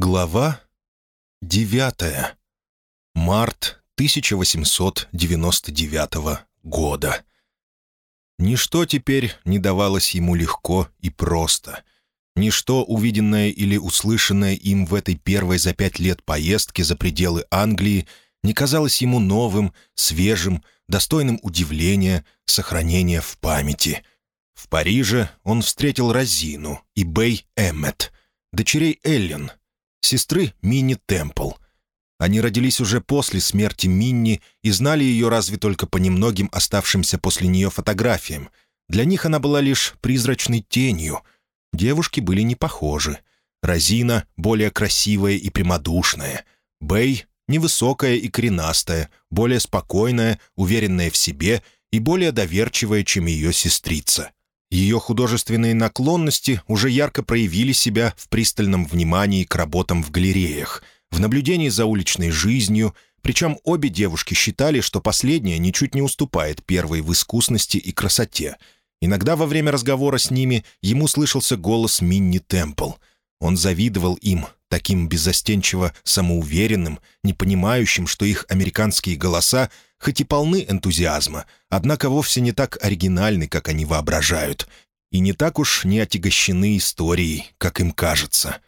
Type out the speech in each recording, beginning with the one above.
Глава девятая. Март 1899 года. Ничто теперь не давалось ему легко и просто. Ничто, увиденное или услышанное им в этой первой за пять лет поездке за пределы Англии, не казалось ему новым, свежим, достойным удивления, сохранения в памяти. В Париже он встретил Розину и Бэй Эммет, дочерей Эллен, сестры Минни Темпл. Они родились уже после смерти Минни и знали ее разве только по немногим оставшимся после нее фотографиям. Для них она была лишь призрачной тенью. Девушки были не похожи. Розина более красивая и прямодушная. Бэй — невысокая и коренастая, более спокойная, уверенная в себе и более доверчивая, чем ее сестрица. Ее художественные наклонности уже ярко проявили себя в пристальном внимании к работам в галереях, в наблюдении за уличной жизнью, причем обе девушки считали, что последняя ничуть не уступает первой в искусности и красоте. Иногда во время разговора с ними ему слышался голос Минни Темпл. Он завидовал им, таким беззастенчиво самоуверенным, не понимающим, что их американские голоса хоть и полны энтузиазма, однако вовсе не так оригинальны, как они воображают, и не так уж не отягощены историей, как им кажется.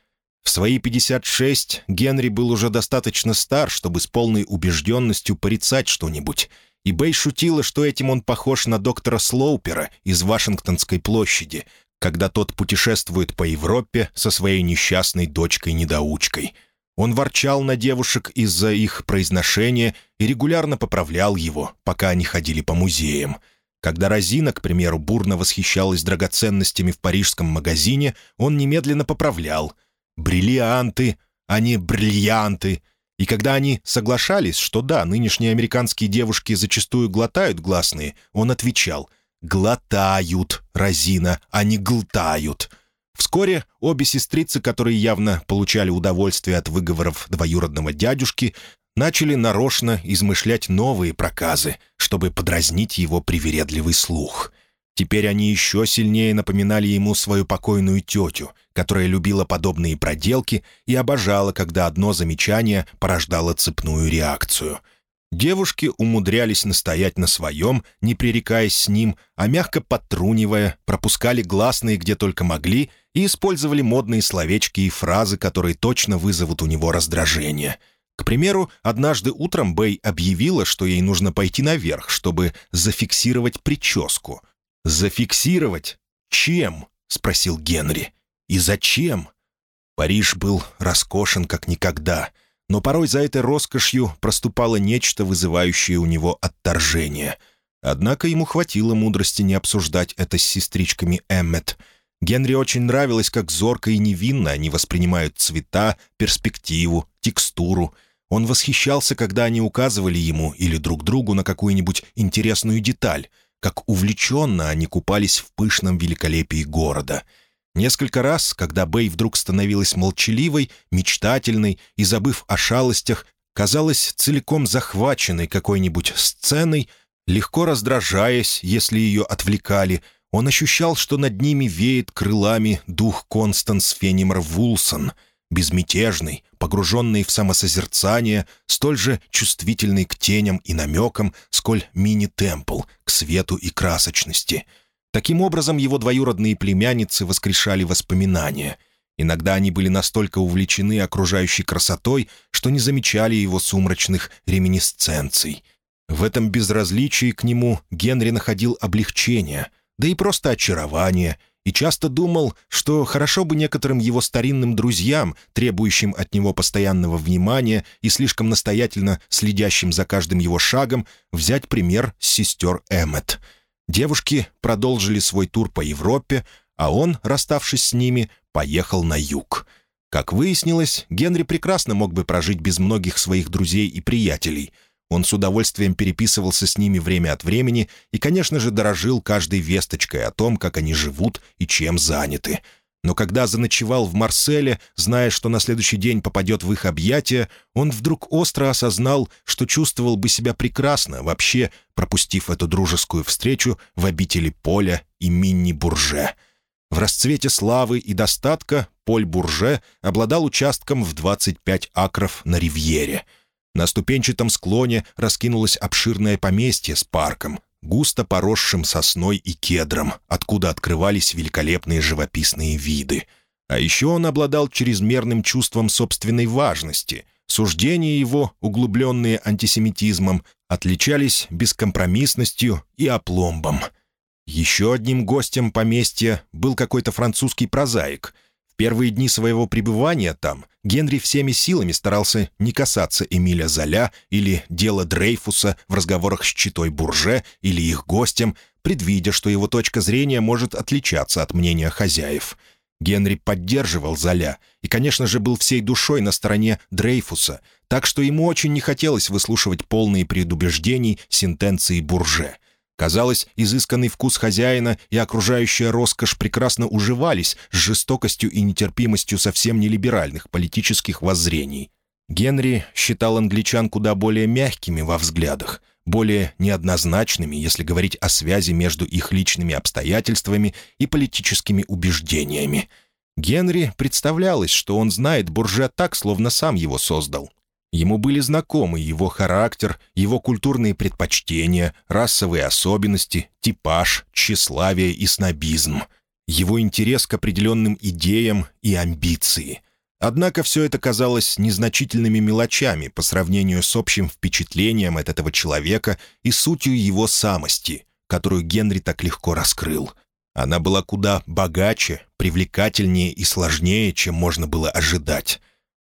В свои 56 Генри был уже достаточно стар, чтобы с полной убежденностью порицать что-нибудь, и Бэй шутила, что этим он похож на доктора Слоупера из Вашингтонской площади, когда тот путешествует по Европе со своей несчастной дочкой-недоучкой — он ворчал на девушек из-за их произношения и регулярно поправлял его, пока они ходили по музеям. Когда Розина, к примеру, бурно восхищалась драгоценностями в парижском магазине, он немедленно поправлял. «Бриллианты, а не бриллианты». И когда они соглашались, что да, нынешние американские девушки зачастую глотают гласные, он отвечал «глотают, Розина, а не глтают». Вскоре обе сестрицы, которые явно получали удовольствие от выговоров двоюродного дядюшки, начали нарочно измышлять новые проказы, чтобы подразнить его привередливый слух. Теперь они еще сильнее напоминали ему свою покойную тетю, которая любила подобные проделки и обожала, когда одно замечание порождало цепную реакцию — Девушки умудрялись настоять на своем, не пререкаясь с ним, а мягко подтрунивая, пропускали гласные где только могли и использовали модные словечки и фразы, которые точно вызовут у него раздражение. К примеру, однажды утром Бэй объявила, что ей нужно пойти наверх, чтобы зафиксировать прическу. «Зафиксировать? Чем?» — спросил Генри. «И зачем?» Париж был роскошен как никогда — но порой за этой роскошью проступало нечто, вызывающее у него отторжение. Однако ему хватило мудрости не обсуждать это с сестричками Эммет. Генри очень нравилось, как зорко и невинно они воспринимают цвета, перспективу, текстуру. Он восхищался, когда они указывали ему или друг другу на какую-нибудь интересную деталь, как увлеченно они купались в пышном великолепии города — Несколько раз, когда Бэй вдруг становилась молчаливой, мечтательной и, забыв о шалостях, казалась целиком захваченной какой-нибудь сценой, легко раздражаясь, если ее отвлекали, он ощущал, что над ними веет крылами дух Констанс Фенимер Вулсон, безмятежный, погруженный в самосозерцание, столь же чувствительный к теням и намекам, сколь мини-темпл, к свету и красочности — Таким образом, его двоюродные племянницы воскрешали воспоминания. Иногда они были настолько увлечены окружающей красотой, что не замечали его сумрачных реминисценций. В этом безразличии к нему Генри находил облегчение, да и просто очарование, и часто думал, что хорошо бы некоторым его старинным друзьям, требующим от него постоянного внимания и слишком настоятельно следящим за каждым его шагом, взять пример с сестер Эммет — Девушки продолжили свой тур по Европе, а он, расставшись с ними, поехал на юг. Как выяснилось, Генри прекрасно мог бы прожить без многих своих друзей и приятелей. Он с удовольствием переписывался с ними время от времени и, конечно же, дорожил каждой весточкой о том, как они живут и чем заняты — но когда заночевал в Марселе, зная, что на следующий день попадет в их объятия, он вдруг остро осознал, что чувствовал бы себя прекрасно, вообще пропустив эту дружескую встречу в обители Поля и Минни-Бурже. В расцвете славы и достатка Поль Бурже обладал участком в 25 акров на Ривьере. На ступенчатом склоне раскинулось обширное поместье с парком, густо поросшим сосной и кедром, откуда открывались великолепные живописные виды. А еще он обладал чрезмерным чувством собственной важности. Суждения его, углубленные антисемитизмом, отличались бескомпромиссностью и опломбом. Еще одним гостем поместья был какой-то французский прозаик. Первые дни своего пребывания там Генри всеми силами старался не касаться Эмиля Золя или дела Дрейфуса в разговорах с читой Бурже или их гостем, предвидя, что его точка зрения может отличаться от мнения хозяев. Генри поддерживал Золя и, конечно же, был всей душой на стороне Дрейфуса, так что ему очень не хотелось выслушивать полные предубеждений сентенции Бурже — Казалось, изысканный вкус хозяина и окружающая роскошь прекрасно уживались с жестокостью и нетерпимостью совсем нелиберальных политических воззрений. Генри считал англичан куда более мягкими во взглядах, более неоднозначными, если говорить о связи между их личными обстоятельствами и политическими убеждениями. Генри представлялось, что он знает буржуа так, словно сам его создал. Ему были знакомы его характер, его культурные предпочтения, расовые особенности, типаж, тщеславие и снобизм, его интерес к определенным идеям и амбиции. Однако все это казалось незначительными мелочами по сравнению с общим впечатлением от этого человека и сутью его самости, которую Генри так легко раскрыл. Она была куда богаче, привлекательнее и сложнее, чем можно было ожидать.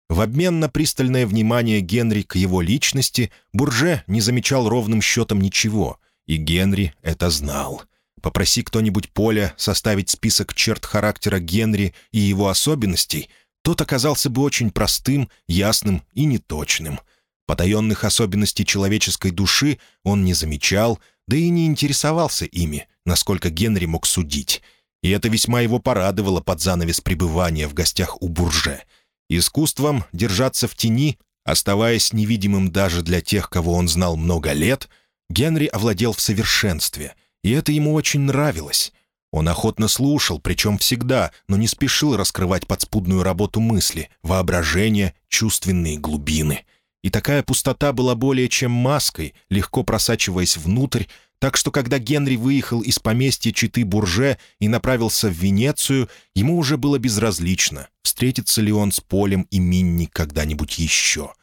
В обмен на пристальное внимание Генри к его личности, Бурже не замечал ровным счетом ничего, и Генри это знал. Попроси кто-нибудь Поля составить список черт характера Генри и его особенностей, тот оказался бы очень простым, ясным и неточным. Потаенных особенностей человеческой души он не замечал, да и не интересовался ими, насколько Генри мог судить. И это весьма его порадовало под занавес пребывания в гостях у Бурже — Искусством держаться в тени, оставаясь невидимым даже для тех, кого он знал много лет, Генри овладел в совершенстве, и это ему очень нравилось. Он охотно слушал, причем всегда, но не спешил раскрывать подспудную работу мысли, воображения, чувственные глубины. И такая пустота была более чем маской, легко просачиваясь внутрь, так что когда Генри выехал из поместья Читы Бурже и направился в Венецию, ему уже было безразлично, встретится ли он с Полем и Минни когда-нибудь еще.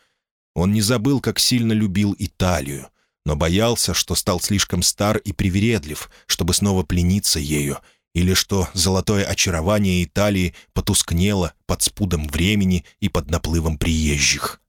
Он не забыл, как сильно любил Италию, но боялся, что стал слишком стар и привередлив, чтобы снова плениться ею, или что золотое очарование Италии потускнело под спудом времени и под наплывом приезжих.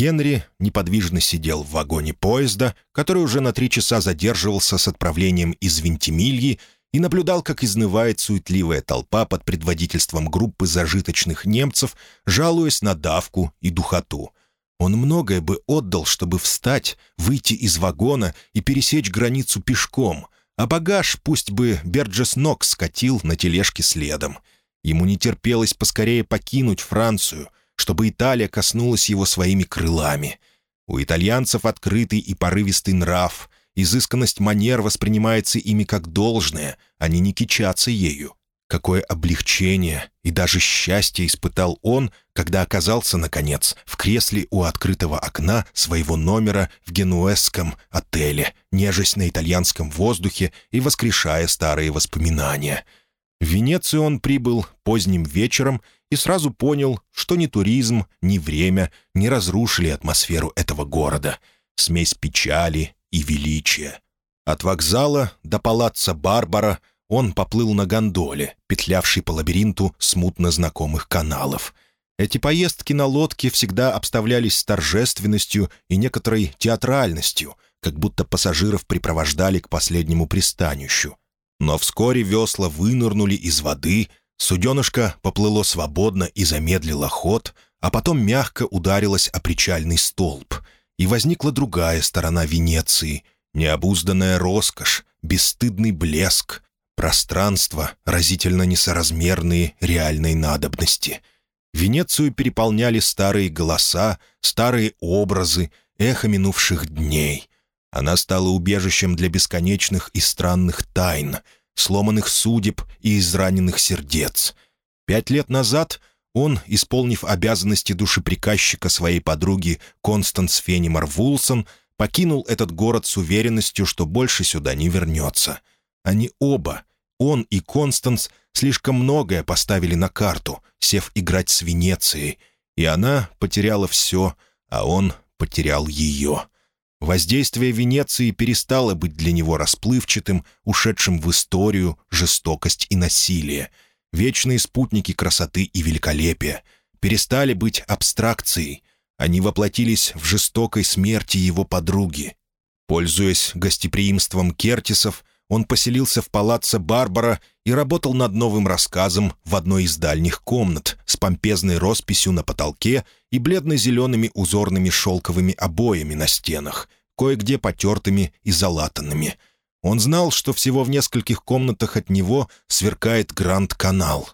Генри неподвижно сидел в вагоне поезда, который уже на три часа задерживался с отправлением из Вентимильи, и наблюдал, как изнывает суетливая толпа под предводительством группы зажиточных немцев, жалуясь на давку и духоту. Он многое бы отдал, чтобы встать, выйти из вагона и пересечь границу пешком, а багаж пусть бы Берджес Нокс скатил на тележке следом. Ему не терпелось поскорее покинуть Францию — чтобы Италия коснулась его своими крылами. У итальянцев открытый и порывистый нрав, изысканность манер воспринимается ими как должное, они не кичатся ею. Какое облегчение и даже счастье испытал он, когда оказался, наконец, в кресле у открытого окна своего номера в генуэзском отеле, нежесть на итальянском воздухе и воскрешая старые воспоминания. В Венецию он прибыл поздним вечером и сразу понял, что ни туризм, ни время не разрушили атмосферу этого города. Смесь печали и величия. От вокзала до палаца Барбара он поплыл на гондоле, петлявшей по лабиринту смутно знакомых каналов. Эти поездки на лодке всегда обставлялись с торжественностью и некоторой театральностью, как будто пассажиров припровождали к последнему пристанищу. Но вскоре весла вынырнули из воды, Суденышко поплыло свободно и замедлило ход, а потом мягко ударилось о причальный столб. И возникла другая сторона Венеции — необузданная роскошь, бесстыдный блеск, пространство, разительно несоразмерные реальной надобности. Венецию переполняли старые голоса, старые образы, эхо минувших дней. Она стала убежищем для бесконечных и странных тайн — сломанных судеб и израненных сердец. Пять лет назад он, исполнив обязанности душеприказчика своей подруги Констанс Фенимар Вулсон, покинул этот город с уверенностью, что больше сюда не вернется. Они оба, он и Констанс, слишком многое поставили на карту, сев играть с Венецией, и она потеряла все, а он потерял ее. Воздействие Венеции перестало быть для него расплывчатым, ушедшим в историю, жестокость и насилие. Вечные спутники красоты и великолепия перестали быть абстракцией. Они воплотились в жестокой смерти его подруги. Пользуясь гостеприимством Кертисов, он поселился в палаце Барбара и работал над новым рассказом в одной из дальних комнат с помпезной росписью на потолке и бледно-зелеными узорными шелковыми обоями на стенах, кое-где потертыми и залатанными. Он знал, что всего в нескольких комнатах от него сверкает Гранд-канал.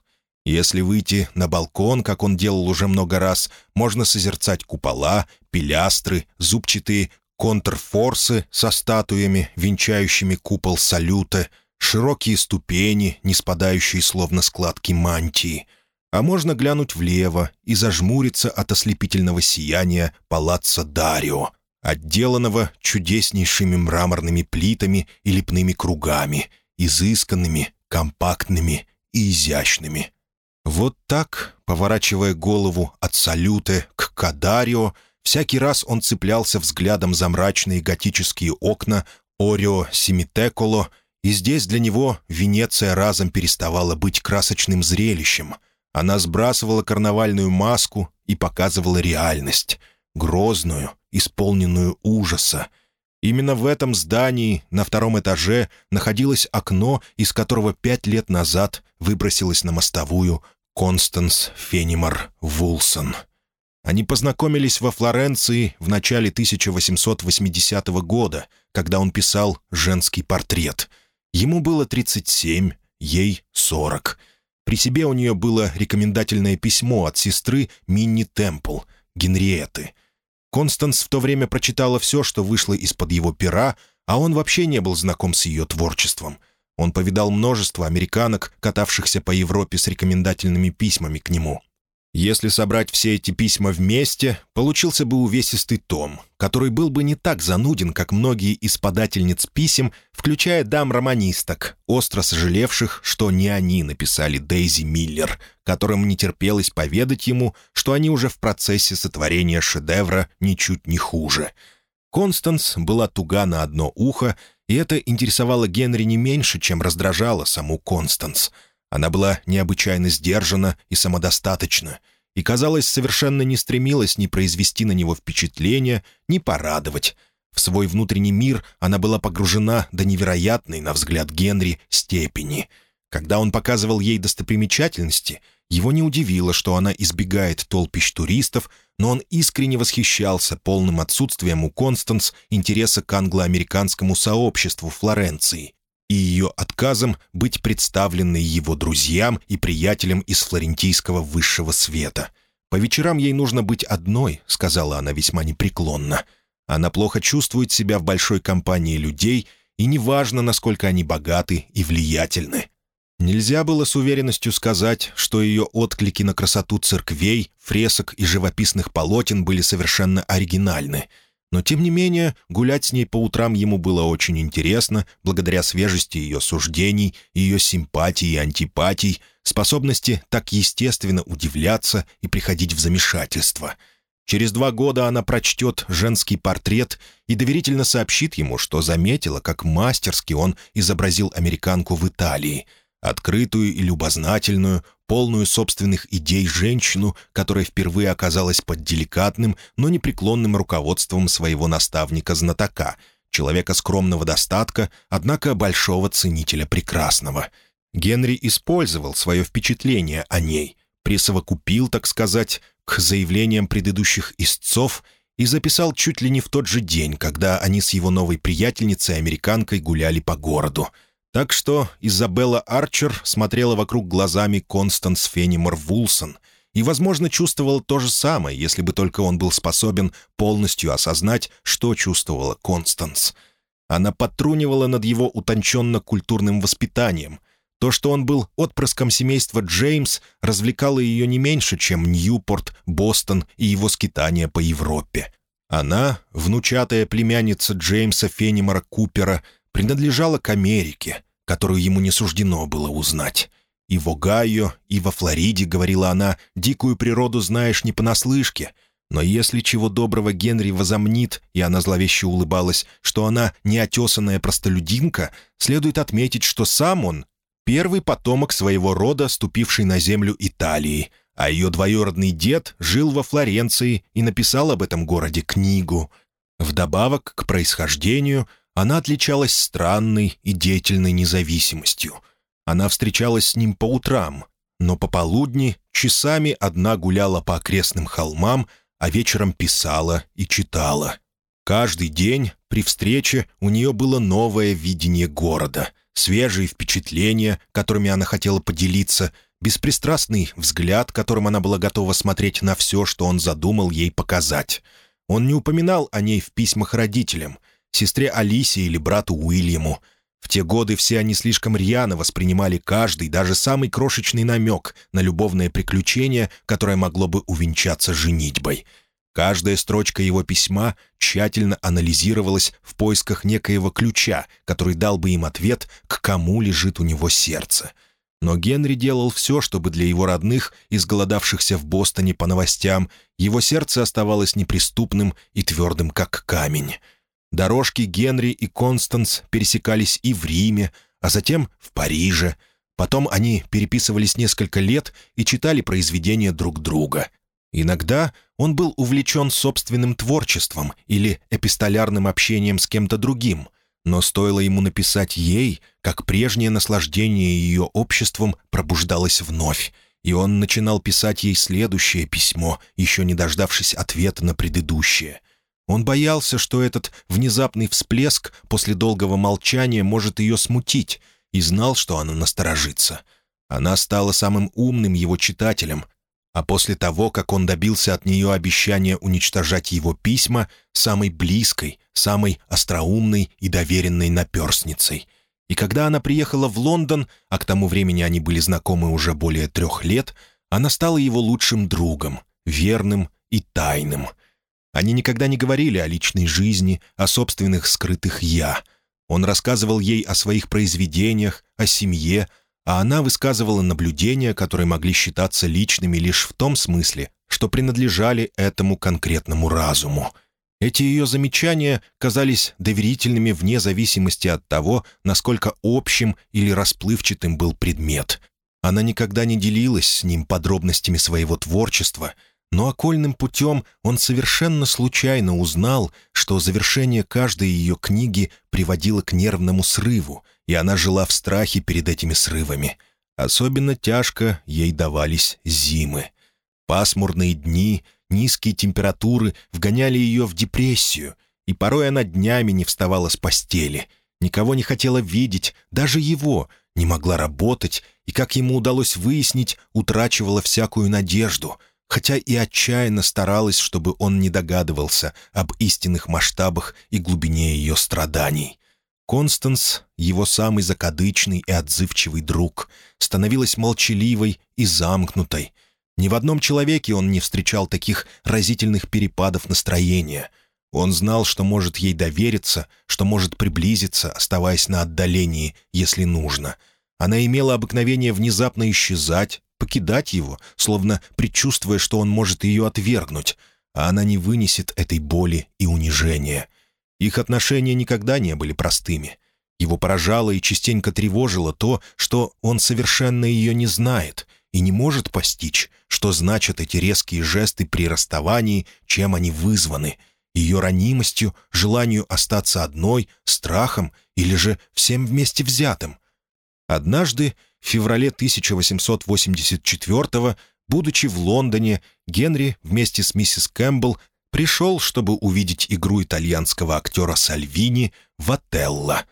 Если выйти на балкон, как он делал уже много раз, можно созерцать купола, пилястры, зубчатые контрфорсы со статуями, венчающими купол салюта, широкие ступени, не спадающие словно складки мантии. А можно глянуть влево и зажмуриться от ослепительного сияния палаца Дарио, отделанного чудеснейшими мраморными плитами и лепными кругами, изысканными, компактными и изящными. Вот так, поворачивая голову от салюта к Кадарио, Всякий раз он цеплялся взглядом за мрачные готические окна Орио Симитеколо, и здесь для него Венеция разом переставала быть красочным зрелищем. Она сбрасывала карнавальную маску и показывала реальность, грозную, исполненную ужаса. Именно в этом здании, на втором этаже, находилось окно, из которого пять лет назад выбросилась на мостовую Констанс Фенимар Вулсон. Они познакомились во Флоренции в начале 1880 года, когда он писал «Женский портрет». Ему было 37, ей 40. При себе у нее было рекомендательное письмо от сестры Минни Темпл, Генриеты. Констанс в то время прочитала все, что вышло из-под его пера, а он вообще не был знаком с ее творчеством. Он повидал множество американок, катавшихся по Европе с рекомендательными письмами к нему. Если собрать все эти письма вместе, получился бы увесистый том, который был бы не так зануден, как многие из подательниц писем, включая дам-романисток, остро сожалевших, что не они написали Дейзи Миллер, которым не терпелось поведать ему, что они уже в процессе сотворения шедевра ничуть не хуже. Констанс была туга на одно ухо, и это интересовало Генри не меньше, чем раздражало саму Констанс — она была необычайно сдержана и самодостаточна, и, казалось, совершенно не стремилась ни произвести на него впечатление, ни порадовать. В свой внутренний мир она была погружена до невероятной, на взгляд Генри, степени. Когда он показывал ей достопримечательности, его не удивило, что она избегает толпищ туристов, но он искренне восхищался полным отсутствием у Констанс интереса к англо-американскому сообществу Флоренции и ее отказом быть представленной его друзьям и приятелям из флорентийского высшего света. «По вечерам ей нужно быть одной», — сказала она весьма непреклонно. «Она плохо чувствует себя в большой компании людей, и неважно, насколько они богаты и влиятельны». Нельзя было с уверенностью сказать, что ее отклики на красоту церквей, фресок и живописных полотен были совершенно оригинальны — но, тем не менее, гулять с ней по утрам ему было очень интересно, благодаря свежести ее суждений, ее симпатий и антипатий, способности так естественно удивляться и приходить в замешательство. Через два года она прочтет женский портрет и доверительно сообщит ему, что заметила, как мастерски он изобразил американку в Италии — открытую и любознательную, полную собственных идей женщину, которая впервые оказалась под деликатным, но непреклонным руководством своего наставника-знатока, человека скромного достатка, однако большого ценителя прекрасного. Генри использовал свое впечатление о ней, присовокупил, так сказать, к заявлениям предыдущих истцов и записал чуть ли не в тот же день, когда они с его новой приятельницей-американкой гуляли по городу — так что Изабелла Арчер смотрела вокруг глазами Констанс Фенимор Вулсон и, возможно, чувствовала то же самое, если бы только он был способен полностью осознать, что чувствовала Констанс. Она потрунивала над его утонченно-культурным воспитанием. То, что он был отпрыском семейства Джеймс, развлекало ее не меньше, чем Ньюпорт, Бостон и его скитания по Европе. Она, внучатая племянница Джеймса Фенимора Купера, принадлежала к Америке, которую ему не суждено было узнать. «И в Огайо, и во Флориде, — говорила она, — дикую природу знаешь не понаслышке. Но если чего доброго Генри возомнит, и она зловеще улыбалась, что она неотесанная простолюдинка, следует отметить, что сам он — первый потомок своего рода, ступивший на землю Италии, а ее двоюродный дед жил во Флоренции и написал об этом городе книгу. Вдобавок к происхождению она отличалась странной и деятельной независимостью. Она встречалась с ним по утрам, но пополудни часами одна гуляла по окрестным холмам, а вечером писала и читала. Каждый день при встрече у нее было новое видение города, свежие впечатления, которыми она хотела поделиться, беспристрастный взгляд, которым она была готова смотреть на все, что он задумал ей показать. Он не упоминал о ней в письмах родителям, сестре Алисе или брату Уильяму, в те годы все они слишком рьяно воспринимали каждый, даже самый крошечный намек на любовное приключение, которое могло бы увенчаться женитьбой. Каждая строчка его письма тщательно анализировалась в поисках некоего ключа, который дал бы им ответ, к кому лежит у него сердце. Но Генри делал все, чтобы для его родных, изголодавшихся в Бостоне по новостям, его сердце оставалось неприступным и твердым, как камень. Дорожки Генри и Констанс пересекались и в Риме, а затем в Париже. Потом они переписывались несколько лет и читали произведения друг друга. Иногда он был увлечен собственным творчеством или эпистолярным общением с кем-то другим, но стоило ему написать ей, как прежнее наслаждение ее обществом пробуждалось вновь, и он начинал писать ей следующее письмо, еще не дождавшись ответа на предыдущее. Он боялся, что этот внезапный всплеск после долгого молчания может ее смутить, и знал, что она насторожится. Она стала самым умным его читателем, а после того, как он добился от нее обещания уничтожать его письма, самой близкой, самой остроумной и доверенной наперсницей. И когда она приехала в Лондон, а к тому времени они были знакомы уже более трех лет, она стала его лучшим другом, верным и тайным — они никогда не говорили о личной жизни, о собственных скрытых «я». Он рассказывал ей о своих произведениях, о семье, а она высказывала наблюдения, которые могли считаться личными лишь в том смысле, что принадлежали этому конкретному разуму. Эти ее замечания казались доверительными вне зависимости от того, насколько общим или расплывчатым был предмет. Она никогда не делилась с ним подробностями своего творчества — но окольным путем он совершенно случайно узнал, что завершение каждой ее книги приводило к нервному срыву, и она жила в страхе перед этими срывами. Особенно тяжко ей давались зимы. Пасмурные дни, низкие температуры вгоняли ее в депрессию, и порой она днями не вставала с постели, никого не хотела видеть, даже его, не могла работать, и, как ему удалось выяснить, утрачивала всякую надежду — хотя и отчаянно старалась, чтобы он не догадывался об истинных масштабах и глубине ее страданий. Констанс, его самый закадычный и отзывчивый друг, становилась молчаливой и замкнутой. Ни в одном человеке он не встречал таких разительных перепадов настроения. Он знал, что может ей довериться, что может приблизиться, оставаясь на отдалении, если нужно. Она имела обыкновение внезапно исчезать, покидать его, словно предчувствуя, что он может ее отвергнуть, а она не вынесет этой боли и унижения. Их отношения никогда не были простыми. Его поражало и частенько тревожило то, что он совершенно ее не знает и не может постичь, что значат эти резкие жесты при расставании, чем они вызваны, ее ранимостью, желанию остаться одной, страхом или же всем вместе взятым. Однажды в феврале 1884 будучи в Лондоне, Генри вместе с миссис Кэмпбелл пришел, чтобы увидеть игру итальянского актера Сальвини в «Отелло».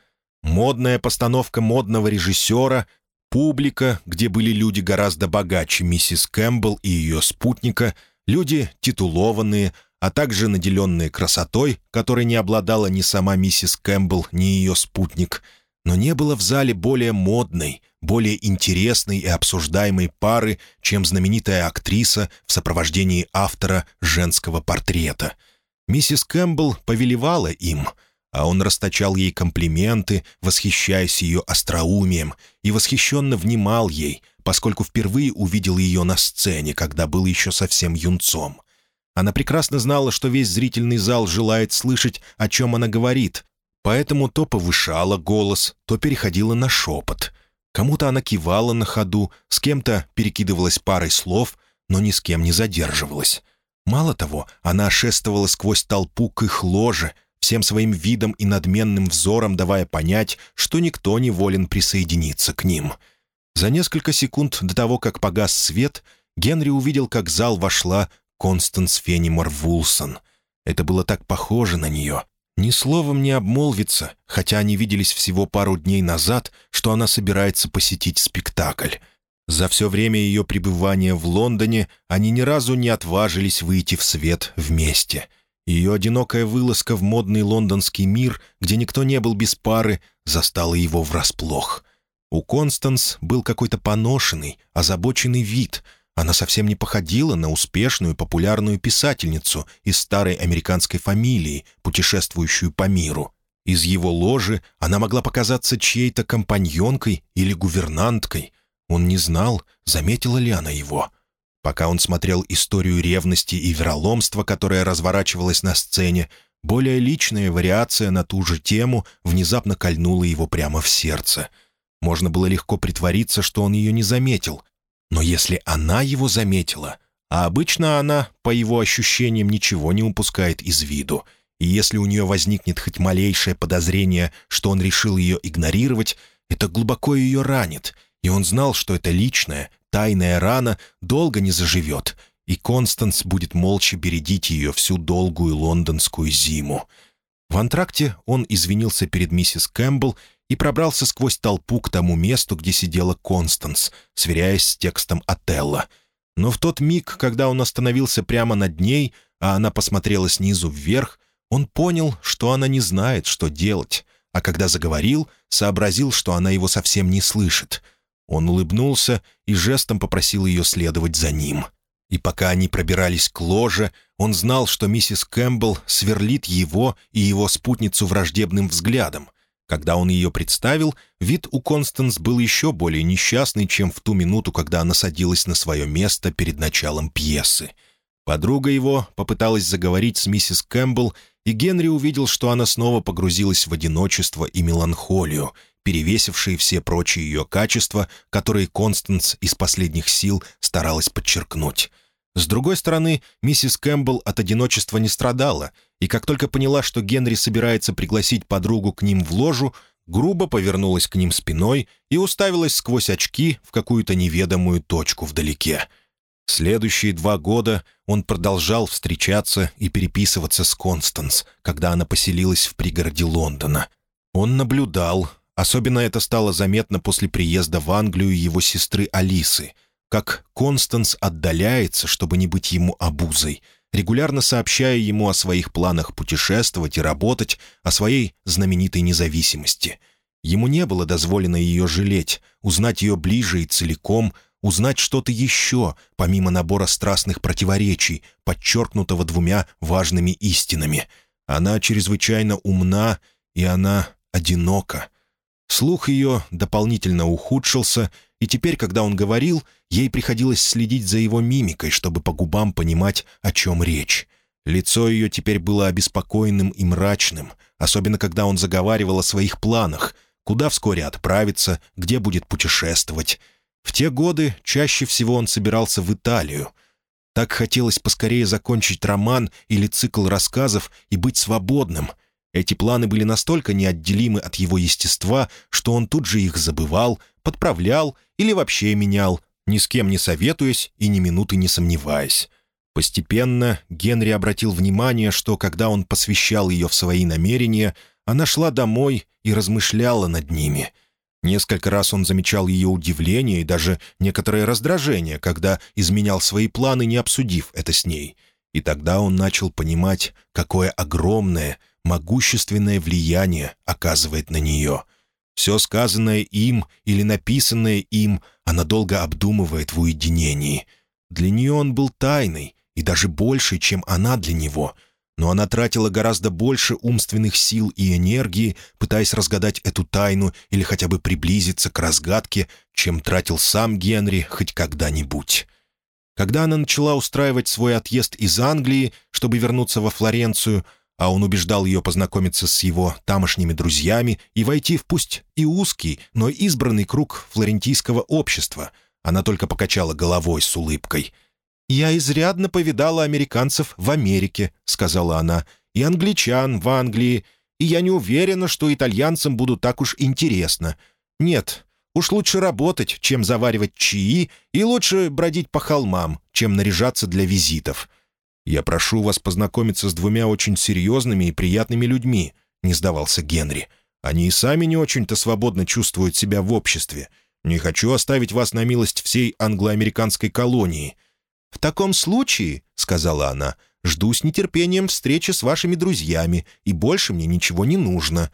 Модная постановка модного режиссера, публика, где были люди гораздо богаче миссис Кэмпбелл и ее спутника, люди титулованные, а также наделенные красотой, которой не обладала ни сама миссис Кэмпбелл, ни ее спутник. Но не было в зале более модной, более интересной и обсуждаемой пары, чем знаменитая актриса в сопровождении автора женского портрета. Миссис Кэмпбелл повелевала им — а он расточал ей комплименты, восхищаясь ее остроумием, и восхищенно внимал ей, поскольку впервые увидел ее на сцене, когда был еще совсем юнцом. Она прекрасно знала, что весь зрительный зал желает слышать, о чем она говорит, поэтому то повышала голос, то переходила на шепот. Кому-то она кивала на ходу, с кем-то перекидывалась парой слов, но ни с кем не задерживалась. Мало того, она шествовала сквозь толпу к их ложе, всем своим видом и надменным взором давая понять, что никто не волен присоединиться к ним. За несколько секунд до того, как погас свет, Генри увидел, как в зал вошла Констанс Фенимор Вулсон. Это было так похоже на нее. Ни словом не обмолвится, хотя они виделись всего пару дней назад, что она собирается посетить спектакль. За все время ее пребывания в Лондоне они ни разу не отважились выйти в свет вместе — ее одинокая вылазка в модный лондонский мир, где никто не был без пары, застала его врасплох. У Констанс был какой-то поношенный, озабоченный вид. Она совсем не походила на успешную популярную писательницу из старой американской фамилии, путешествующую по миру. Из его ложи она могла показаться чьей-то компаньонкой или гувернанткой. Он не знал, заметила ли она его — Пока он смотрел историю ревности и вероломства, которая разворачивалась на сцене, более личная вариация на ту же тему внезапно кольнула его прямо в сердце. Можно было легко притвориться, что он ее не заметил. Но если она его заметила, а обычно она, по его ощущениям, ничего не упускает из виду, и если у нее возникнет хоть малейшее подозрение, что он решил ее игнорировать, это глубоко ее ранит, и он знал, что это личное, тайная рана долго не заживет, и Констанс будет молча бередить ее всю долгую лондонскую зиму. В антракте он извинился перед миссис Кэмпбелл и пробрался сквозь толпу к тому месту, где сидела Констанс, сверяясь с текстом Отелла. Но в тот миг, когда он остановился прямо над ней, а она посмотрела снизу вверх, он понял, что она не знает, что делать, а когда заговорил, сообразил, что она его совсем не слышит — он улыбнулся и жестом попросил ее следовать за ним. И пока они пробирались к ложе, он знал, что миссис Кэмпбелл сверлит его и его спутницу враждебным взглядом. Когда он ее представил, вид у Констанс был еще более несчастный, чем в ту минуту, когда она садилась на свое место перед началом пьесы. Подруга его попыталась заговорить с миссис Кэмпбелл, и Генри увидел, что она снова погрузилась в одиночество и меланхолию, перевесившие все прочие ее качества, которые Констанс из последних сил старалась подчеркнуть. С другой стороны, миссис Кэмпбелл от одиночества не страдала, и как только поняла, что Генри собирается пригласить подругу к ним в ложу, грубо повернулась к ним спиной и уставилась сквозь очки в какую-то неведомую точку вдалеке. Следующие два года он продолжал встречаться и переписываться с Констанс, когда она поселилась в пригороде Лондона. Он наблюдал, Особенно это стало заметно после приезда в Англию его сестры Алисы, как Констанс отдаляется, чтобы не быть ему обузой, регулярно сообщая ему о своих планах путешествовать и работать, о своей знаменитой независимости. Ему не было дозволено ее жалеть, узнать ее ближе и целиком, узнать что-то еще, помимо набора страстных противоречий, подчеркнутого двумя важными истинами. Она чрезвычайно умна, и она одинока — Слух ее дополнительно ухудшился, и теперь, когда он говорил, ей приходилось следить за его мимикой, чтобы по губам понимать, о чем речь. Лицо ее теперь было обеспокоенным и мрачным, особенно когда он заговаривал о своих планах, куда вскоре отправиться, где будет путешествовать. В те годы чаще всего он собирался в Италию. Так хотелось поскорее закончить роман или цикл рассказов и быть свободным — эти планы были настолько неотделимы от его естества, что он тут же их забывал, подправлял или вообще менял, ни с кем не советуясь и ни минуты не сомневаясь. Постепенно Генри обратил внимание, что когда он посвящал ее в свои намерения, она шла домой и размышляла над ними. Несколько раз он замечал ее удивление и даже некоторое раздражение, когда изменял свои планы, не обсудив это с ней — И тогда он начал понимать, какое огромное, могущественное влияние оказывает на нее. Все сказанное им или написанное им она долго обдумывает в уединении. Для нее он был тайной, и даже больше, чем она для него — но она тратила гораздо больше умственных сил и энергии, пытаясь разгадать эту тайну или хотя бы приблизиться к разгадке, чем тратил сам Генри хоть когда-нибудь. Когда она начала устраивать свой отъезд из Англии, чтобы вернуться во Флоренцию, а он убеждал ее познакомиться с его тамошними друзьями и войти в пусть и узкий, но избранный круг флорентийского общества, она только покачала головой с улыбкой — «Я изрядно повидала американцев в Америке», — сказала она, — «и англичан в Англии, и я не уверена, что итальянцам будут так уж интересно. Нет, уж лучше работать, чем заваривать чаи, и лучше бродить по холмам, чем наряжаться для визитов. Я прошу вас познакомиться с двумя очень серьезными и приятными людьми», — не сдавался Генри. «Они и сами не очень-то свободно чувствуют себя в обществе. Не хочу оставить вас на милость всей англо-американской колонии». «В таком случае, — сказала она, — жду с нетерпением встречи с вашими друзьями, и больше мне ничего не нужно».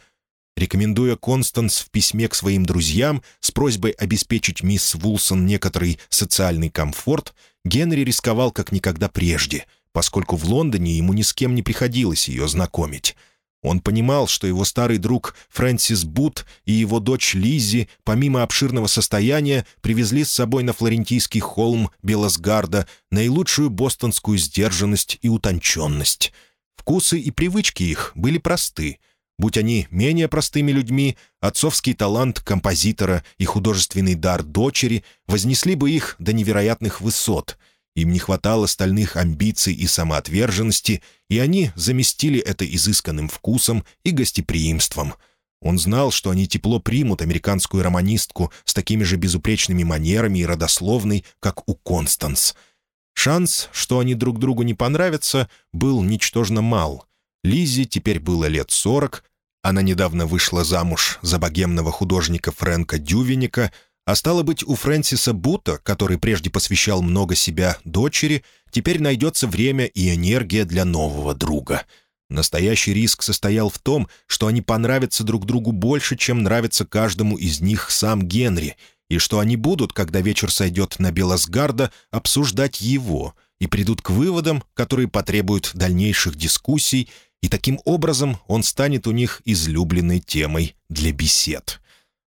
Рекомендуя Констанс в письме к своим друзьям с просьбой обеспечить мисс Вулсон некоторый социальный комфорт, Генри рисковал как никогда прежде, поскольку в Лондоне ему ни с кем не приходилось ее знакомить. Он понимал, что его старый друг Фрэнсис Бут и его дочь Лиззи, помимо обширного состояния, привезли с собой на флорентийский холм Белосгарда наилучшую бостонскую сдержанность и утонченность. Вкусы и привычки их были просты. Будь они менее простыми людьми, отцовский талант композитора и художественный дар дочери вознесли бы их до невероятных высот — им не хватало стальных амбиций и самоотверженности, и они заместили это изысканным вкусом и гостеприимством. Он знал, что они тепло примут американскую романистку с такими же безупречными манерами и родословной, как у Констанс. Шанс, что они друг другу не понравятся, был ничтожно мал. Лизе теперь было лет сорок, она недавно вышла замуж за богемного художника Фрэнка Дювеника — а стало быть, у Фрэнсиса Бута, который прежде посвящал много себя дочери, теперь найдется время и энергия для нового друга. Настоящий риск состоял в том, что они понравятся друг другу больше, чем нравится каждому из них сам Генри, и что они будут, когда вечер сойдет на Белосгарда, обсуждать его и придут к выводам, которые потребуют дальнейших дискуссий, и таким образом он станет у них излюбленной темой для бесед.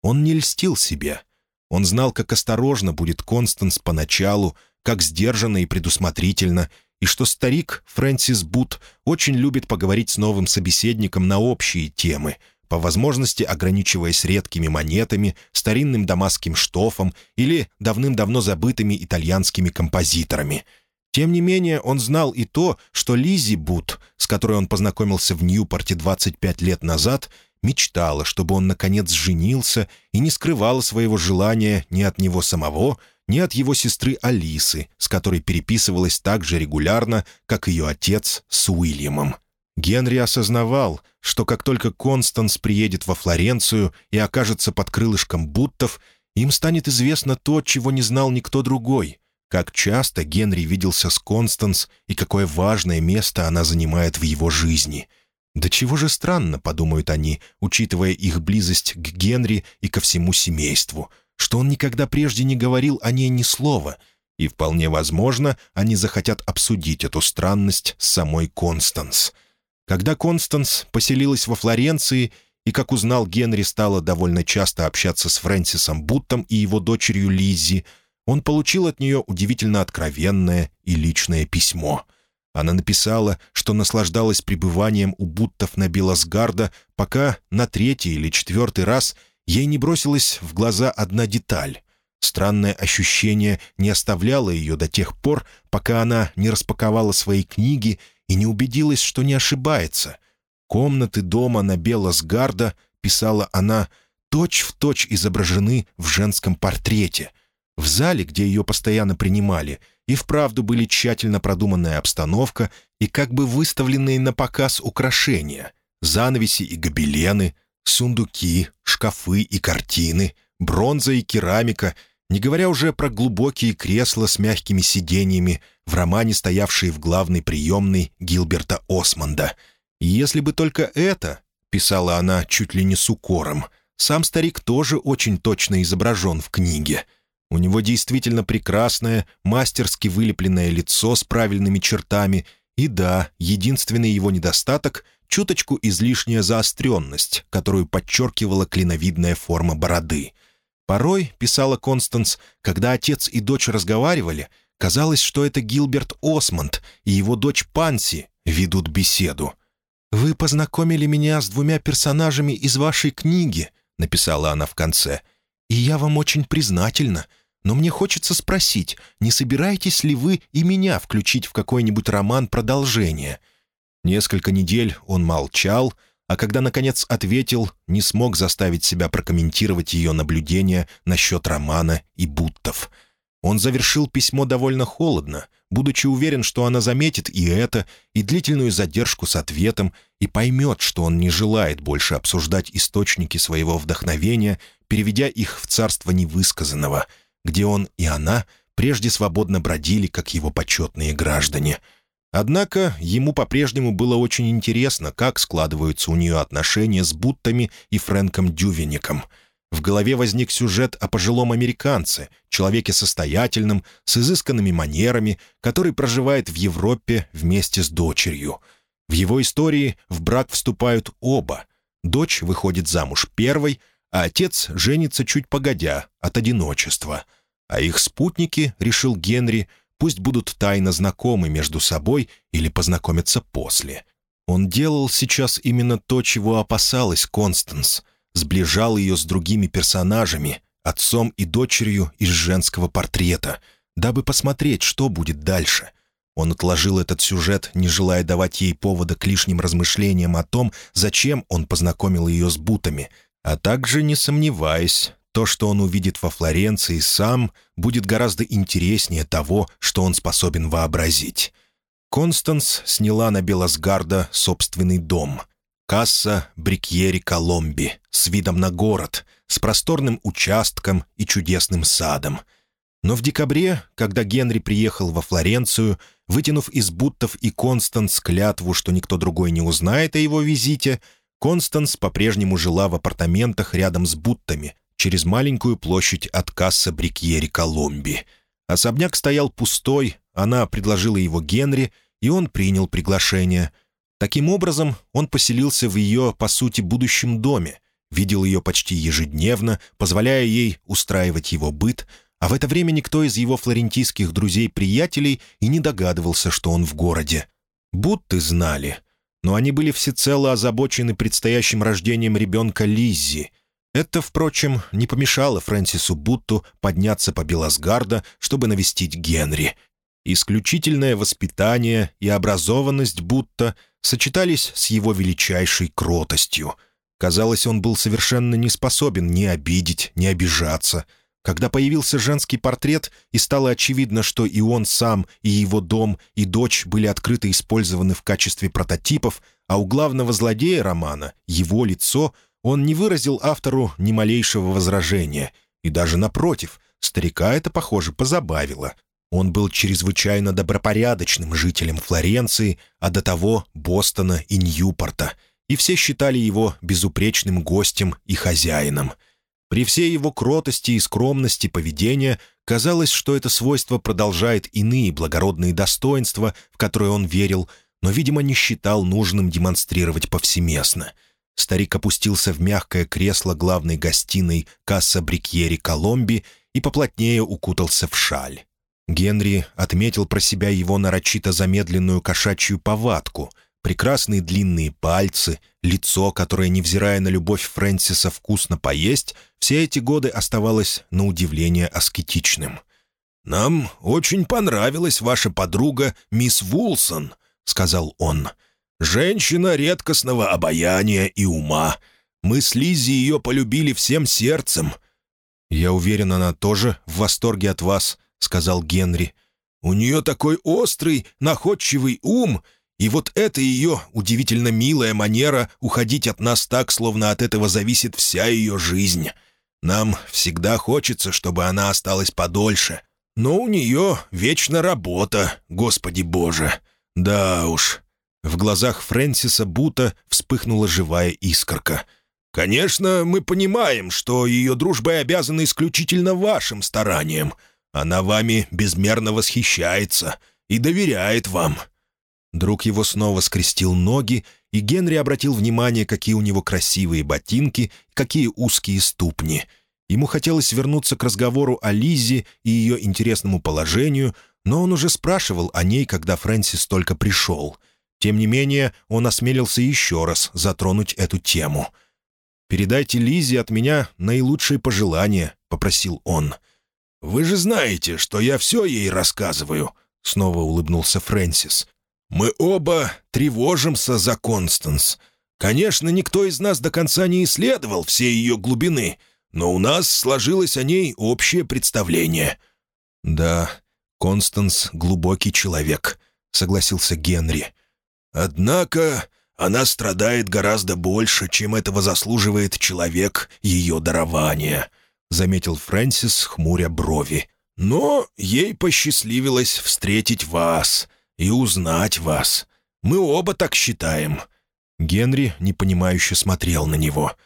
Он не льстил себе — он знал, как осторожно будет Констанс поначалу, как сдержанно и предусмотрительно, и что старик Фрэнсис Бут очень любит поговорить с новым собеседником на общие темы, по возможности ограничиваясь редкими монетами, старинным дамасским штофом или давным-давно забытыми итальянскими композиторами. Тем не менее, он знал и то, что Лизи Бут, с которой он познакомился в Ньюпорте 25 лет назад, мечтала, чтобы он, наконец, женился и не скрывала своего желания ни от него самого, ни от его сестры Алисы, с которой переписывалась так же регулярно, как ее отец с Уильямом. Генри осознавал, что как только Констанс приедет во Флоренцию и окажется под крылышком Буттов, им станет известно то, чего не знал никто другой. Как часто Генри виделся с Констанс и какое важное место она занимает в его жизни — «Да чего же странно», — подумают они, учитывая их близость к Генри и ко всему семейству, что он никогда прежде не говорил о ней ни слова, и вполне возможно, они захотят обсудить эту странность с самой Констанс. Когда Констанс поселилась во Флоренции и, как узнал Генри, стала довольно часто общаться с Фрэнсисом Буттом и его дочерью Лиззи, он получил от нее удивительно откровенное и личное письмо — она написала, что наслаждалась пребыванием у Буттов на Белосгарда, пока на третий или четвертый раз ей не бросилась в глаза одна деталь. Странное ощущение не оставляло ее до тех пор, пока она не распаковала свои книги и не убедилась, что не ошибается. «Комнаты дома на Белосгарда», — писала она, — точь-в-точь изображены в женском портрете. В зале, где ее постоянно принимали — и вправду были тщательно продуманная обстановка и как бы выставленные на показ украшения, занавеси и гобелены, сундуки, шкафы и картины, бронза и керамика, не говоря уже про глубокие кресла с мягкими сиденьями в романе, стоявшие в главной приемной Гилберта Осмонда. И если бы только это, писала она чуть ли не с укором, сам старик тоже очень точно изображен в книге. У него действительно прекрасное, мастерски вылепленное лицо с правильными чертами, и да, единственный его недостаток — чуточку излишняя заостренность, которую подчеркивала клиновидная форма бороды — Порой, писала Констанс, когда отец и дочь разговаривали, казалось, что это Гилберт Осмонд и его дочь Панси ведут беседу. «Вы познакомили меня с двумя персонажами из вашей книги», — написала она в конце, «и я вам очень признательна, но мне хочется спросить, не собираетесь ли вы и меня включить в какой-нибудь роман продолжение?» Несколько недель он молчал, — а когда, наконец, ответил, не смог заставить себя прокомментировать ее наблюдения насчет романа и буттов. Он завершил письмо довольно холодно, будучи уверен, что она заметит и это, и длительную задержку с ответом, и поймет, что он не желает больше обсуждать источники своего вдохновения, переведя их в царство невысказанного, где он и она прежде свободно бродили, как его почетные граждане — Однако ему по-прежнему было очень интересно, как складываются у нее отношения с Буттами и Фрэнком Дювеником. В голове возник сюжет о пожилом американце, человеке состоятельном, с изысканными манерами, который проживает в Европе вместе с дочерью. В его истории в брак вступают оба. Дочь выходит замуж первой, а отец женится чуть погодя от одиночества. А их спутники, решил Генри, — Пусть будут тайно знакомы между собой или познакомятся после. Он делал сейчас именно то, чего опасалась Констанс. Сближал ее с другими персонажами, отцом и дочерью из женского портрета, дабы посмотреть, что будет дальше. Он отложил этот сюжет, не желая давать ей повода к лишним размышлениям о том, зачем он познакомил ее с бутами, а также не сомневаясь, то, что он увидит во Флоренции сам, будет гораздо интереснее того, что он способен вообразить. Констанс сняла на Белосгарда собственный дом. Касса Брикьери Коломби с видом на город, с просторным участком и чудесным садом. Но в декабре, когда Генри приехал во Флоренцию, вытянув из Буттов и Констанс клятву, что никто другой не узнает о его визите, Констанс по-прежнему жила в апартаментах рядом с Буттами, через маленькую площадь от касса Брикьери Коломби. Особняк стоял пустой, она предложила его Генри, и он принял приглашение. Таким образом, он поселился в ее, по сути, будущем доме, видел ее почти ежедневно, позволяя ей устраивать его быт, а в это время никто из его флорентийских друзей-приятелей и не догадывался, что он в городе. Будто знали, но они были всецело озабочены предстоящим рождением ребенка Лиззи — это, впрочем, не помешало Фрэнсису Бутту подняться по Белосгарда, чтобы навестить Генри. Исключительное воспитание и образованность Бутта сочетались с его величайшей кротостью. Казалось, он был совершенно не способен ни обидеть, ни обижаться. Когда появился женский портрет, и стало очевидно, что и он сам, и его дом, и дочь были открыто использованы в качестве прототипов, а у главного злодея романа, его лицо — он не выразил автору ни малейшего возражения, и даже напротив, старика это, похоже, позабавило. Он был чрезвычайно добропорядочным жителем Флоренции, а до того Бостона и Ньюпорта, и все считали его безупречным гостем и хозяином. При всей его кротости и скромности поведения казалось, что это свойство продолжает иные благородные достоинства, в которые он верил, но, видимо, не считал нужным демонстрировать повсеместно — Старик опустился в мягкое кресло главной гостиной касса Брикьери Коломби и поплотнее укутался в шаль. Генри отметил про себя его нарочито замедленную кошачью повадку, прекрасные длинные пальцы, лицо, которое, невзирая на любовь Фрэнсиса вкусно поесть, все эти годы оставалось на удивление аскетичным. «Нам очень понравилась ваша подруга мисс Вулсон», — сказал он. Женщина редкостного обаяния и ума. Мы с Лиззи ее полюбили всем сердцем». «Я уверен, она тоже в восторге от вас», — сказал Генри. «У нее такой острый, находчивый ум, и вот это ее удивительно милая манера уходить от нас так, словно от этого зависит вся ее жизнь. Нам всегда хочется, чтобы она осталась подольше. Но у нее вечно работа, Господи Боже. Да уж». В глазах Фрэнсиса Бута вспыхнула живая искорка. «Конечно, мы понимаем, что ее дружбой обязана исключительно вашим стараниям. Она вами безмерно восхищается и доверяет вам». Друг его снова скрестил ноги, и Генри обратил внимание, какие у него красивые ботинки, какие узкие ступни. Ему хотелось вернуться к разговору о Лизе и ее интересному положению, но он уже спрашивал о ней, когда Фрэнсис только пришел. Тем не менее, он осмелился еще раз затронуть эту тему. «Передайте Лизе от меня наилучшие пожелания», — попросил он. «Вы же знаете, что я все ей рассказываю», — снова улыбнулся Фрэнсис. «Мы оба тревожимся за Констанс. Конечно, никто из нас до конца не исследовал все ее глубины, но у нас сложилось о ней общее представление». «Да, Констанс — глубокий человек», — согласился Генри. «Однако она страдает гораздо больше, чем этого заслуживает человек ее дарования», — заметил Фрэнсис, хмуря брови. «Но ей посчастливилось встретить вас и узнать вас. Мы оба так считаем». Генри непонимающе смотрел на него.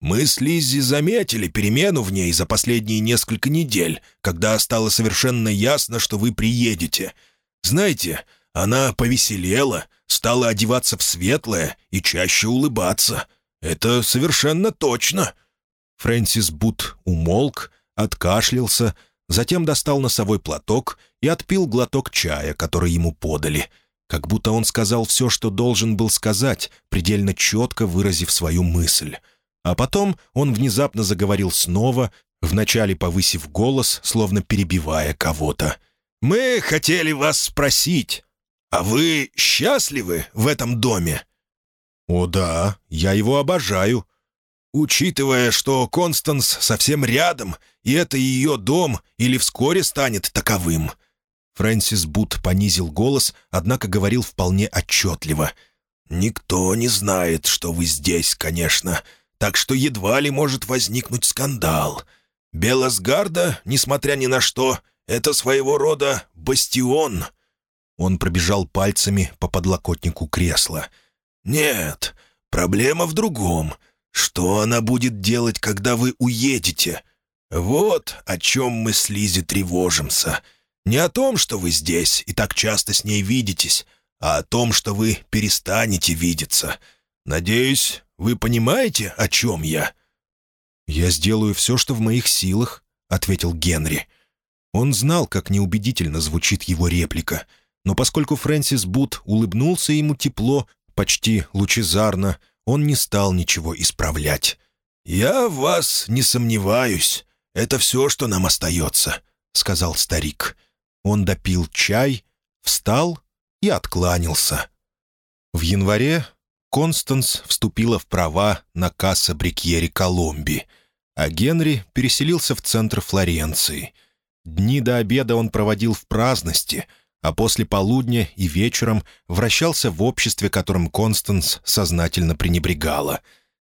«Мы с Лиззи заметили перемену в ней за последние несколько недель, когда стало совершенно ясно, что вы приедете. Знаете, она повеселела, стала одеваться в светлое и чаще улыбаться. Это совершенно точно». Фрэнсис Бут умолк, откашлялся, затем достал носовой платок и отпил глоток чая, который ему подали. Как будто он сказал все, что должен был сказать, предельно четко выразив свою мысль. А потом он внезапно заговорил снова, вначале повысив голос, словно перебивая кого-то. «Мы хотели вас спросить, а вы счастливы в этом доме?» «О да, я его обожаю», Учитывая, что Констанс совсем рядом, и это ее дом или вскоре станет таковым». Фрэнсис Бут понизил голос, однако говорил вполне отчетливо. «Никто не знает, что вы здесь, конечно, так что едва ли может возникнуть скандал. Белосгарда, несмотря ни на что, это своего рода бастион». Он пробежал пальцами по подлокотнику кресла. «Нет, проблема в другом. Что она будет делать, когда вы уедете? Вот о чем мы с Лизи тревожимся. Не о том, что вы здесь и так часто с ней видитесь, а о том, что вы перестанете видеться. Надеюсь, вы понимаете, о чем я?» «Я сделаю все, что в моих силах», — ответил Генри. Он знал, как неубедительно звучит его реплика, но поскольку Фрэнсис Бут улыбнулся ему тепло, почти лучезарно, — он не стал ничего исправлять. «Я в вас не сомневаюсь. Это все, что нам остается», — сказал старик. Он допил чай, встал и откланялся. В январе Констанс вступила в права на касса Брикьери Коломби, а Генри переселился в центр Флоренции. Дни до обеда он проводил в праздности — а после полудня и вечером вращался в обществе, которым Констанс сознательно пренебрегала.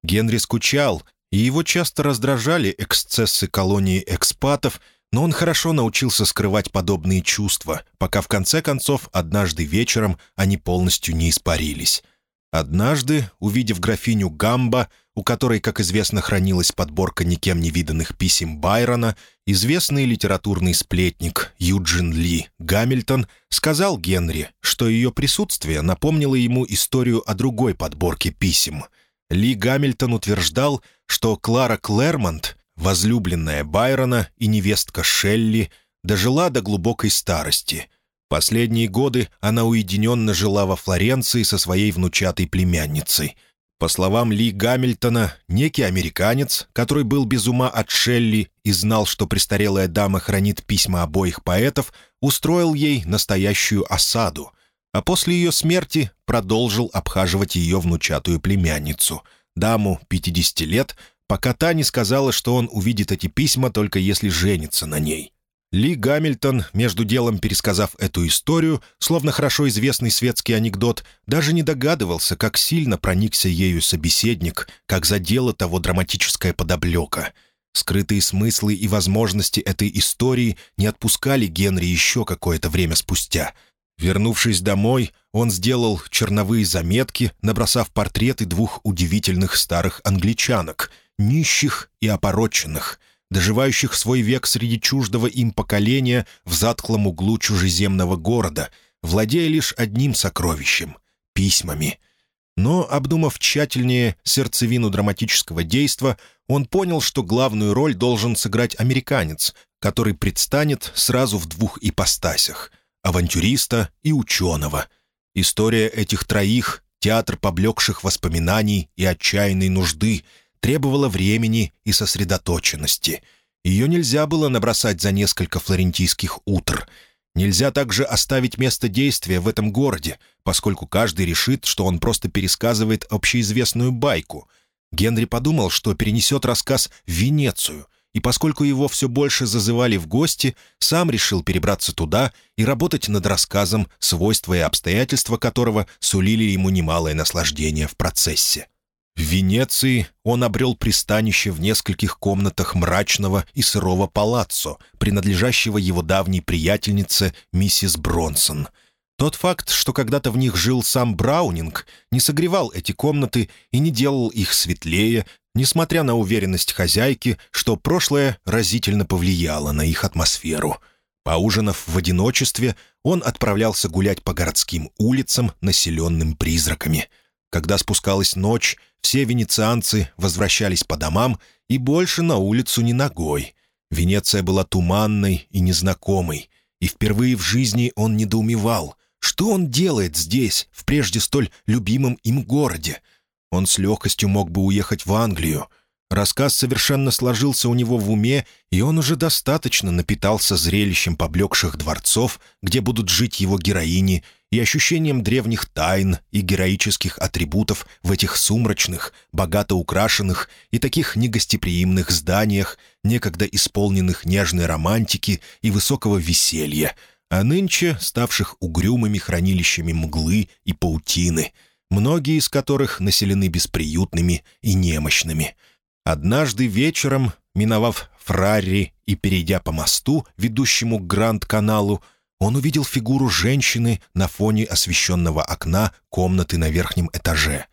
Генри скучал, и его часто раздражали эксцессы колонии экспатов, но он хорошо научился скрывать подобные чувства, пока в конце концов однажды вечером они полностью не испарились. Однажды, увидев графиню Гамба, у которой, как известно, хранилась подборка никем не виданных писем Байрона, известный литературный сплетник Юджин Ли Гамильтон сказал Генри, что ее присутствие напомнило ему историю о другой подборке писем. Ли Гамильтон утверждал, что Клара Клэрмонт, возлюбленная Байрона и невестка Шелли, дожила до глубокой старости. Последние годы она уединенно жила во Флоренции со своей внучатой племянницей — по словам Ли Гамильтона, некий американец, который был без ума от Шелли и знал, что престарелая дама хранит письма обоих поэтов, устроил ей настоящую осаду, а после ее смерти продолжил обхаживать ее внучатую племянницу, даму 50 лет, пока та не сказала, что он увидит эти письма только если женится на ней. Ли Гамильтон, между делом пересказав эту историю, словно хорошо известный светский анекдот, даже не догадывался, как сильно проникся ею собеседник, как задело того драматическая подоблека. Скрытые смыслы и возможности этой истории не отпускали Генри еще какое-то время спустя. Вернувшись домой, он сделал черновые заметки, набросав портреты двух удивительных старых англичанок, нищих и опороченных, доживающих свой век среди чуждого им поколения в затхлом углу чужеземного города, владея лишь одним сокровищем — письмами — но, обдумав тщательнее сердцевину драматического действа, он понял, что главную роль должен сыграть американец, который предстанет сразу в двух ипостасях — авантюриста и ученого. История этих троих, театр поблекших воспоминаний и отчаянной нужды, требовала времени и сосредоточенности. Ее нельзя было набросать за несколько флорентийских утр — Нельзя также оставить место действия в этом городе, поскольку каждый решит, что он просто пересказывает общеизвестную байку. Генри подумал, что перенесет рассказ в Венецию, и поскольку его все больше зазывали в гости, сам решил перебраться туда и работать над рассказом, свойства и обстоятельства которого сулили ему немалое наслаждение в процессе. В Венеции он обрел пристанище в нескольких комнатах мрачного и сырого палаццо, принадлежащего его давней приятельнице миссис Бронсон. Тот факт, что когда-то в них жил сам Браунинг, не согревал эти комнаты и не делал их светлее, несмотря на уверенность хозяйки, что прошлое разительно повлияло на их атмосферу. Поужинав в одиночестве, он отправлялся гулять по городским улицам, населенным призраками — когда спускалась ночь, все венецианцы возвращались по домам и больше на улицу не ногой. Венеция была туманной и незнакомой, и впервые в жизни он недоумевал, что он делает здесь, в прежде столь любимом им городе. Он с легкостью мог бы уехать в Англию — Рассказ совершенно сложился у него в уме, и он уже достаточно напитался зрелищем поблекших дворцов, где будут жить его героини, и ощущением древних тайн и героических атрибутов в этих сумрачных, богато украшенных и таких негостеприимных зданиях, некогда исполненных нежной романтики и высокого веселья, а нынче ставших угрюмыми хранилищами мглы и паутины, многие из которых населены бесприютными и немощными — Однажды вечером, миновав Фрарри и перейдя по мосту, ведущему к Гранд-каналу, он увидел фигуру женщины на фоне освещенного окна комнаты на верхнем этаже.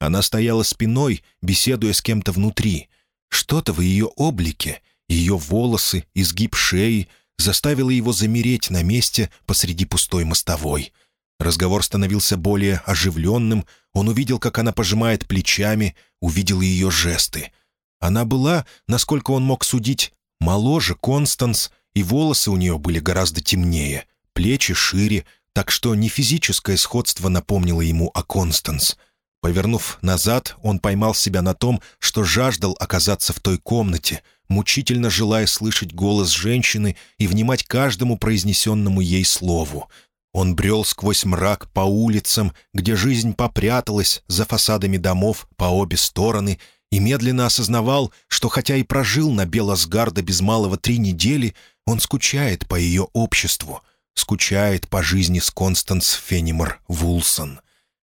Она стояла спиной, беседуя с кем-то внутри. Что-то в ее облике, ее волосы, изгиб шеи заставило его замереть на месте посреди пустой мостовой. Разговор становился более оживленным, он увидел, как она пожимает плечами, увидел ее жесты — она была, насколько он мог судить, моложе Констанс, и волосы у нее были гораздо темнее, плечи шире, так что не физическое сходство напомнило ему о Констанс. Повернув назад, он поймал себя на том, что жаждал оказаться в той комнате, мучительно желая слышать голос женщины и внимать каждому произнесенному ей слову. Он брел сквозь мрак по улицам, где жизнь попряталась за фасадами домов по обе стороны и медленно осознавал, что хотя и прожил на Белосгарда без малого три недели, он скучает по ее обществу, скучает по жизни с Констанс Фенимор Вулсон.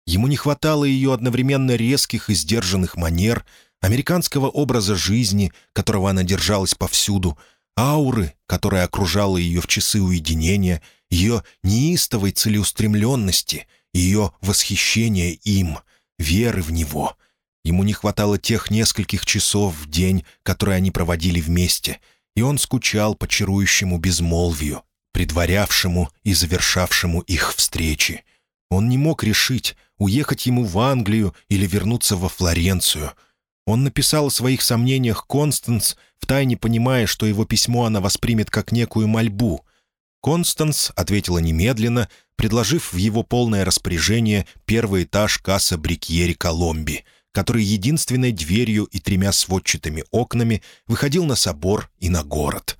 Ему не хватало ее одновременно резких и сдержанных манер, американского образа жизни, которого она держалась повсюду, ауры, которая окружала ее в часы уединения, ее неистовой целеустремленности, ее восхищения им, веры в него — Ему не хватало тех нескольких часов в день, которые они проводили вместе, и он скучал по чарующему безмолвию, предварявшему и завершавшему их встречи. Он не мог решить, уехать ему в Англию или вернуться во Флоренцию. Он написал о своих сомнениях Констанс, втайне понимая, что его письмо она воспримет как некую мольбу. Констанс ответила немедленно, предложив в его полное распоряжение первый этаж касса Брикьери Коломби — который единственной дверью и тремя сводчатыми окнами выходил на собор и на город.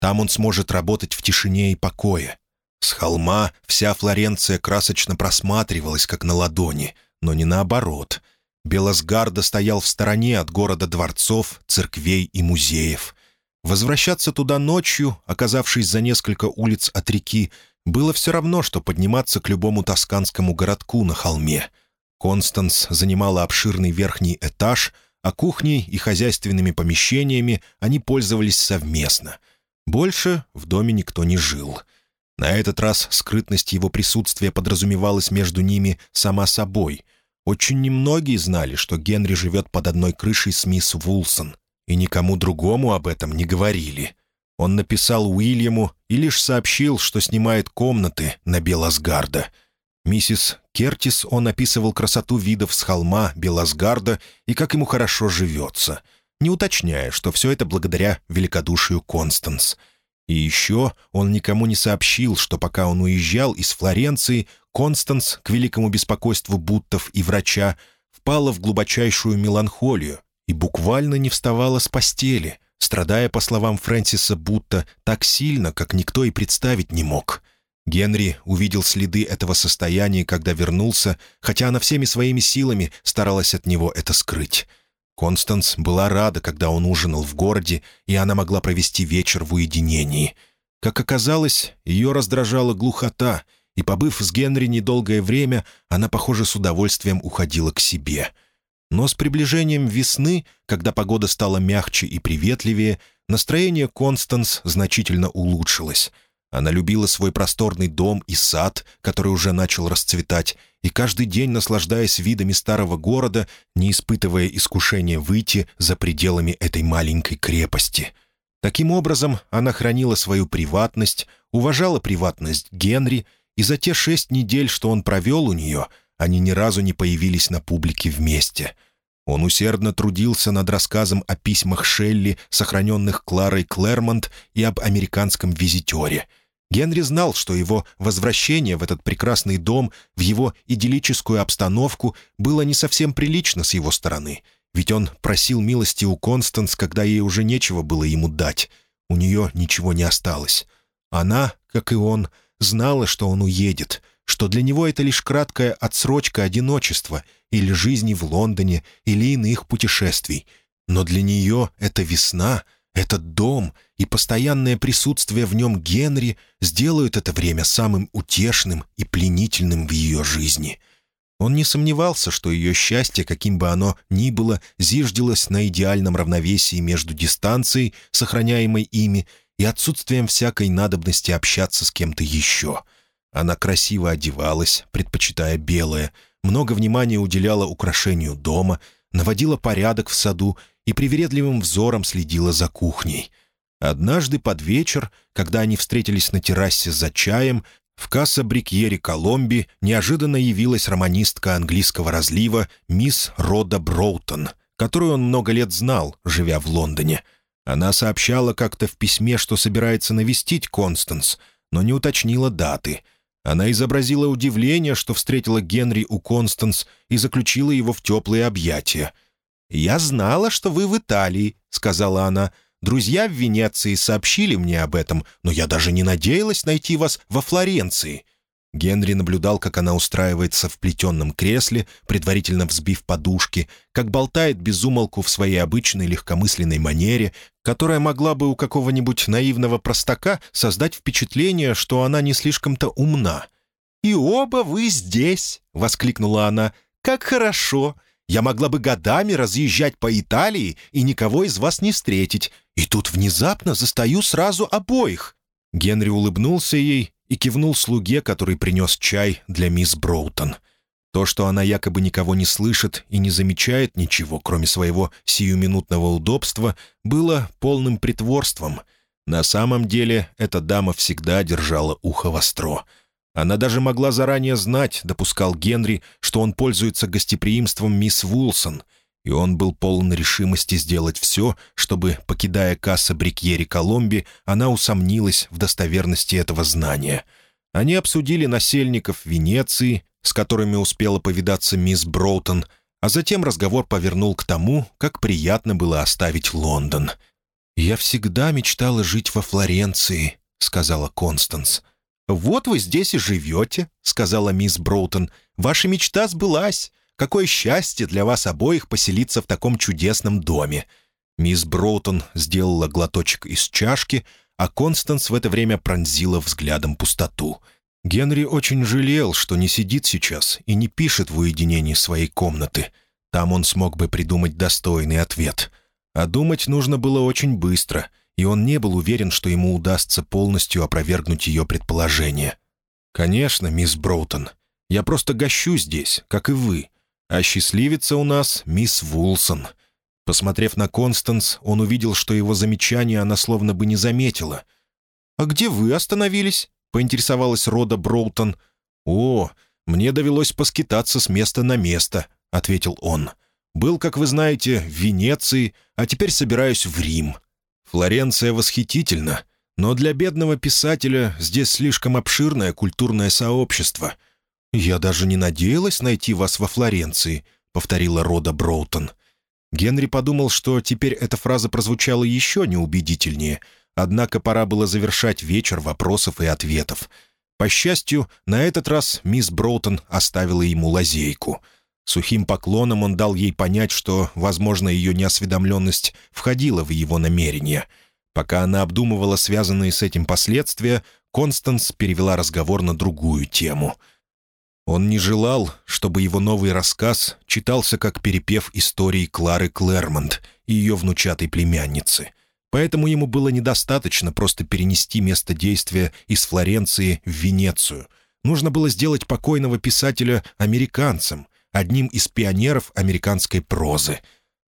Там он сможет работать в тишине и покое. С холма вся Флоренция красочно просматривалась, как на ладони, но не наоборот. Белосгарда стоял в стороне от города дворцов, церквей и музеев. Возвращаться туда ночью, оказавшись за несколько улиц от реки, было все равно, что подниматься к любому тосканскому городку на холме — Констанс занимала обширный верхний этаж, а кухней и хозяйственными помещениями они пользовались совместно. Больше в доме никто не жил. На этот раз скрытность его присутствия подразумевалась между ними сама собой. Очень немногие знали, что Генри живет под одной крышей с мисс Вулсон, и никому другому об этом не говорили. Он написал Уильяму и лишь сообщил, что снимает комнаты на Белосгарда. Миссис Кертис он описывал красоту видов с холма Белосгарда и как ему хорошо живется, не уточняя, что все это благодаря великодушию Констанс. И еще он никому не сообщил, что пока он уезжал из Флоренции, Констанс, к великому беспокойству буттов и врача, впала в глубочайшую меланхолию и буквально не вставала с постели, страдая, по словам Фрэнсиса Бутта, так сильно, как никто и представить не мог. Генри увидел следы этого состояния, когда вернулся, хотя она всеми своими силами старалась от него это скрыть. Констанс была рада, когда он ужинал в городе, и она могла провести вечер в уединении. Как оказалось, ее раздражала глухота, и, побыв с Генри недолгое время, она, похоже, с удовольствием уходила к себе — но с приближением весны, когда погода стала мягче и приветливее, настроение Констанс значительно улучшилось. Она любила свой просторный дом и сад, который уже начал расцветать, и каждый день, наслаждаясь видами старого города, не испытывая искушения выйти за пределами этой маленькой крепости. Таким образом, она хранила свою приватность, уважала приватность Генри, и за те шесть недель, что он провел у нее — они ни разу не появились на публике вместе. Он усердно трудился над рассказом о письмах Шелли, сохраненных Кларой Клэрмонт, и об американском визитере. Генри знал, что его возвращение в этот прекрасный дом, в его идиллическую обстановку, было не совсем прилично с его стороны, ведь он просил милости у Констанс, когда ей уже нечего было ему дать. У нее ничего не осталось. Она, как и он, знала, что он уедет — что для него это лишь краткая отсрочка одиночества или жизни в Лондоне или иных путешествий. Но для нее это весна, этот дом и постоянное присутствие в нем Генри сделают это время самым утешным и пленительным в ее жизни. Он не сомневался, что ее счастье, каким бы оно ни было, зиждилось на идеальном равновесии между дистанцией, сохраняемой ими, и отсутствием всякой надобности общаться с кем-то еще — она красиво одевалась, предпочитая белое, много внимания уделяла украшению дома, наводила порядок в саду и привередливым взором следила за кухней. Однажды под вечер, когда они встретились на террасе за чаем, в касса Брикьере Коломби неожиданно явилась романистка английского разлива мисс Рода Броутон, которую он много лет знал, живя в Лондоне. Она сообщала как-то в письме, что собирается навестить Констанс, но не уточнила даты — она изобразила удивление, что встретила Генри у Констанс и заключила его в теплые объятия. «Я знала, что вы в Италии», — сказала она. «Друзья в Венеции сообщили мне об этом, но я даже не надеялась найти вас во Флоренции. Генри наблюдал, как она устраивается в плетенном кресле, предварительно взбив подушки, как болтает безумолку в своей обычной легкомысленной манере, которая могла бы у какого-нибудь наивного простака создать впечатление, что она не слишком-то умна. «И оба вы здесь!» — воскликнула она. «Как хорошо! Я могла бы годами разъезжать по Италии и никого из вас не встретить, и тут внезапно застаю сразу обоих!» Генри улыбнулся ей и кивнул слуге, который принес чай для мисс Броутон. То, что она якобы никого не слышит и не замечает ничего, кроме своего сиюминутного удобства, было полным притворством. На самом деле эта дама всегда держала ухо востро. Она даже могла заранее знать, допускал Генри, что он пользуется гостеприимством мисс Вулсон — и он был полон решимости сделать все, чтобы, покидая касса Брикьери Коломби, она усомнилась в достоверности этого знания. Они обсудили насельников Венеции, с которыми успела повидаться мисс Броутон, а затем разговор повернул к тому, как приятно было оставить Лондон. «Я всегда мечтала жить во Флоренции», — сказала Констанс. «Вот вы здесь и живете», — сказала мисс Броутон. «Ваша мечта сбылась. Какое счастье для вас обоих поселиться в таком чудесном доме!» Мисс Броутон сделала глоточек из чашки, а Констанс в это время пронзила взглядом пустоту. Генри очень жалел, что не сидит сейчас и не пишет в уединении своей комнаты. Там он смог бы придумать достойный ответ. А думать нужно было очень быстро, и он не был уверен, что ему удастся полностью опровергнуть ее предположение. «Конечно, мисс Броутон. Я просто гощу здесь, как и вы. А счастливица у нас мисс Вулсон». Посмотрев на Констанс, он увидел, что его замечание она словно бы не заметила. «А где вы остановились?» — поинтересовалась Рода Броутон. «О, мне довелось поскитаться с места на место», — ответил он. «Был, как вы знаете, в Венеции, а теперь собираюсь в Рим. Флоренция восхитительна, но для бедного писателя здесь слишком обширное культурное сообщество. Я даже не надеялась найти вас во Флоренции», — повторила Рода Броутон. Генри подумал, что теперь эта фраза прозвучала еще неубедительнее, однако пора было завершать вечер вопросов и ответов. По счастью, на этот раз мисс Броутон оставила ему лазейку. Сухим поклоном он дал ей понять, что, возможно, ее неосведомленность входила в его намерения. Пока она обдумывала связанные с этим последствия, Констанс перевела разговор на другую тему — он не желал, чтобы его новый рассказ читался как перепев истории Клары Клэрмонт и ее внучатой племянницы. Поэтому ему было недостаточно просто перенести место действия из Флоренции в Венецию. Нужно было сделать покойного писателя американцем, одним из пионеров американской прозы.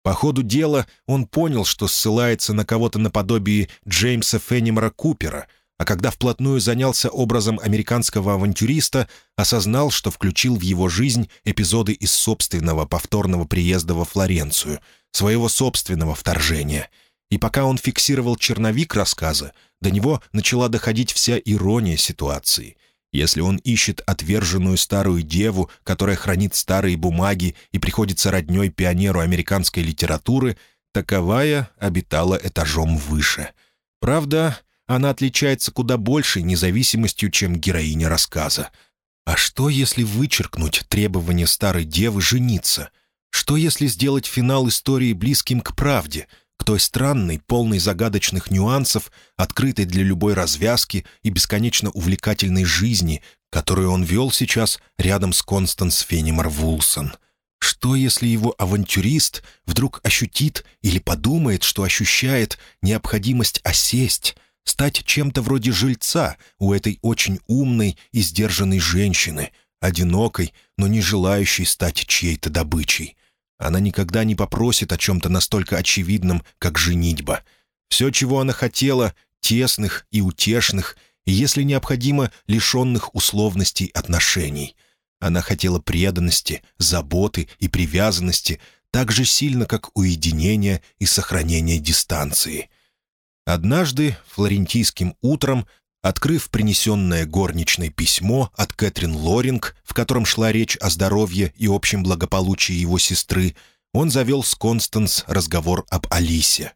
По ходу дела он понял, что ссылается на кого-то наподобие Джеймса Феннимора Купера — а когда вплотную занялся образом американского авантюриста, осознал, что включил в его жизнь эпизоды из собственного повторного приезда во Флоренцию, своего собственного вторжения. И пока он фиксировал черновик рассказа, до него начала доходить вся ирония ситуации. Если он ищет отверженную старую деву, которая хранит старые бумаги и приходится родней пионеру американской литературы, таковая обитала этажом выше. Правда, она отличается куда большей независимостью, чем героиня рассказа. А что, если вычеркнуть требование старой девы жениться? Что, если сделать финал истории близким к правде, к той странной, полной загадочных нюансов, открытой для любой развязки и бесконечно увлекательной жизни, которую он вел сейчас рядом с Констанс Фенимор Вулсон? Что, если его авантюрист вдруг ощутит или подумает, что ощущает необходимость осесть, стать чем-то вроде жильца у этой очень умной и сдержанной женщины, одинокой, но не желающей стать чьей-то добычей. Она никогда не попросит о чем-то настолько очевидном, как женитьба. Все, чего она хотела, тесных и утешных, и, если необходимо, лишенных условностей отношений. Она хотела преданности, заботы и привязанности так же сильно, как уединения и сохранения дистанции — Однажды, флорентийским утром, открыв принесенное горничной письмо от Кэтрин Лоринг, в котором шла речь о здоровье и общем благополучии его сестры, он завел с Констанс разговор об Алисе.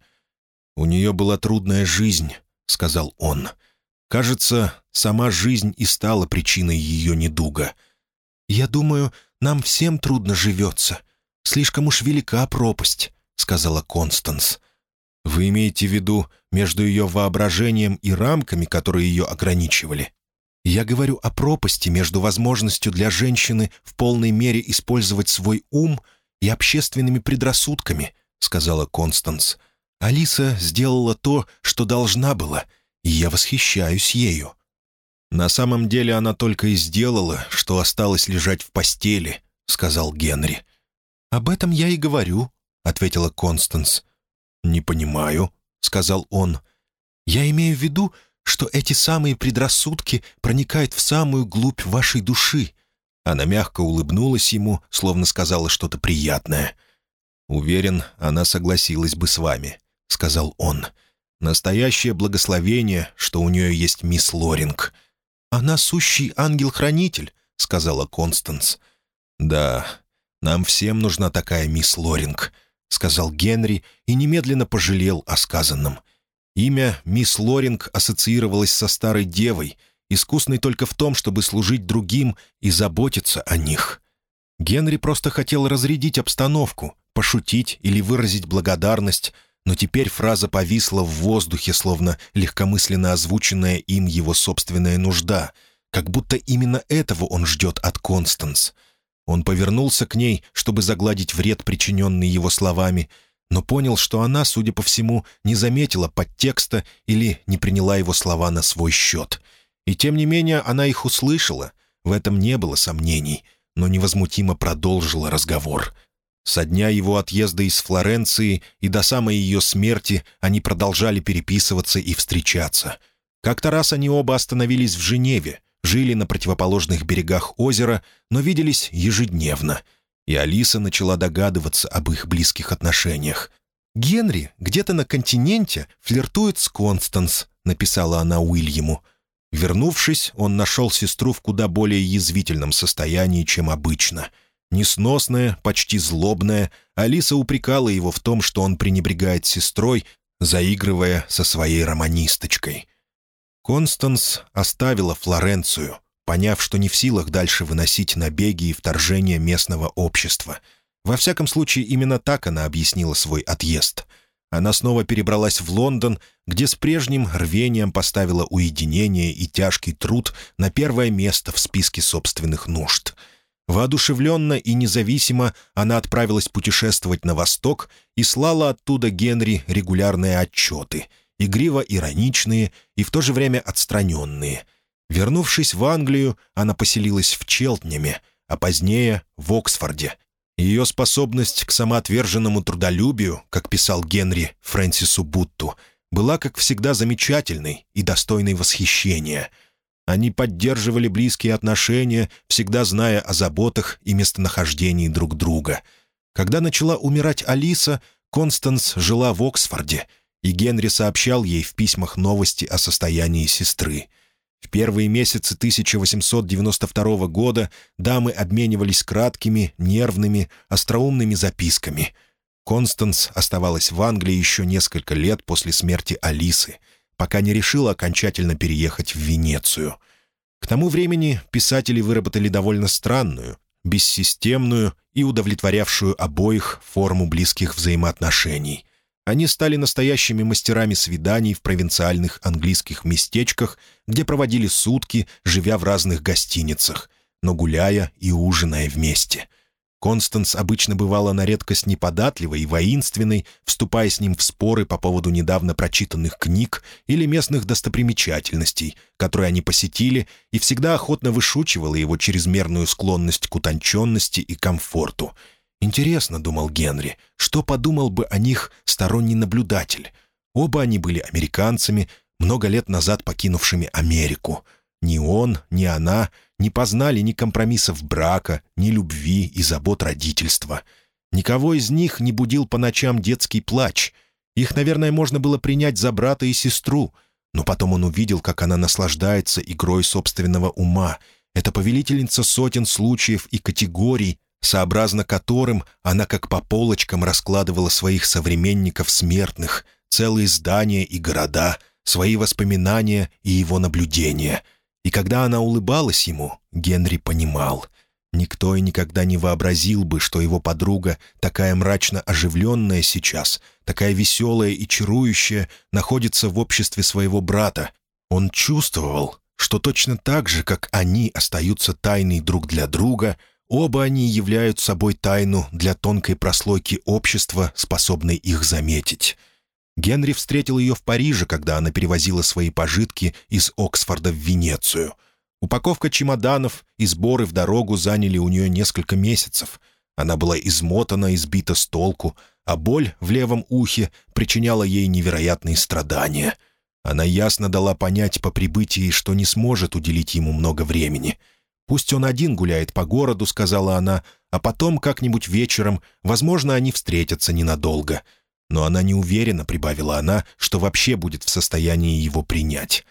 «У нее была трудная жизнь», — сказал он. «Кажется, сама жизнь и стала причиной ее недуга». «Я думаю, нам всем трудно живется. Слишком уж велика пропасть», — сказала Констанс. Вы имеете в виду между ее воображением и рамками, которые ее ограничивали? Я говорю о пропасти между возможностью для женщины в полной мере использовать свой ум и общественными предрассудками, сказала Констанс. Алиса сделала то, что должна была, и я восхищаюсь ею. «На самом деле она только и сделала, что осталось лежать в постели», — сказал Генри. «Об этом я и говорю», — ответила Констанс. «Не понимаю», — сказал он. «Я имею в виду, что эти самые предрассудки проникают в самую глубь вашей души». Она мягко улыбнулась ему, словно сказала что-то приятное. «Уверен, она согласилась бы с вами», — сказал он. «Настоящее благословение, что у нее есть мисс Лоринг». «Она сущий ангел-хранитель», — сказала Констанс. «Да, нам всем нужна такая мисс Лоринг», — сказал Генри и немедленно пожалел о сказанном. Имя мисс Лоринг ассоциировалось со старой девой, искусной только в том, чтобы служить другим и заботиться о них. Генри просто хотел разрядить обстановку, пошутить или выразить благодарность, но теперь фраза повисла в воздухе, словно легкомысленно озвученная им его собственная нужда, как будто именно этого он ждет от Констанс — Он повернулся к ней, чтобы загладить вред, причиненный его словами, но понял, что она, судя по всему, не заметила подтекста или не приняла его слова на свой счет. И тем не менее она их услышала, в этом не было сомнений, но невозмутимо продолжила разговор. Со дня его отъезда из Флоренции и до самой ее смерти они продолжали переписываться и встречаться. Как-то раз они оба остановились в Женеве, жили на противоположных берегах озера, но виделись ежедневно. И Алиса начала догадываться об их близких отношениях. «Генри где-то на континенте флиртует с Констанс», — написала она Уильяму. Вернувшись, он нашел сестру в куда более язвительном состоянии, чем обычно. Несносная, почти злобная, Алиса упрекала его в том, что он пренебрегает сестрой, заигрывая со своей романисточкой. Констанс оставила Флоренцию, поняв, что не в силах дальше выносить набеги и вторжения местного общества. Во всяком случае, именно так она объяснила свой отъезд. Она снова перебралась в Лондон, где с прежним рвением поставила уединение и тяжкий труд на первое место в списке собственных нужд. Воодушевленно и независимо она отправилась путешествовать на восток и слала оттуда Генри регулярные отчеты — игриво-ироничные и в то же время отстраненные. Вернувшись в Англию, она поселилась в Челтнеме, а позднее — в Оксфорде. Ее способность к самоотверженному трудолюбию, как писал Генри Фрэнсису Бутту, была, как всегда, замечательной и достойной восхищения. Они поддерживали близкие отношения, всегда зная о заботах и местонахождении друг друга. Когда начала умирать Алиса, Констанс жила в Оксфорде — и Генри сообщал ей в письмах новости о состоянии сестры. В первые месяцы 1892 года дамы обменивались краткими, нервными, остроумными записками. Констанс оставалась в Англии еще несколько лет после смерти Алисы, пока не решила окончательно переехать в Венецию. К тому времени писатели выработали довольно странную, бессистемную и удовлетворявшую обоих форму близких взаимоотношений. Они стали настоящими мастерами свиданий в провинциальных английских местечках, где проводили сутки, живя в разных гостиницах, но гуляя и ужиная вместе. Констанс обычно бывала на редкость неподатливой и воинственной, вступая с ним в споры по поводу недавно прочитанных книг или местных достопримечательностей, которые они посетили, и всегда охотно вышучивала его чрезмерную склонность к утонченности и комфорту — Интересно, думал Генри, что подумал бы о них сторонний наблюдатель. Оба они были американцами, много лет назад покинувшими Америку. Ни он, ни она не познали ни компромиссов брака, ни любви и забот родительства. Никого из них не будил по ночам детский плач. Их, наверное, можно было принять за брата и сестру, но потом он увидел, как она наслаждается игрой собственного ума. Это повелительница сотен случаев и категорий, сообразно которым она как по полочкам раскладывала своих современников смертных, целые здания и города, свои воспоминания и его наблюдения. И когда она улыбалась ему, Генри понимал. Никто и никогда не вообразил бы, что его подруга, такая мрачно оживленная сейчас, такая веселая и чарующая, находится в обществе своего брата. Он чувствовал, что точно так же, как они остаются тайной друг для друга — Оба они являют собой тайну для тонкой прослойки общества, способной их заметить. Генри встретил ее в Париже, когда она перевозила свои пожитки из Оксфорда в Венецию. Упаковка чемоданов и сборы в дорогу заняли у нее несколько месяцев. Она была измотана, избита с толку, а боль в левом ухе причиняла ей невероятные страдания. Она ясно дала понять по прибытии, что не сможет уделить ему много времени — «Пусть он один гуляет по городу», — сказала она, «а потом как-нибудь вечером, возможно, они встретятся ненадолго». Но она не уверена, прибавила она, что вообще будет в состоянии его принять.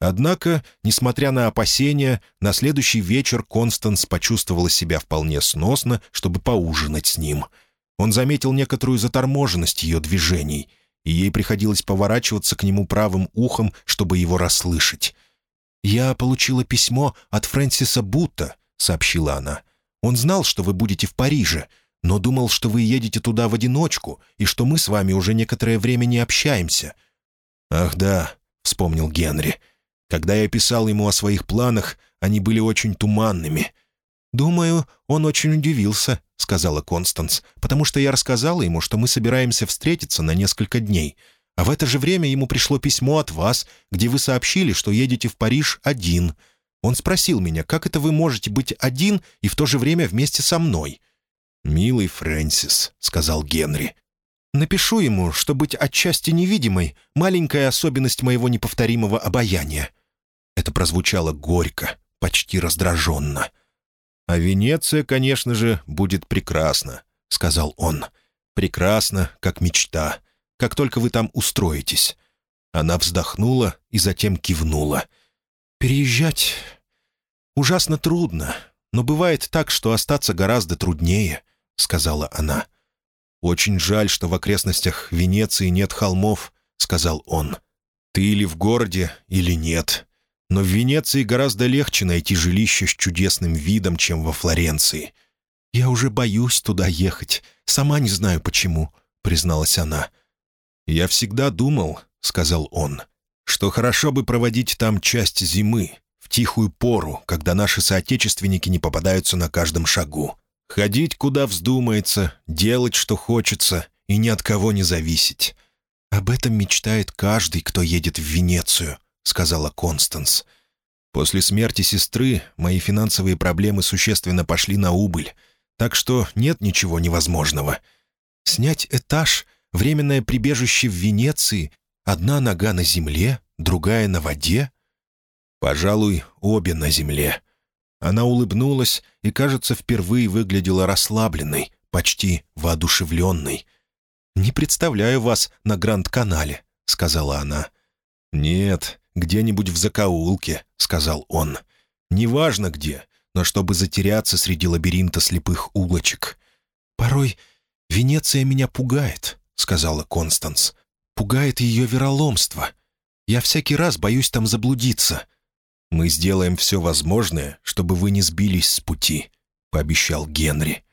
Однако, несмотря на опасения, на следующий вечер Констанс почувствовала себя вполне сносно, чтобы поужинать с ним. Он заметил некоторую заторможенность ее движений, и ей приходилось поворачиваться к нему правым ухом, чтобы его расслышать. «Я получила письмо от Фрэнсиса Бутта», — сообщила она. «Он знал, что вы будете в Париже, но думал, что вы едете туда в одиночку и что мы с вами уже некоторое время не общаемся». «Ах да», — вспомнил Генри. «Когда я писал ему о своих планах, они были очень туманными. «Думаю, он очень удивился», — сказала Констанс, «потому что я рассказала ему, что мы собираемся встретиться на несколько дней. А в это же время ему пришло письмо от вас, где вы сообщили, что едете в Париж один. Он спросил меня, как это вы можете быть один и в то же время вместе со мной?» «Милый Фрэнсис», — сказал Генри, «напишу ему, что быть отчасти невидимой — маленькая особенность моего неповторимого обаяния». Это прозвучало горько, почти раздраженно. «А Венеция, конечно же, будет прекрасна», — сказал он. «Прекрасно, как мечта, как только вы там устроитесь». Она вздохнула и затем кивнула. «Переезжать ужасно трудно, но бывает так, что остаться гораздо труднее», — сказала она. «Очень жаль, что в окрестностях Венеции нет холмов», — сказал он. «Ты или в городе, или нет. Но в Венеции гораздо легче найти жилище с чудесным видом, чем во Флоренции. «Я уже боюсь туда ехать. Сама не знаю, почему», — призналась она. «Я всегда думал», — сказал он, — «что хорошо бы проводить там часть зимы, в тихую пору, когда наши соотечественники не попадаются на каждом шагу. Ходить, куда вздумается, делать, что хочется, и ни от кого не зависеть. Об этом мечтает каждый, кто едет в Венецию. — сказала Констанс. «После смерти сестры мои финансовые проблемы существенно пошли на убыль, так что нет ничего невозможного. Снять этаж, временное прибежище в Венеции, одна нога на земле, другая на воде? Пожалуй, обе на земле». Она улыбнулась и, кажется, впервые выглядела расслабленной, почти воодушевленной. «Не представляю вас на Гранд-канале», — сказала она. «Нет, где-нибудь в закоулке», — сказал он. «Неважно где, но чтобы затеряться среди лабиринта слепых улочек». «Порой Венеция меня пугает», — сказала Констанс. «Пугает ее вероломство. Я всякий раз боюсь там заблудиться». «Мы сделаем все возможное, чтобы вы не сбились с пути», — пообещал Генри.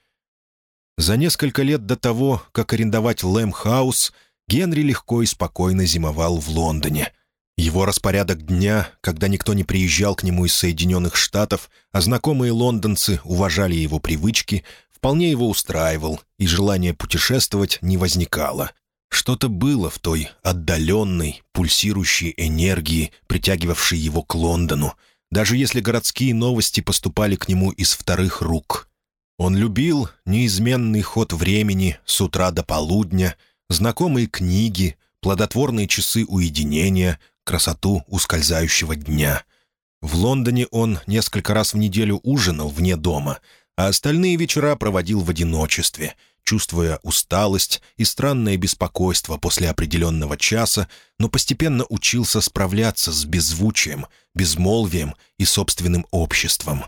За несколько лет до того, как арендовать Лэм-хаус, Генри легко и спокойно зимовал в Лондоне — его распорядок дня, когда никто не приезжал к нему из Соединенных Штатов, а знакомые лондонцы уважали его привычки, вполне его устраивал, и желание путешествовать не возникало. Что-то было в той отдаленной, пульсирующей энергии, притягивавшей его к Лондону, даже если городские новости поступали к нему из вторых рук. Он любил неизменный ход времени с утра до полудня, знакомые книги, плодотворные часы уединения, красоту ускользающего дня. В Лондоне он несколько раз в неделю ужинал вне дома, а остальные вечера проводил в одиночестве, чувствуя усталость и странное беспокойство после определенного часа, но постепенно учился справляться с беззвучием, безмолвием и собственным обществом.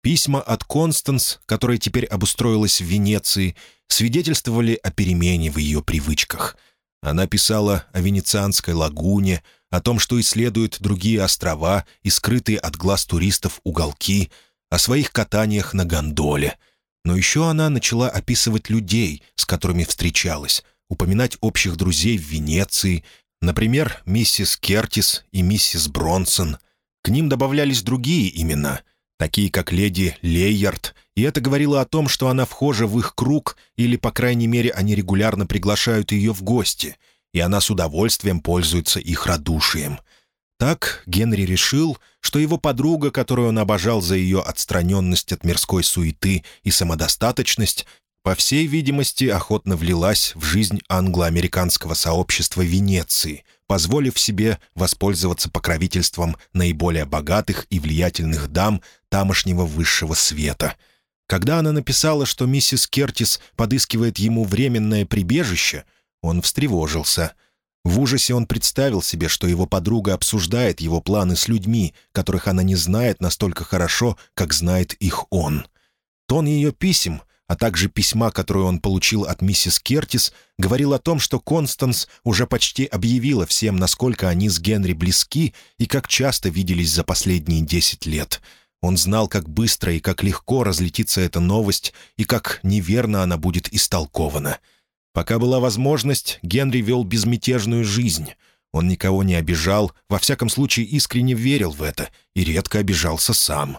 Письма от Констанс, которая теперь обустроилась в Венеции, свидетельствовали о перемене в ее привычках. Она писала о Венецианской лагуне, о том, что исследует другие острова и скрытые от глаз туристов уголки, о своих катаниях на гондоле. Но еще она начала описывать людей, с которыми встречалась, упоминать общих друзей в Венеции, например, миссис Кертис и миссис Бронсон. К ним добавлялись другие имена, такие как леди Лейярд, и это говорило о том, что она вхожа в их круг, или, по крайней мере, они регулярно приглашают ее в гости — и она с удовольствием пользуется их радушием. Так Генри решил, что его подруга, которую он обожал за ее отстраненность от мирской суеты и самодостаточность, по всей видимости, охотно влилась в жизнь англо-американского сообщества Венеции, позволив себе воспользоваться покровительством наиболее богатых и влиятельных дам тамошнего высшего света. Когда она написала, что миссис Кертис подыскивает ему временное прибежище — он встревожился. В ужасе он представил себе, что его подруга обсуждает его планы с людьми, которых она не знает настолько хорошо, как знает их он. Тон ее писем, а также письма, которое он получил от миссис Кертис, говорил о том, что Констанс уже почти объявила всем, насколько они с Генри близки и как часто виделись за последние десять лет. Он знал, как быстро и как легко разлетится эта новость и как неверно она будет истолкована — Пока была возможность, Генри вел безмятежную жизнь. Он никого не обижал, во всяком случае искренне верил в это и редко обижался сам.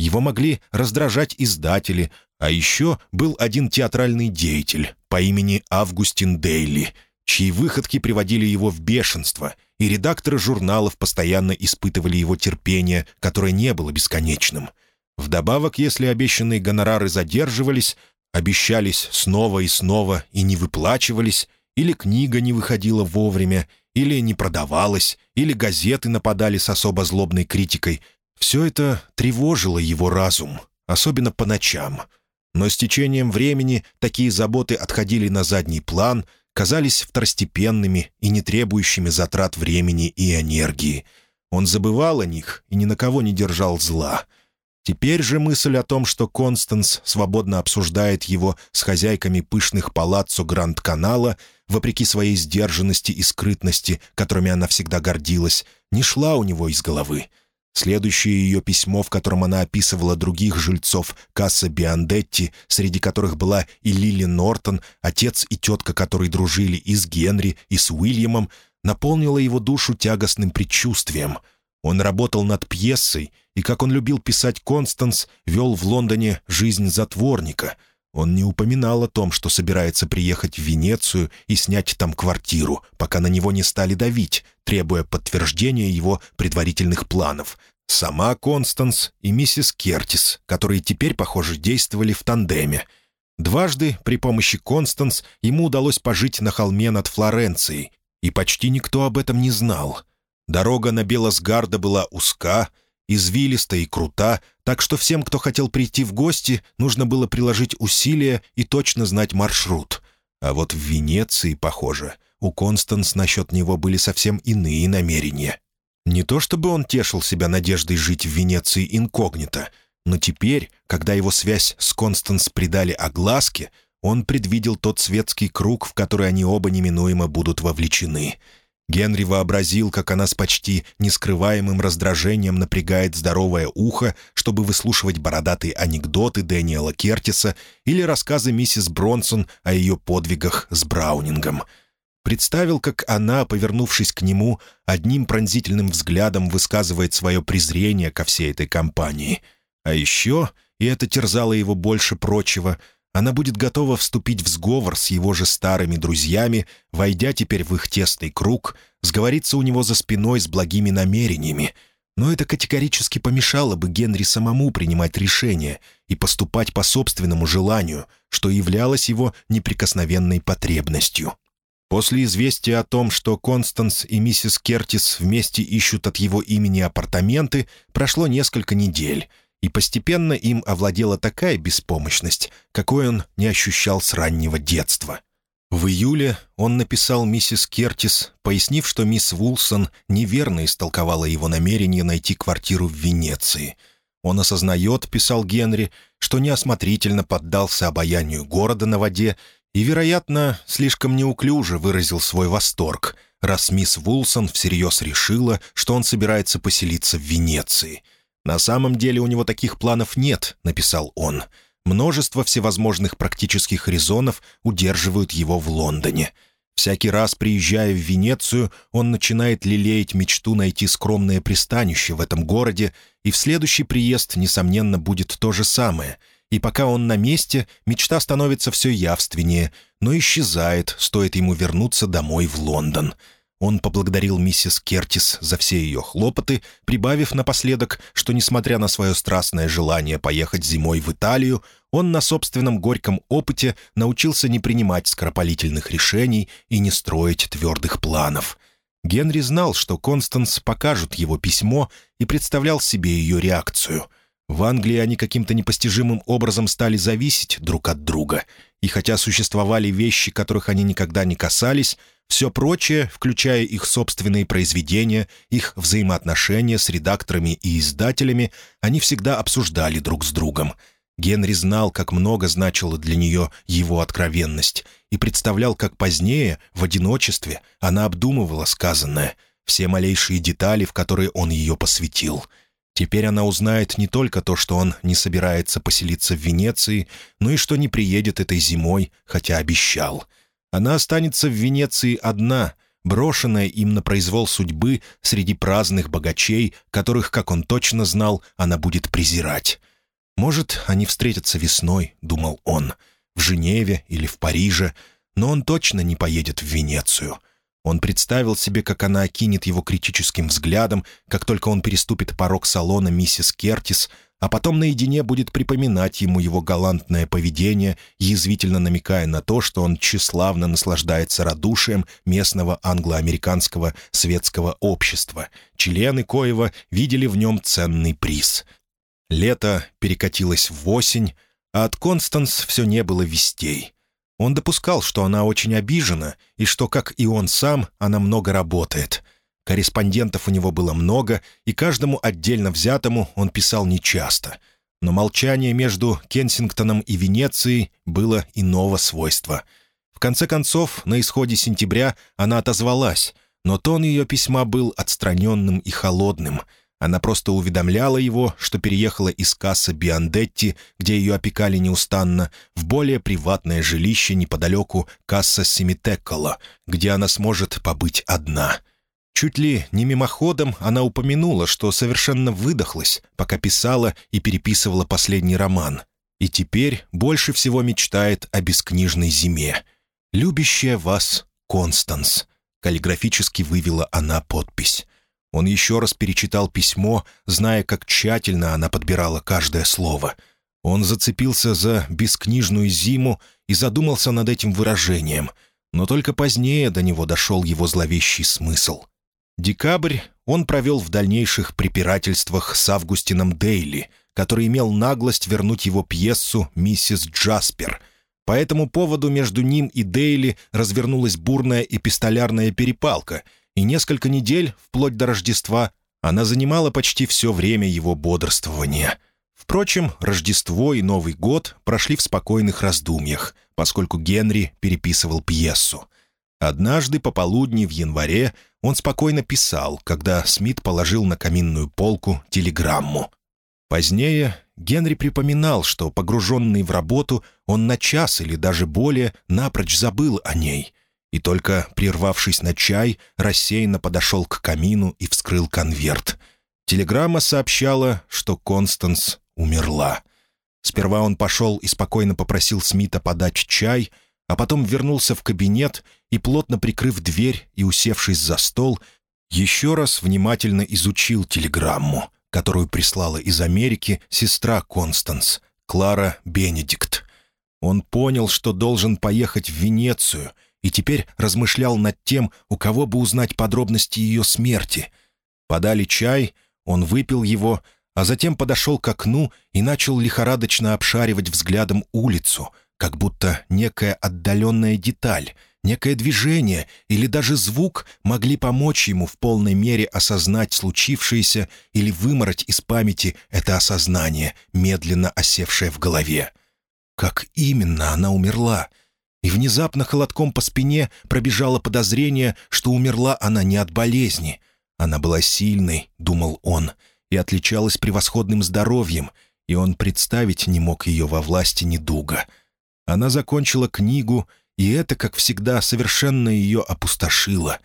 Его могли раздражать издатели, а еще был один театральный деятель по имени Августин Дейли, чьи выходки приводили его в бешенство, и редакторы журналов постоянно испытывали его терпение, которое не было бесконечным. Вдобавок, если обещанные гонорары задерживались, обещались снова и снова и не выплачивались, или книга не выходила вовремя, или не продавалась, или газеты нападали с особо злобной критикой, все это тревожило его разум, особенно по ночам. Но с течением времени такие заботы отходили на задний план, казались второстепенными и не требующими затрат времени и энергии. Он забывал о них и ни на кого не держал зла. Теперь же мысль о том, что Констанс свободно обсуждает его с хозяйками пышных палаццо Гранд-канала, вопреки своей сдержанности и скрытности, которыми она всегда гордилась, не шла у него из головы. Следующее ее письмо, в котором она описывала других жильцов Касса Биандетти, среди которых была и Лили Нортон, отец и тетка, которые дружили и с Генри, и с Уильямом, наполнило его душу тягостным предчувствием. Он работал над пьесой, и, как он любил писать Констанс, вел в Лондоне жизнь затворника — он не упоминал о том, что собирается приехать в Венецию и снять там квартиру, пока на него не стали давить, требуя подтверждения его предварительных планов. Сама Констанс и миссис Кертис, которые теперь, похоже, действовали в тандеме. Дважды при помощи Констанс ему удалось пожить на холме над Флоренцией, и почти никто об этом не знал. Дорога на Белосгарда была узка, извилиста и крута, так что всем, кто хотел прийти в гости, нужно было приложить усилия и точно знать маршрут. А вот в Венеции, похоже, у Констанс насчет него были совсем иные намерения. Не то чтобы он тешил себя надеждой жить в Венеции инкогнито, но теперь, когда его связь с Констанс придали огласке, он предвидел тот светский круг, в который они оба неминуемо будут вовлечены — Генри вообразил, как она с почти нескрываемым раздражением напрягает здоровое ухо, чтобы выслушивать бородатые анекдоты Дэниела Кертиса или рассказы миссис Бронсон о ее подвигах с Браунингом. Представил, как она, повернувшись к нему, одним пронзительным взглядом высказывает свое презрение ко всей этой компании. А еще, и это терзало его больше прочего — она будет готова вступить в сговор с его же старыми друзьями, войдя теперь в их тесный круг, сговориться у него за спиной с благими намерениями. Но это категорически помешало бы Генри самому принимать решения и поступать по собственному желанию, что являлось его неприкосновенной потребностью. После известия о том, что Констанс и миссис Кертис вместе ищут от его имени апартаменты, прошло несколько недель — и постепенно им овладела такая беспомощность, какой он не ощущал с раннего детства. В июле он написал миссис Кертис, пояснив, что мисс Вулсон неверно истолковала его намерение найти квартиру в Венеции. Он осознает, писал Генри, что неосмотрительно поддался обаянию города на воде и, вероятно, слишком неуклюже выразил свой восторг, раз мисс Вулсон всерьез решила, что он собирается поселиться в Венеции — «На самом деле у него таких планов нет», — написал он. «Множество всевозможных практических резонов удерживают его в Лондоне. Всякий раз, приезжая в Венецию, он начинает лелеять мечту найти скромное пристанище в этом городе, и в следующий приезд, несомненно, будет то же самое. И пока он на месте, мечта становится все явственнее, но исчезает, стоит ему вернуться домой в Лондон». Он поблагодарил миссис Кертис за все ее хлопоты, прибавив напоследок, что, несмотря на свое страстное желание поехать зимой в Италию, он на собственном горьком опыте научился не принимать скоропалительных решений и не строить твердых планов. Генри знал, что Констанс покажут его письмо и представлял себе ее реакцию. В Англии они каким-то непостижимым образом стали зависеть друг от друга, и хотя существовали вещи, которых они никогда не касались, все прочее, включая их собственные произведения, их взаимоотношения с редакторами и издателями, они всегда обсуждали друг с другом. Генри знал, как много значила для нее его откровенность, и представлял, как позднее, в одиночестве, она обдумывала сказанное, все малейшие детали, в которые он ее посвятил. Теперь она узнает не только то, что он не собирается поселиться в Венеции, но и что не приедет этой зимой, хотя обещал — она останется в Венеции одна, брошенная им на произвол судьбы среди праздных богачей, которых, как он точно знал, она будет презирать. Может, они встретятся весной, думал он, в Женеве или в Париже, но он точно не поедет в Венецию. Он представил себе, как она окинет его критическим взглядом, как только он переступит порог салона миссис Кертис, а потом наедине будет припоминать ему его галантное поведение, язвительно намекая на то, что он тщеславно наслаждается радушием местного англо-американского светского общества. Члены Коева видели в нем ценный приз. Лето перекатилось в осень, а от Констанс все не было вестей. Он допускал, что она очень обижена, и что, как и он сам, она много работает. Корреспондентов у него было много, и каждому отдельно взятому он писал нечасто. Но молчание между Кенсингтоном и Венецией было иного свойства. В конце концов, на исходе сентября она отозвалась, но тон ее письма был отстраненным и холодным — она просто уведомляла его, что переехала из кассы Биандетти, где ее опекали неустанно, в более приватное жилище неподалеку касса Семитеккола, где она сможет побыть одна. Чуть ли не мимоходом она упомянула, что совершенно выдохлась, пока писала и переписывала последний роман. И теперь больше всего мечтает о бескнижной зиме. «Любящая вас, Констанс», — каллиграфически вывела она подпись. Он еще раз перечитал письмо, зная, как тщательно она подбирала каждое слово. Он зацепился за бескнижную зиму и задумался над этим выражением, но только позднее до него дошел его зловещий смысл. Декабрь он провел в дальнейших препирательствах с Августином Дейли, который имел наглость вернуть его пьесу «Миссис Джаспер», по этому поводу между ним и Дейли развернулась бурная эпистолярная перепалка — и несколько недель, вплоть до Рождества, она занимала почти все время его бодрствования. Впрочем, Рождество и Новый год прошли в спокойных раздумьях, поскольку Генри переписывал пьесу. Однажды пополудни в январе он спокойно писал, когда Смит положил на каминную полку телеграмму. Позднее Генри припоминал, что, погруженный в работу, он на час или даже более напрочь забыл о ней — и только, прервавшись на чай, рассеянно подошел к камину и вскрыл конверт. Телеграмма сообщала, что Констанс умерла. Сперва он пошел и спокойно попросил Смита подать чай, а потом вернулся в кабинет и, плотно прикрыв дверь и усевшись за стол, еще раз внимательно изучил телеграмму, которую прислала из Америки сестра Констанс, Клара Бенедикт. Он понял, что должен поехать в Венецию — и теперь размышлял над тем, у кого бы узнать подробности ее смерти. Подали чай, он выпил его, а затем подошел к окну и начал лихорадочно обшаривать взглядом улицу, как будто некая отдаленная деталь, некое движение или даже звук могли помочь ему в полной мере осознать случившееся или вымороть из памяти это осознание, медленно осевшее в голове. Как именно она умерла — и внезапно холодком по спине пробежало подозрение, что умерла она не от болезни. Она была сильной, думал он, и отличалась превосходным здоровьем, и он представить не мог ее во власти недуга. Она закончила книгу, и это, как всегда, совершенно ее опустошило.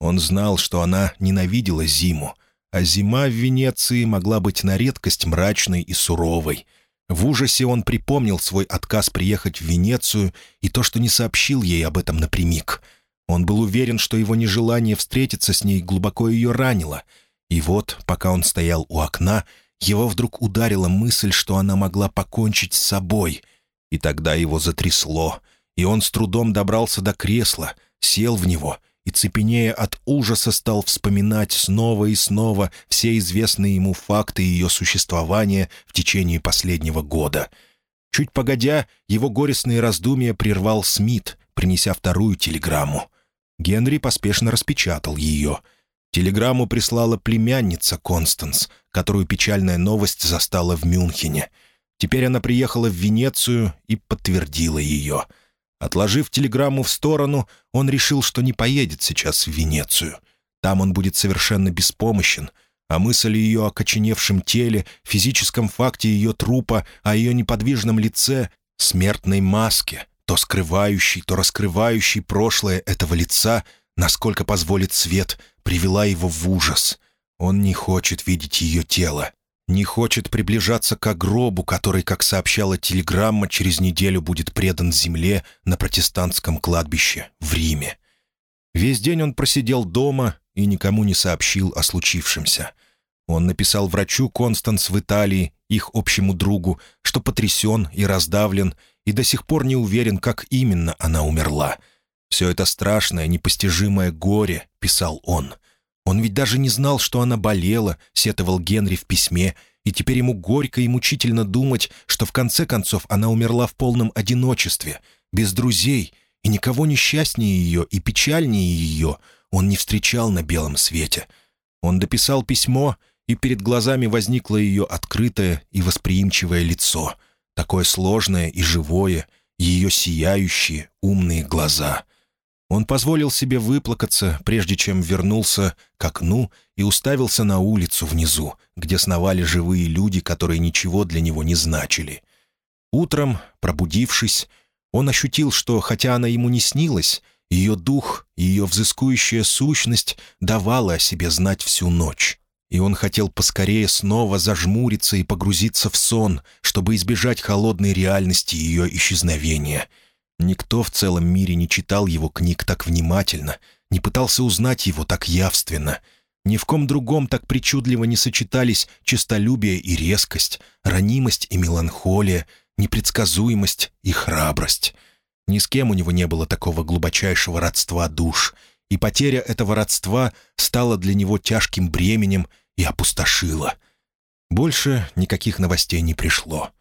Он знал, что она ненавидела зиму, а зима в Венеции могла быть на редкость мрачной и суровой — в ужасе он припомнил свой отказ приехать в Венецию и то, что не сообщил ей об этом напрямик. Он был уверен, что его нежелание встретиться с ней глубоко ее ранило. И вот, пока он стоял у окна, его вдруг ударила мысль, что она могла покончить с собой. И тогда его затрясло, и он с трудом добрался до кресла, сел в него — и, цепенея от ужаса, стал вспоминать снова и снова все известные ему факты ее существования в течение последнего года. Чуть погодя, его горестные раздумья прервал Смит, принеся вторую телеграмму. Генри поспешно распечатал ее. Телеграмму прислала племянница Констанс, которую печальная новость застала в Мюнхене. Теперь она приехала в Венецию и подтвердила ее — Отложив телеграмму в сторону, он решил, что не поедет сейчас в Венецию. Там он будет совершенно беспомощен, а мысль ее о окоченевшем теле, физическом факте ее трупа, о ее неподвижном лице, смертной маске, то скрывающей, то раскрывающей прошлое этого лица, насколько позволит свет, привела его в ужас. Он не хочет видеть ее тело. Не хочет приближаться к гробу, который, как сообщала телеграмма, через неделю будет предан земле на протестантском кладбище в Риме. Весь день он просидел дома и никому не сообщил о случившемся. Он написал врачу Констанс в Италии, их общему другу, что потрясен и раздавлен, и до сих пор не уверен, как именно она умерла. «Все это страшное, непостижимое горе», — писал он. Он ведь даже не знал, что она болела, сетовал Генри в письме, и теперь ему горько и мучительно думать, что в конце концов она умерла в полном одиночестве, без друзей, и никого несчастнее ее и печальнее ее он не встречал на белом свете. Он дописал письмо, и перед глазами возникло ее открытое и восприимчивое лицо, такое сложное и живое, ее сияющие, умные глаза — он позволил себе выплакаться, прежде чем вернулся к окну и уставился на улицу внизу, где сновали живые люди, которые ничего для него не значили. Утром, пробудившись, он ощутил, что, хотя она ему не снилась, ее дух ее взыскующая сущность давала о себе знать всю ночь. И он хотел поскорее снова зажмуриться и погрузиться в сон, чтобы избежать холодной реальности ее исчезновения — Никто в целом мире не читал его книг так внимательно, не пытался узнать его так явственно. Ни в ком другом так причудливо не сочетались честолюбие и резкость, ранимость и меланхолия, непредсказуемость и храбрость. Ни с кем у него не было такого глубочайшего родства душ, и потеря этого родства стала для него тяжким бременем и опустошила. Больше никаких новостей не пришло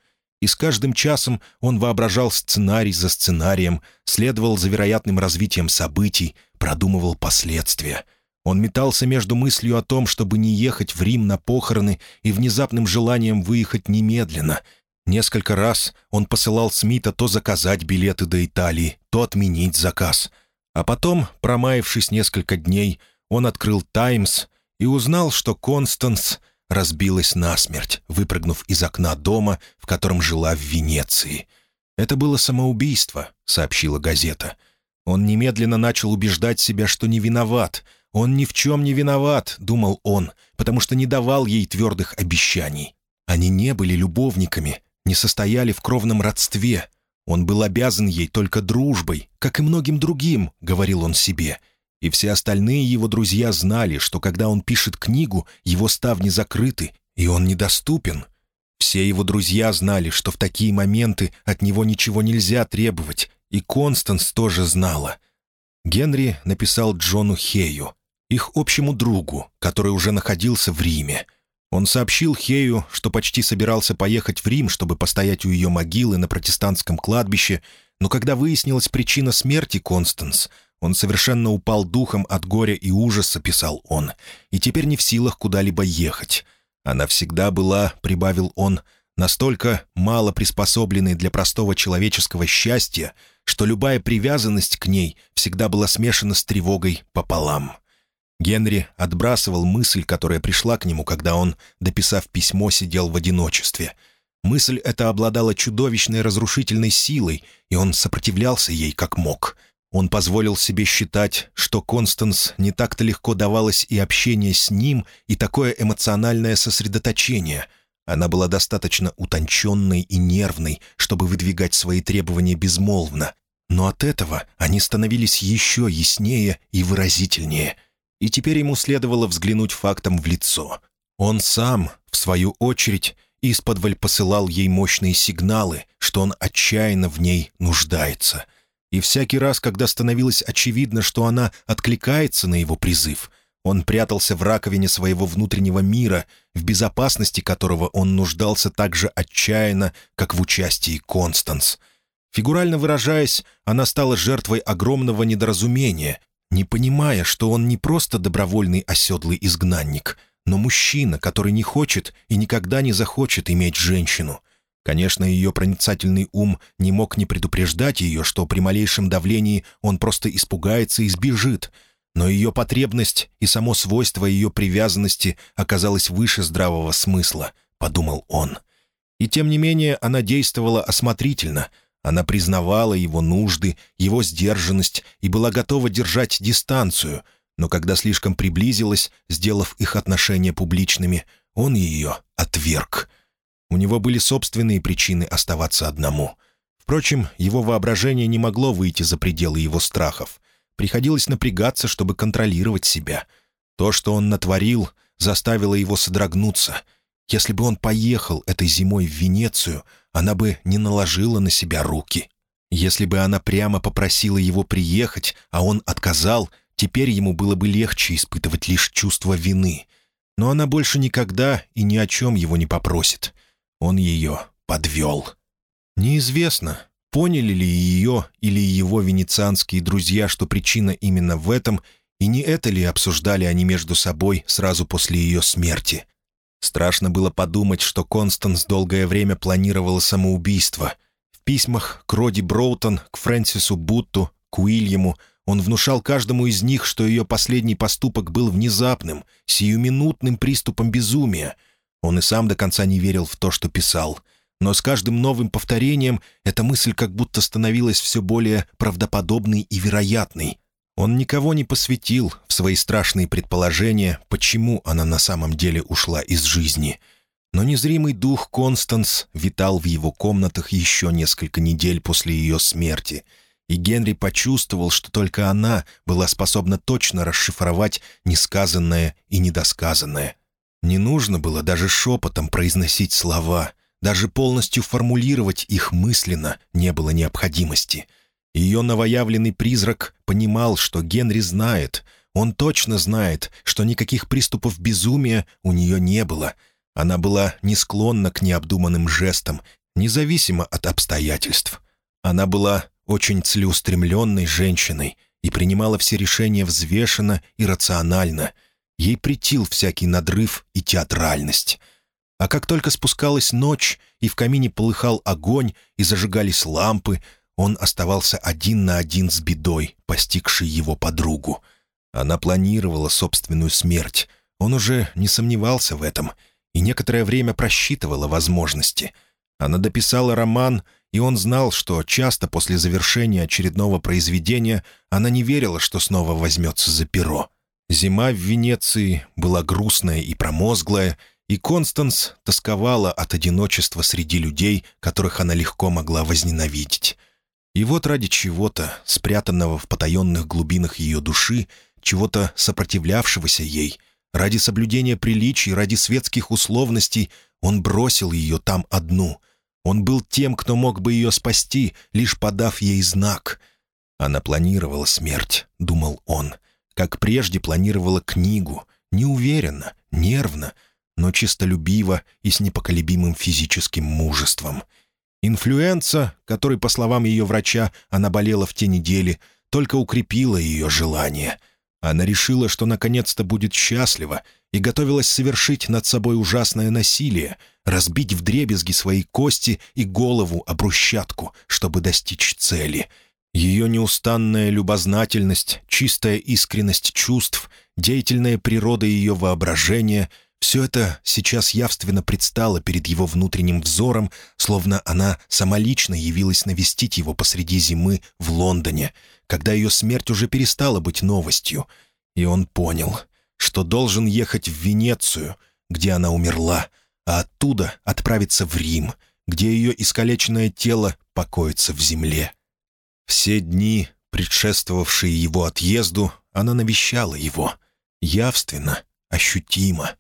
и с каждым часом он воображал сценарий за сценарием, следовал за вероятным развитием событий, продумывал последствия. Он метался между мыслью о том, чтобы не ехать в Рим на похороны и внезапным желанием выехать немедленно. Несколько раз он посылал Смита то заказать билеты до Италии, то отменить заказ. А потом, промаявшись несколько дней, он открыл «Таймс» и узнал, что Констанс — разбилась насмерть, выпрыгнув из окна дома, в котором жила в Венеции. «Это было самоубийство», — сообщила газета. Он немедленно начал убеждать себя, что не виноват. «Он ни в чем не виноват», — думал он, потому что не давал ей твердых обещаний. Они не были любовниками, не состояли в кровном родстве. Он был обязан ей только дружбой, как и многим другим, — говорил он себе, — и все остальные его друзья знали, что когда он пишет книгу, его ставни закрыты, и он недоступен. Все его друзья знали, что в такие моменты от него ничего нельзя требовать, и Констанс тоже знала. Генри написал Джону Хею, их общему другу, который уже находился в Риме. Он сообщил Хею, что почти собирался поехать в Рим, чтобы постоять у ее могилы на протестантском кладбище, но когда выяснилась причина смерти Констанс, он совершенно упал духом от горя и ужаса, писал он, и теперь не в силах куда-либо ехать. Она всегда была, прибавил он, настолько мало приспособленной для простого человеческого счастья, что любая привязанность к ней всегда была смешана с тревогой пополам. Генри отбрасывал мысль, которая пришла к нему, когда он, дописав письмо, сидел в одиночестве. Мысль эта обладала чудовищной разрушительной силой, и он сопротивлялся ей как мог — он позволил себе считать, что Констанс не так-то легко давалось и общение с ним, и такое эмоциональное сосредоточение. Она была достаточно утонченной и нервной, чтобы выдвигать свои требования безмолвно. Но от этого они становились еще яснее и выразительнее. И теперь ему следовало взглянуть фактом в лицо. Он сам, в свою очередь, из-под посылал ей мощные сигналы, что он отчаянно в ней нуждается — и всякий раз, когда становилось очевидно, что она откликается на его призыв, он прятался в раковине своего внутреннего мира, в безопасности которого он нуждался так же отчаянно, как в участии Констанс. Фигурально выражаясь, она стала жертвой огромного недоразумения, не понимая, что он не просто добровольный оседлый изгнанник, но мужчина, который не хочет и никогда не захочет иметь женщину — Конечно, ее проницательный ум не мог не предупреждать ее, что при малейшем давлении он просто испугается и сбежит, но ее потребность и само свойство ее привязанности оказалось выше здравого смысла, подумал он. И тем не менее она действовала осмотрительно, она признавала его нужды, его сдержанность и была готова держать дистанцию, но когда слишком приблизилась, сделав их отношения публичными, он ее отверг. У него были собственные причины оставаться одному. Впрочем, его воображение не могло выйти за пределы его страхов. Приходилось напрягаться, чтобы контролировать себя. То, что он натворил, заставило его содрогнуться. Если бы он поехал этой зимой в Венецию, она бы не наложила на себя руки. Если бы она прямо попросила его приехать, а он отказал, теперь ему было бы легче испытывать лишь чувство вины. Но она больше никогда и ни о чем его не попросит. Он ее подвел. Неизвестно, поняли ли ее или его венецианские друзья, что причина именно в этом, и не это ли обсуждали они между собой сразу после ее смерти. Страшно было подумать, что Констанс долгое время планировала самоубийство. В письмах к Роди Броутон, к Фрэнсису Бутту, к Уильяму он внушал каждому из них, что ее последний поступок был внезапным, сиюминутным приступом безумия — он и сам до конца не верил в то, что писал. Но с каждым новым повторением эта мысль как будто становилась все более правдоподобной и вероятной. Он никого не посвятил в свои страшные предположения, почему она на самом деле ушла из жизни. Но незримый дух Констанс витал в его комнатах еще несколько недель после ее смерти, и Генри почувствовал, что только она была способна точно расшифровать несказанное и недосказанное. Не нужно было даже шепотом произносить слова, даже полностью формулировать их мысленно не было необходимости. Ее новоявленный призрак понимал, что Генри знает, он точно знает, что никаких приступов безумия у нее не было. Она была не склонна к необдуманным жестам, независимо от обстоятельств. Она была очень целеустремленной женщиной и принимала все решения взвешенно и рационально — Ей притил всякий надрыв и театральность. А как только спускалась ночь, и в камине полыхал огонь, и зажигались лампы, он оставался один на один с бедой, постигшей его подругу. Она планировала собственную смерть. Он уже не сомневался в этом и некоторое время просчитывала возможности. Она дописала роман, и он знал, что часто после завершения очередного произведения она не верила, что снова возьмется за перо. Зима в Венеции была грустная и промозглая, и Констанс тосковала от одиночества среди людей, которых она легко могла возненавидеть. И вот ради чего-то, спрятанного в потаенных глубинах ее души, чего-то сопротивлявшегося ей, ради соблюдения приличий, ради светских условностей, он бросил ее там одну. Он был тем, кто мог бы ее спасти, лишь подав ей знак. Она планировала смерть, думал он, — как прежде планировала книгу, неуверенно, нервно, но чистолюбиво и с непоколебимым физическим мужеством. Инфлюенса, которой, по словам ее врача, она болела в те недели, только укрепила ее желание. Она решила, что наконец-то будет счастлива, и готовилась совершить над собой ужасное насилие, разбить вдребезги свои кости и голову об брусчатку, чтобы достичь цели — ее неустанная любознательность, чистая искренность чувств, деятельная природа ее воображения — все это сейчас явственно предстало перед его внутренним взором, словно она самолично явилась навестить его посреди зимы в Лондоне, когда ее смерть уже перестала быть новостью. И он понял, что должен ехать в Венецию, где она умерла, а оттуда отправиться в Рим, где ее искалеченное тело покоится в земле. Все дни, предшествовавшие его отъезду, она навещала его. Явственно, ощутимо.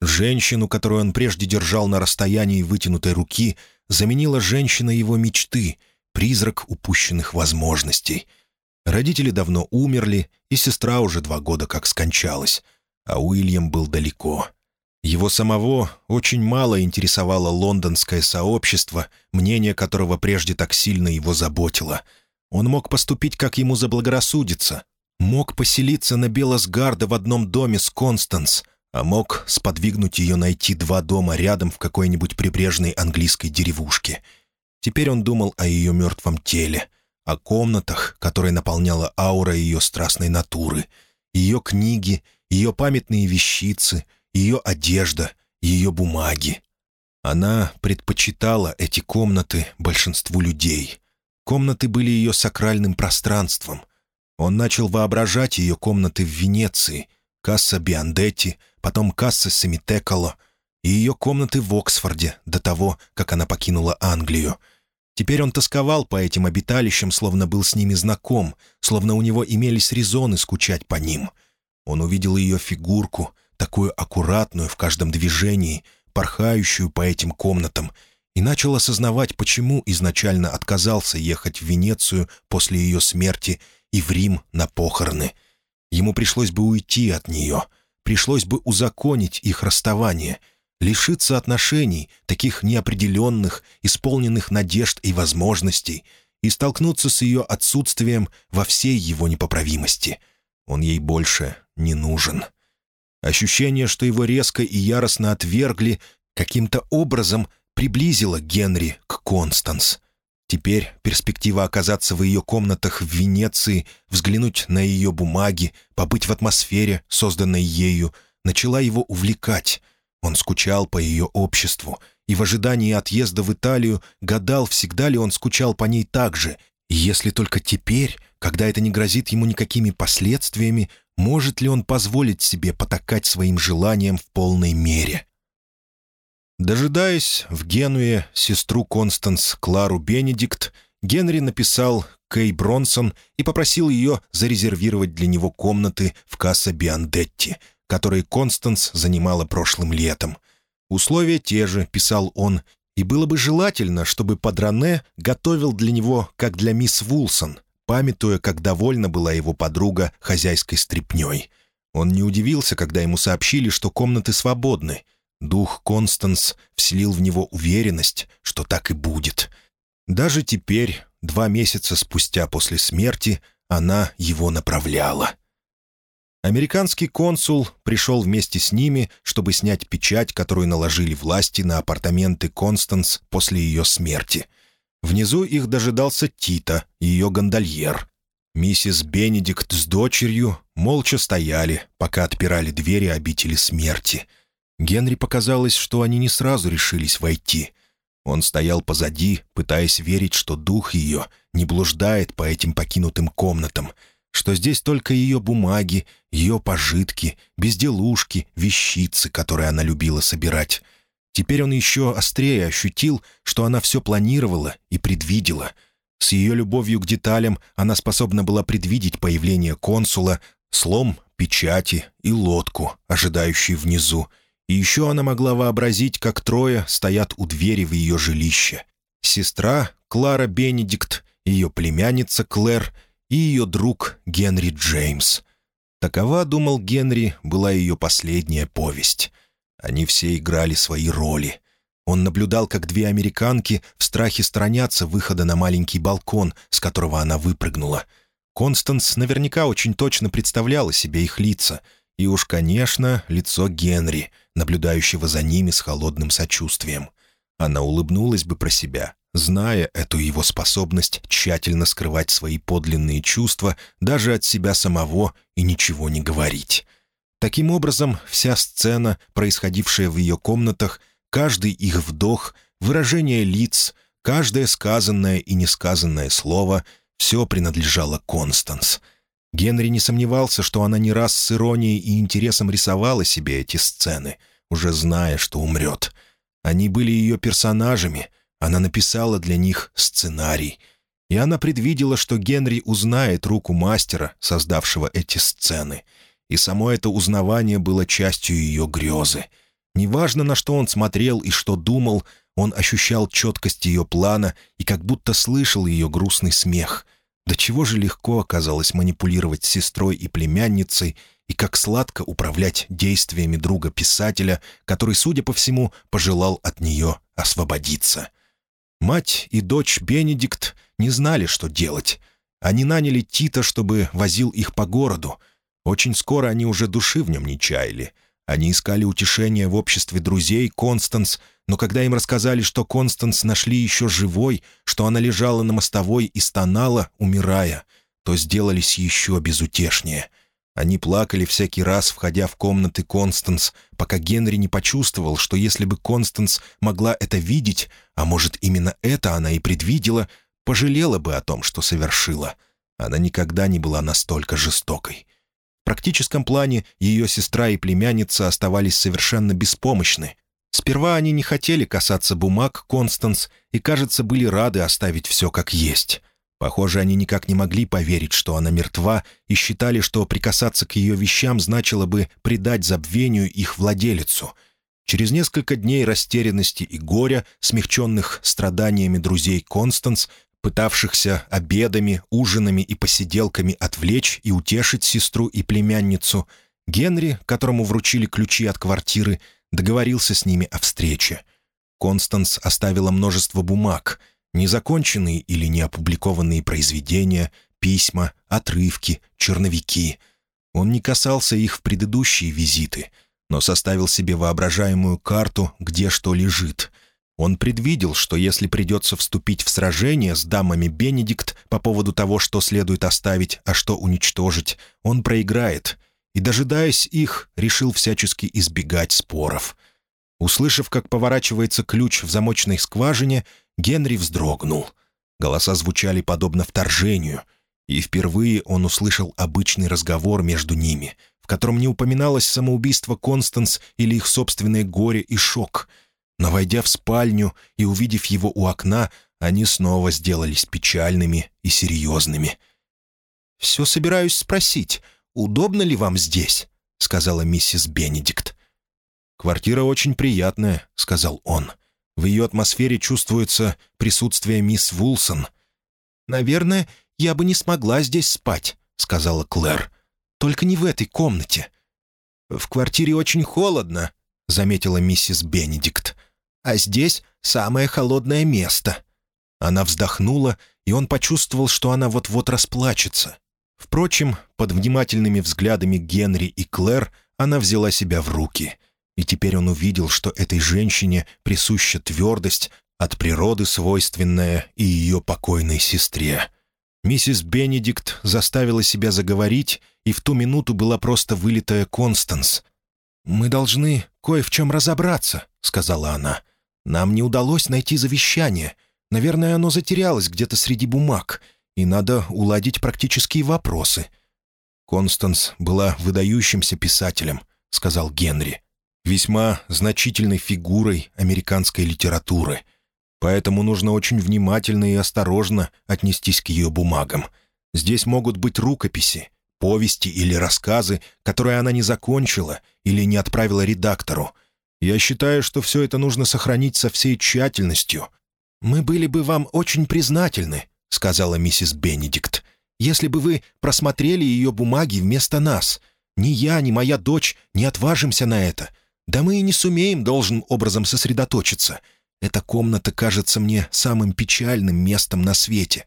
Женщину, которую он прежде держал на расстоянии вытянутой руки, заменила женщина его мечты, призрак упущенных возможностей. Родители давно умерли, и сестра уже два года как скончалась, а Уильям был далеко. Его самого очень мало интересовало лондонское сообщество, мнение которого прежде так сильно его заботило — он мог поступить, как ему заблагорассудится. Мог поселиться на Белосгарда в одном доме с Констанс, а мог сподвигнуть ее найти два дома рядом в какой-нибудь прибрежной английской деревушке. Теперь он думал о ее мертвом теле, о комнатах, которые наполняла аура ее страстной натуры, ее книги, ее памятные вещицы, ее одежда, ее бумаги. Она предпочитала эти комнаты большинству людей — Комнаты были ее сакральным пространством. Он начал воображать ее комнаты в Венеции, касса Биандетти, потом касса Семитекало. и ее комнаты в Оксфорде до того, как она покинула Англию. Теперь он тосковал по этим обиталищам, словно был с ними знаком, словно у него имелись резоны скучать по ним. Он увидел ее фигурку, такую аккуратную в каждом движении, порхающую по этим комнатам, и начал осознавать, почему изначально отказался ехать в Венецию после ее смерти и в Рим на похороны. Ему пришлось бы уйти от нее, пришлось бы узаконить их расставание, лишиться отношений, таких неопределенных, исполненных надежд и возможностей, и столкнуться с ее отсутствием во всей его непоправимости. Он ей больше не нужен. Ощущение, что его резко и яростно отвергли, каким-то образом приблизило Генри к Констанс. Теперь перспектива оказаться в ее комнатах в Венеции, взглянуть на ее бумаги, побыть в атмосфере, созданной ею, начала его увлекать. Он скучал по ее обществу и в ожидании отъезда в Италию гадал, всегда ли он скучал по ней так же, и если только теперь, когда это не грозит ему никакими последствиями, может ли он позволить себе потакать своим желаниям в полной мере. Дожидаясь в Генуе сестру Констанс Клару Бенедикт, Генри написал Кей Бронсон и попросил ее зарезервировать для него комнаты в Касса Биандетти, которые Констанс занимала прошлым летом. Условия те же, писал он, и было бы желательно, чтобы Падране готовил для него, как для мисс Вулсон, памятуя, как довольна была его подруга хозяйской стряпней. Он не удивился, когда ему сообщили, что комнаты свободны — Дух Констанс вселил в него уверенность, что так и будет. Даже теперь, два месяца спустя после смерти, она его направляла. Американский консул пришел вместе с ними, чтобы снять печать, которую наложили власти на апартаменты Констанс после ее смерти. Внизу их дожидался Тита, ее гондольер. Миссис Бенедикт с дочерью молча стояли, пока отпирали двери обители смерти — Генри показалось, что они не сразу решились войти. Он стоял позади, пытаясь верить, что дух ее не блуждает по этим покинутым комнатам, что здесь только ее бумаги, ее пожитки, безделушки, вещицы, которые она любила собирать. Теперь он еще острее ощутил, что она все планировала и предвидела. С ее любовью к деталям она способна была предвидеть появление консула, слом печати и лодку, ожидающую внизу, и еще она могла вообразить, как трое стоят у двери в ее жилище. Сестра Клара Бенедикт, ее племянница Клэр и ее друг Генри Джеймс. Такова, думал Генри, была ее последняя повесть. Они все играли свои роли. Он наблюдал, как две американки в страхе сторонятся выхода на маленький балкон, с которого она выпрыгнула. Констанс наверняка очень точно представляла себе их лица. И уж, конечно, лицо Генри, наблюдающего за ними с холодным сочувствием. Она улыбнулась бы про себя, зная эту его способность тщательно скрывать свои подлинные чувства даже от себя самого и ничего не говорить. Таким образом, вся сцена, происходившая в ее комнатах, каждый их вдох, выражение лиц, каждое сказанное и несказанное слово — все принадлежало Констанс. Генри не сомневался, что она не раз с иронией и интересом рисовала себе эти сцены — уже зная, что умрет. Они были ее персонажами, она написала для них сценарий. И она предвидела, что Генри узнает руку мастера, создавшего эти сцены. И само это узнавание было частью ее грезы. Неважно, на что он смотрел и что думал, он ощущал четкость ее плана и как будто слышал ее грустный смех. До чего же легко оказалось манипулировать сестрой и племянницей, и как сладко управлять действиями друга-писателя, который, судя по всему, пожелал от нее освободиться. Мать и дочь Бенедикт не знали, что делать. Они наняли Тита, чтобы возил их по городу. Очень скоро они уже души в нем не чаяли. Они искали утешения в обществе друзей Констанс, но когда им рассказали, что Констанс нашли еще живой, что она лежала на мостовой и стонала, умирая, то сделались еще безутешнее — они плакали всякий раз, входя в комнаты Констанс, пока Генри не почувствовал, что если бы Констанс могла это видеть, а может, именно это она и предвидела, пожалела бы о том, что совершила. Она никогда не была настолько жестокой. В практическом плане ее сестра и племянница оставались совершенно беспомощны. Сперва они не хотели касаться бумаг Констанс и, кажется, были рады оставить все как есть. Похоже, они никак не могли поверить, что она мертва, и считали, что прикасаться к ее вещам значило бы предать забвению их владелицу. Через несколько дней растерянности и горя, смягченных страданиями друзей Констанс, пытавшихся обедами, ужинами и посиделками отвлечь и утешить сестру и племянницу, Генри, которому вручили ключи от квартиры, договорился с ними о встрече. Констанс оставила множество бумаг, незаконченные или неопубликованные произведения, письма, отрывки, черновики. Он не касался их в предыдущие визиты, но составил себе воображаемую карту, где что лежит. Он предвидел, что если придется вступить в сражение с дамами Бенедикт по поводу того, что следует оставить, а что уничтожить, он проиграет — и, дожидаясь их, решил всячески избегать споров. Услышав, как поворачивается ключ в замочной скважине, Генри вздрогнул. Голоса звучали подобно вторжению, и впервые он услышал обычный разговор между ними, в котором не упоминалось самоубийство Констанс или их собственное горе и шок. Но, войдя в спальню и увидев его у окна, они снова сделались печальными и серьезными. «Все собираюсь спросить», удобно ли вам здесь?» — сказала миссис Бенедикт. «Квартира очень приятная», — сказал он. «В ее атмосфере чувствуется присутствие мисс Вулсон». «Наверное, я бы не смогла здесь спать», — сказала Клэр. «Только не в этой комнате». «В квартире очень холодно», — заметила миссис Бенедикт. «А здесь самое холодное место». Она вздохнула, и он почувствовал, что она вот-вот расплачется. Впрочем, под внимательными взглядами Генри и Клэр она взяла себя в руки. И теперь он увидел, что этой женщине присуща твердость, от природы свойственная и ее покойной сестре. Миссис Бенедикт заставила себя заговорить, и в ту минуту была просто вылитая Констанс. «Мы должны кое в чем разобраться», — сказала она. «Нам не удалось найти завещание. Наверное, оно затерялось где-то среди бумаг и надо уладить практические вопросы». «Констанс была выдающимся писателем», — сказал Генри. «Весьма значительной фигурой американской литературы. Поэтому нужно очень внимательно и осторожно отнестись к ее бумагам. Здесь могут быть рукописи, повести или рассказы, которые она не закончила или не отправила редактору. Я считаю, что все это нужно сохранить со всей тщательностью. Мы были бы вам очень признательны, — сказала миссис Бенедикт, «если бы вы просмотрели ее бумаги вместо нас. Ни я, ни моя дочь не отважимся на это. Да мы и не сумеем должным образом сосредоточиться. Эта комната кажется мне самым печальным местом на свете».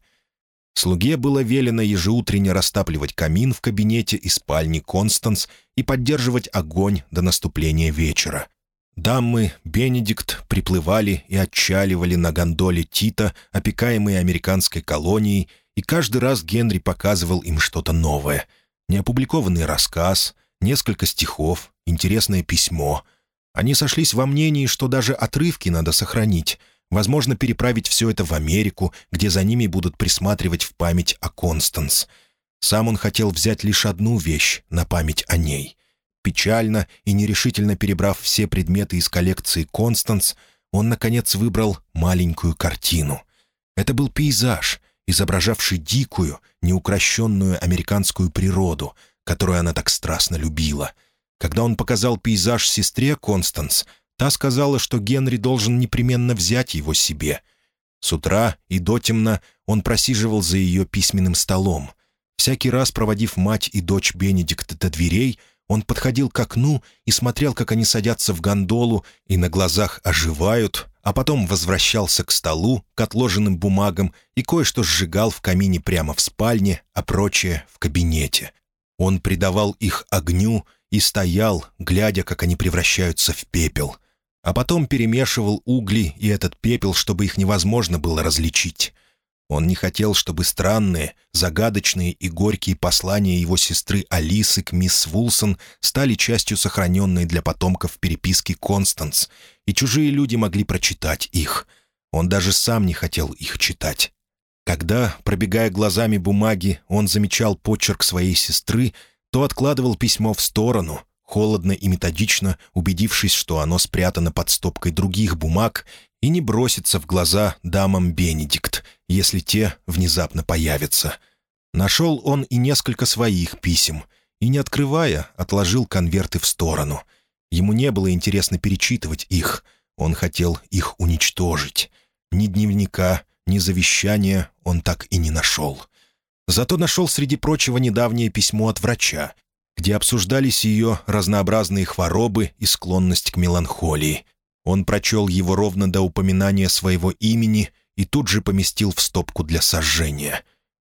Слуге было велено ежеутренне растапливать камин в кабинете и спальне Констанс и поддерживать огонь до наступления вечера. Дамы Бенедикт приплывали и отчаливали на гондоле Тита, опекаемые американской колонией, и каждый раз Генри показывал им что-то новое. Неопубликованный рассказ, несколько стихов, интересное письмо. Они сошлись во мнении, что даже отрывки надо сохранить, возможно, переправить все это в Америку, где за ними будут присматривать в память о Констанс. Сам он хотел взять лишь одну вещь на память о ней — Печально и нерешительно перебрав все предметы из коллекции «Констанс», он, наконец, выбрал маленькую картину. Это был пейзаж, изображавший дикую, неукрощенную американскую природу, которую она так страстно любила. Когда он показал пейзаж сестре Констанс, та сказала, что Генри должен непременно взять его себе. С утра и дотемно он просиживал за ее письменным столом. Всякий раз, проводив мать и дочь Бенедикта до дверей, он подходил к окну и смотрел, как они садятся в гондолу и на глазах оживают, а потом возвращался к столу, к отложенным бумагам и кое-что сжигал в камине прямо в спальне, а прочее — в кабинете. Он придавал их огню и стоял, глядя, как они превращаются в пепел. А потом перемешивал угли и этот пепел, чтобы их невозможно было различить. Он не хотел, чтобы странные, загадочные и горькие послания его сестры Алисы к мисс Вулсон стали частью сохраненной для потомков переписки Констанс, и чужие люди могли прочитать их. Он даже сам не хотел их читать. Когда, пробегая глазами бумаги, он замечал почерк своей сестры, то откладывал письмо в сторону, холодно и методично убедившись, что оно спрятано под стопкой других бумаг, и не бросится в глаза дамам Бенедикт, если те внезапно появятся. Нашел он и несколько своих писем, и, не открывая, отложил конверты в сторону. Ему не было интересно перечитывать их, он хотел их уничтожить. Ни дневника, ни завещания он так и не нашел. Зато нашел среди прочего недавнее письмо от врача, где обсуждались ее разнообразные хворобы и склонность к меланхолии. Он прочел его ровно до упоминания своего имени и тут же поместил в стопку для сожжения.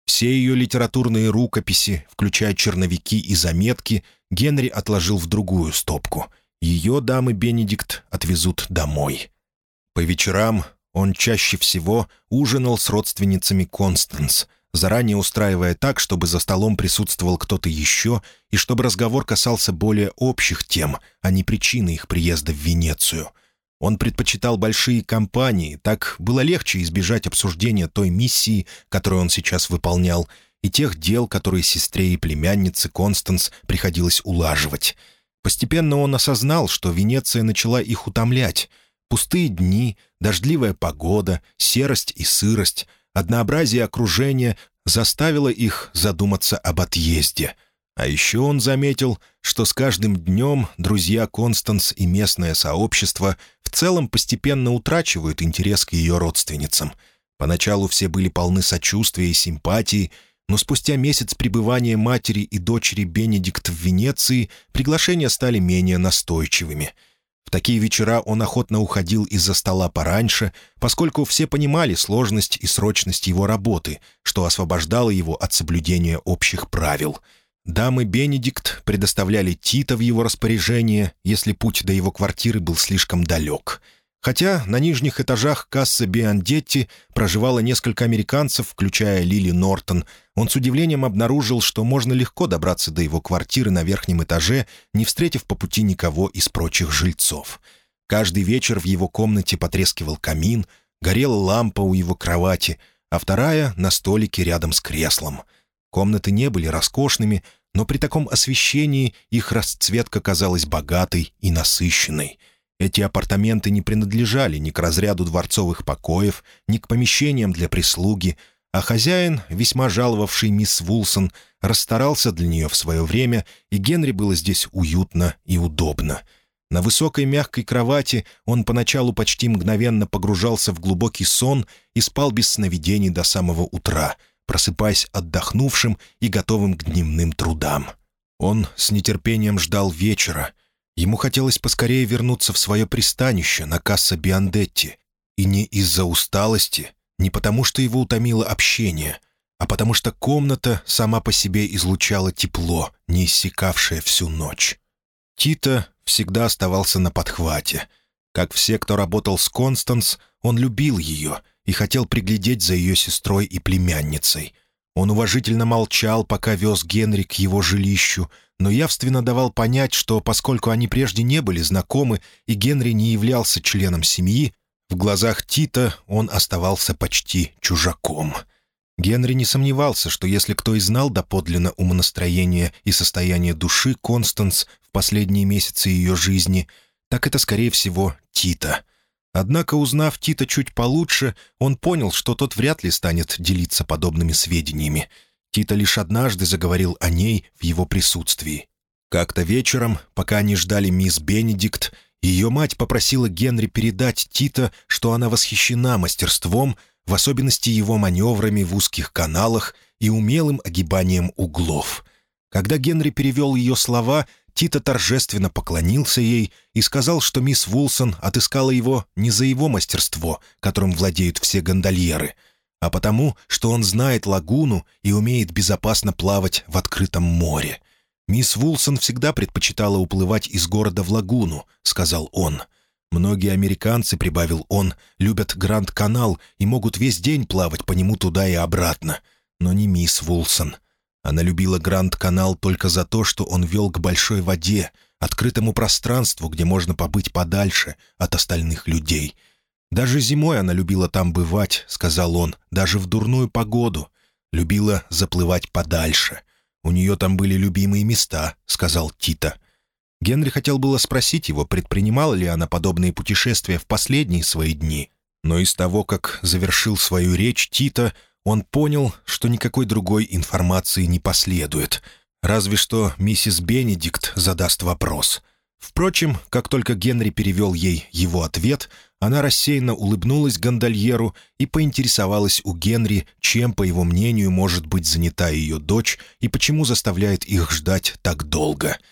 Все ее литературные рукописи, включая черновики и заметки, Генри отложил в другую стопку. Ее дамы Бенедикт отвезут домой. По вечерам он чаще всего ужинал с родственницами Констанс, заранее устраивая так, чтобы за столом присутствовал кто-то еще и чтобы разговор касался более общих тем, а не причины их приезда в Венецию. Он предпочитал большие компании, так было легче избежать обсуждения той миссии, которую он сейчас выполнял, и тех дел, которые сестре и племяннице Констанс приходилось улаживать. Постепенно он осознал, что Венеция начала их утомлять. Пустые дни, дождливая погода, серость и сырость — Однообразие окружения заставило их задуматься об отъезде. А еще он заметил, что с каждым днем друзья Констанс и местное сообщество в целом постепенно утрачивают интерес к ее родственницам. Поначалу все были полны сочувствия и симпатии, но спустя месяц пребывания матери и дочери Бенедикт в Венеции приглашения стали менее настойчивыми — в такие вечера он охотно уходил из-за стола пораньше, поскольку все понимали сложность и срочность его работы, что освобождало его от соблюдения общих правил. Дамы Бенедикт предоставляли Тита в его распоряжение, если путь до его квартиры был слишком далек — Хотя на нижних этажах кассы Биандетти проживало несколько американцев, включая Лили Нортон, он с удивлением обнаружил, что можно легко добраться до его квартиры на верхнем этаже, не встретив по пути никого из прочих жильцов. Каждый вечер в его комнате потрескивал камин, горела лампа у его кровати, а вторая — на столике рядом с креслом. Комнаты не были роскошными, но при таком освещении их расцветка казалась богатой и насыщенной — эти апартаменты не принадлежали ни к разряду дворцовых покоев, ни к помещениям для прислуги, а хозяин, весьма жаловавший мисс Вулсон, расстарался для нее в свое время, и Генри было здесь уютно и удобно. На высокой мягкой кровати он поначалу почти мгновенно погружался в глубокий сон и спал без сновидений до самого утра, просыпаясь отдохнувшим и готовым к дневным трудам. Он с нетерпением ждал вечера — Ему хотелось поскорее вернуться в свое пристанище на касса Биандетти. И не из-за усталости, не потому что его утомило общение, а потому что комната сама по себе излучала тепло, не иссякавшее всю ночь. Тита всегда оставался на подхвате. Как все, кто работал с Констанс, он любил ее и хотел приглядеть за ее сестрой и племянницей. Он уважительно молчал, пока вез Генри к его жилищу — но явственно давал понять, что поскольку они прежде не были знакомы и Генри не являлся членом семьи, в глазах Тита он оставался почти чужаком. Генри не сомневался, что если кто и знал доподлинно умонастроение и состояние души Констанс в последние месяцы ее жизни, так это, скорее всего, Тита. Однако, узнав Тита чуть получше, он понял, что тот вряд ли станет делиться подобными сведениями — Тита лишь однажды заговорил о ней в его присутствии. Как-то вечером, пока они ждали мисс Бенедикт, ее мать попросила Генри передать Тита, что она восхищена мастерством, в особенности его маневрами в узких каналах и умелым огибанием углов. Когда Генри перевел ее слова, Тита торжественно поклонился ей и сказал, что мисс Вулсон отыскала его не за его мастерство, которым владеют все гондольеры — а потому, что он знает лагуну и умеет безопасно плавать в открытом море. «Мисс Вулсон всегда предпочитала уплывать из города в лагуну», — сказал он. «Многие американцы, — прибавил он, — любят Гранд-канал и могут весь день плавать по нему туда и обратно. Но не мисс Вулсон. Она любила Гранд-канал только за то, что он вел к большой воде, открытому пространству, где можно побыть подальше от остальных людей, «Даже зимой она любила там бывать», — сказал он, — «даже в дурную погоду. Любила заплывать подальше. У нее там были любимые места», — сказал Тита. Генри хотел было спросить его, предпринимала ли она подобные путешествия в последние свои дни, но из того, как завершил свою речь Тита, он понял, что никакой другой информации не последует, разве что миссис Бенедикт задаст вопрос. Впрочем, как только Генри перевел ей его ответ, она рассеянно улыбнулась гондольеру и поинтересовалась у Генри, чем, по его мнению, может быть занята ее дочь и почему заставляет их ждать так долго —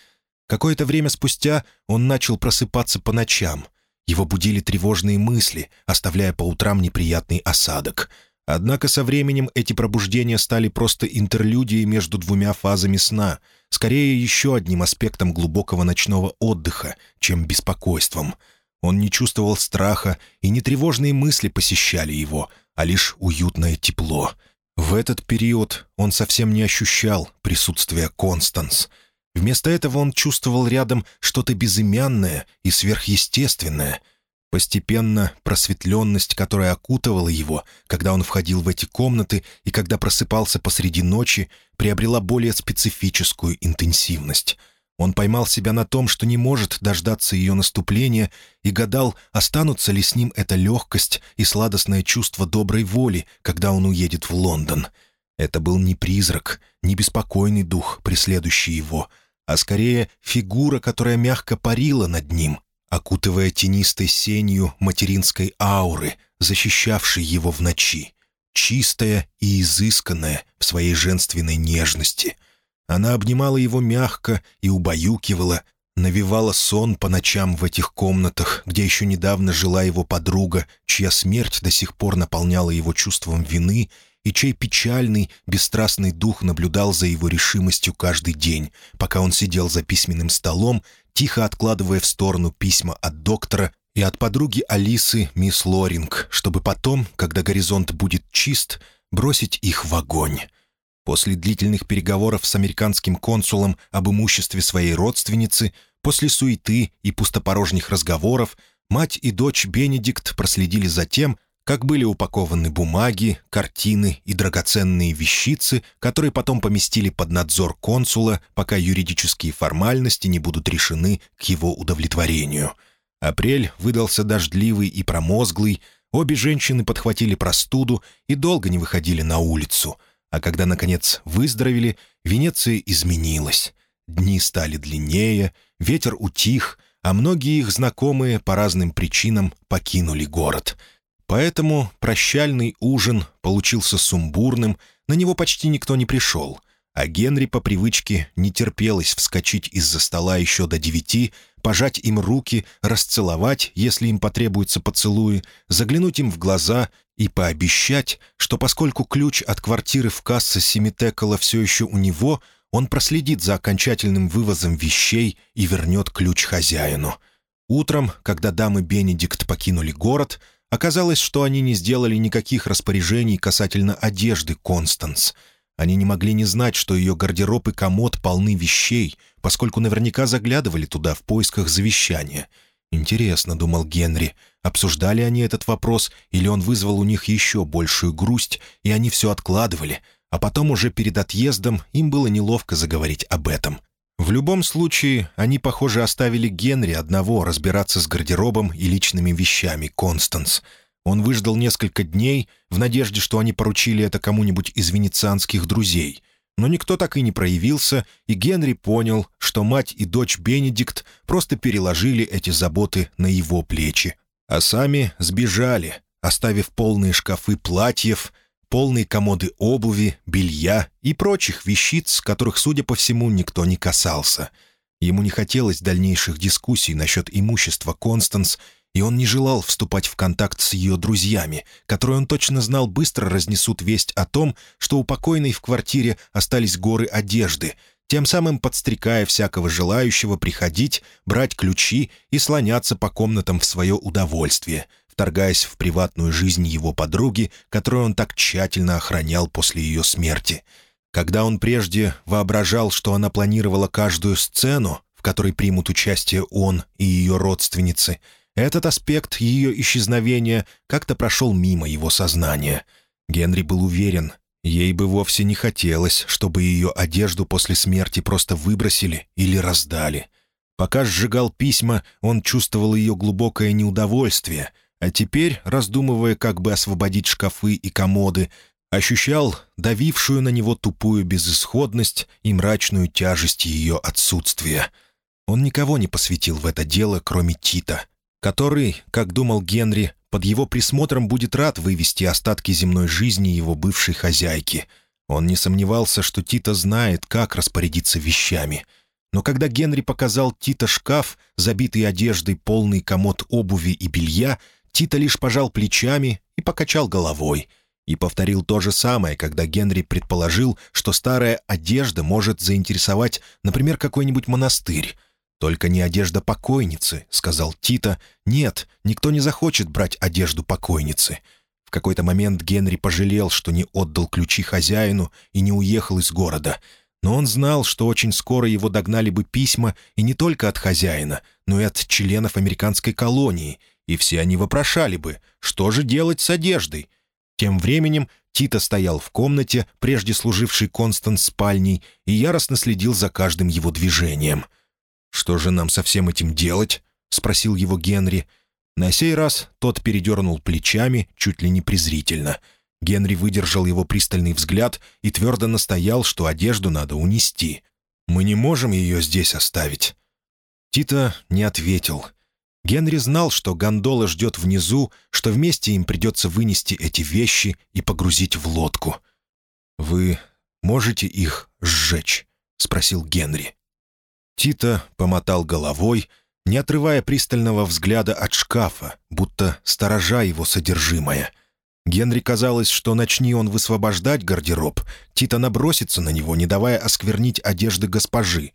Какое-то время спустя он начал просыпаться по ночам. Его будили тревожные мысли, оставляя по утрам неприятный осадок. Однако со временем эти пробуждения стали просто интерлюдией между двумя фазами сна, скорее еще одним аспектом глубокого ночного отдыха, чем беспокойством. Он не чувствовал страха, и не тревожные мысли посещали его, а лишь уютное тепло. В этот период он совсем не ощущал присутствия Констанс — Вместо этого он чувствовал рядом что-то безымянное и сверхъестественное. Постепенно просветленность, которая окутывала его, когда он входил в эти комнаты и когда просыпался посреди ночи, приобрела более специфическую интенсивность. Он поймал себя на том, что не может дождаться ее наступления, и гадал, останутся ли с ним эта легкость и сладостное чувство доброй воли, когда он уедет в Лондон. Это был не призрак, не беспокойный дух, преследующий его — а скорее фигура, которая мягко парила над ним, окутывая тенистой сенью материнской ауры, защищавшей его в ночи, чистая и изысканная в своей женственной нежности. Она обнимала его мягко и убаюкивала, навевала сон по ночам в этих комнатах, где еще недавно жила его подруга, чья смерть до сих пор наполняла его чувством вины и чей печальный, бесстрастный дух наблюдал за его решимостью каждый день, пока он сидел за письменным столом, тихо откладывая в сторону письма от доктора и от подруги Алисы, мисс Лоринг, чтобы потом, когда горизонт будет чист, бросить их в огонь. После длительных переговоров с американским консулом об имуществе своей родственницы, после суеты и пустопорожних разговоров, мать и дочь Бенедикт проследили за тем, как были упакованы бумаги, картины и драгоценные вещицы, которые потом поместили под надзор консула, пока юридические формальности не будут решены к его удовлетворению. Апрель выдался дождливый и промозглый, обе женщины подхватили простуду и долго не выходили на улицу, а когда, наконец, выздоровели, Венеция изменилась. Дни стали длиннее, ветер утих, а многие их знакомые по разным причинам покинули город — Поэтому прощальный ужин получился сумбурным, на него почти никто не пришел, а Генри по привычке не терпелось вскочить из-за стола еще до девяти, пожать им руки, расцеловать, если им потребуется поцелуи, заглянуть им в глаза и пообещать, что поскольку ключ от квартиры в кассе Семитекола все еще у него, он проследит за окончательным вывозом вещей и вернет ключ хозяину. Утром, когда дамы Бенедикт покинули город, Оказалось, что они не сделали никаких распоряжений касательно одежды Констанс. Они не могли не знать, что ее гардероб и комод полны вещей, поскольку наверняка заглядывали туда в поисках завещания. «Интересно», — думал Генри, — обсуждали они этот вопрос, или он вызвал у них еще большую грусть, и они все откладывали, а потом уже перед отъездом им было неловко заговорить об этом. В любом случае, они, похоже, оставили Генри одного разбираться с гардеробом и личными вещами Констанс. Он выждал несколько дней в надежде, что они поручили это кому-нибудь из венецианских друзей. Но никто так и не проявился, и Генри понял, что мать и дочь Бенедикт просто переложили эти заботы на его плечи. А сами сбежали, оставив полные шкафы платьев — полные комоды обуви, белья и прочих вещиц, которых, судя по всему, никто не касался. Ему не хотелось дальнейших дискуссий насчет имущества Констанс, и он не желал вступать в контакт с ее друзьями, которые он точно знал быстро разнесут весть о том, что у покойной в квартире остались горы одежды, тем самым подстрекая всякого желающего приходить, брать ключи и слоняться по комнатам в свое удовольствие — вторгаясь в приватную жизнь его подруги, которую он так тщательно охранял после ее смерти. Когда он прежде воображал, что она планировала каждую сцену, в которой примут участие он и ее родственницы, этот аспект ее исчезновения как-то прошел мимо его сознания. Генри был уверен, ей бы вовсе не хотелось, чтобы ее одежду после смерти просто выбросили или раздали. Пока сжигал письма, он чувствовал ее глубокое неудовольствие, а теперь, раздумывая, как бы освободить шкафы и комоды, ощущал давившую на него тупую безысходность и мрачную тяжесть ее отсутствия. Он никого не посвятил в это дело, кроме Тита, который, как думал Генри, под его присмотром будет рад вывести остатки земной жизни его бывшей хозяйки. Он не сомневался, что Тита знает, как распорядиться вещами. Но когда Генри показал Тита шкаф, забитый одеждой, полный комод обуви и белья, Тита лишь пожал плечами и покачал головой — и повторил то же самое, когда Генри предположил, что старая одежда может заинтересовать, например, какой-нибудь монастырь. «Только не одежда покойницы», — сказал Тита. «Нет, никто не захочет брать одежду покойницы». В какой-то момент Генри пожалел, что не отдал ключи хозяину и не уехал из города. Но он знал, что очень скоро его догнали бы письма и не только от хозяина, но и от членов американской колонии, и все они вопрошали бы, что же делать с одеждой, тем временем Тита стоял в комнате, прежде служившей Констанс спальней, и яростно следил за каждым его движением. «Что же нам со всем этим делать?» — спросил его Генри. На сей раз тот передернул плечами, чуть ли не презрительно. Генри выдержал его пристальный взгляд и твердо настоял, что одежду надо унести. «Мы не можем ее здесь оставить». Тита не ответил — Генри знал, что гондола ждет внизу, что вместе им придется вынести эти вещи и погрузить в лодку. «Вы можете их сжечь?» — спросил Генри. Тита помотал головой, не отрывая пристального взгляда от шкафа, будто сторожа его содержимое. Генри казалось, что начни он высвобождать гардероб, Тита набросится на него, не давая осквернить одежды госпожи.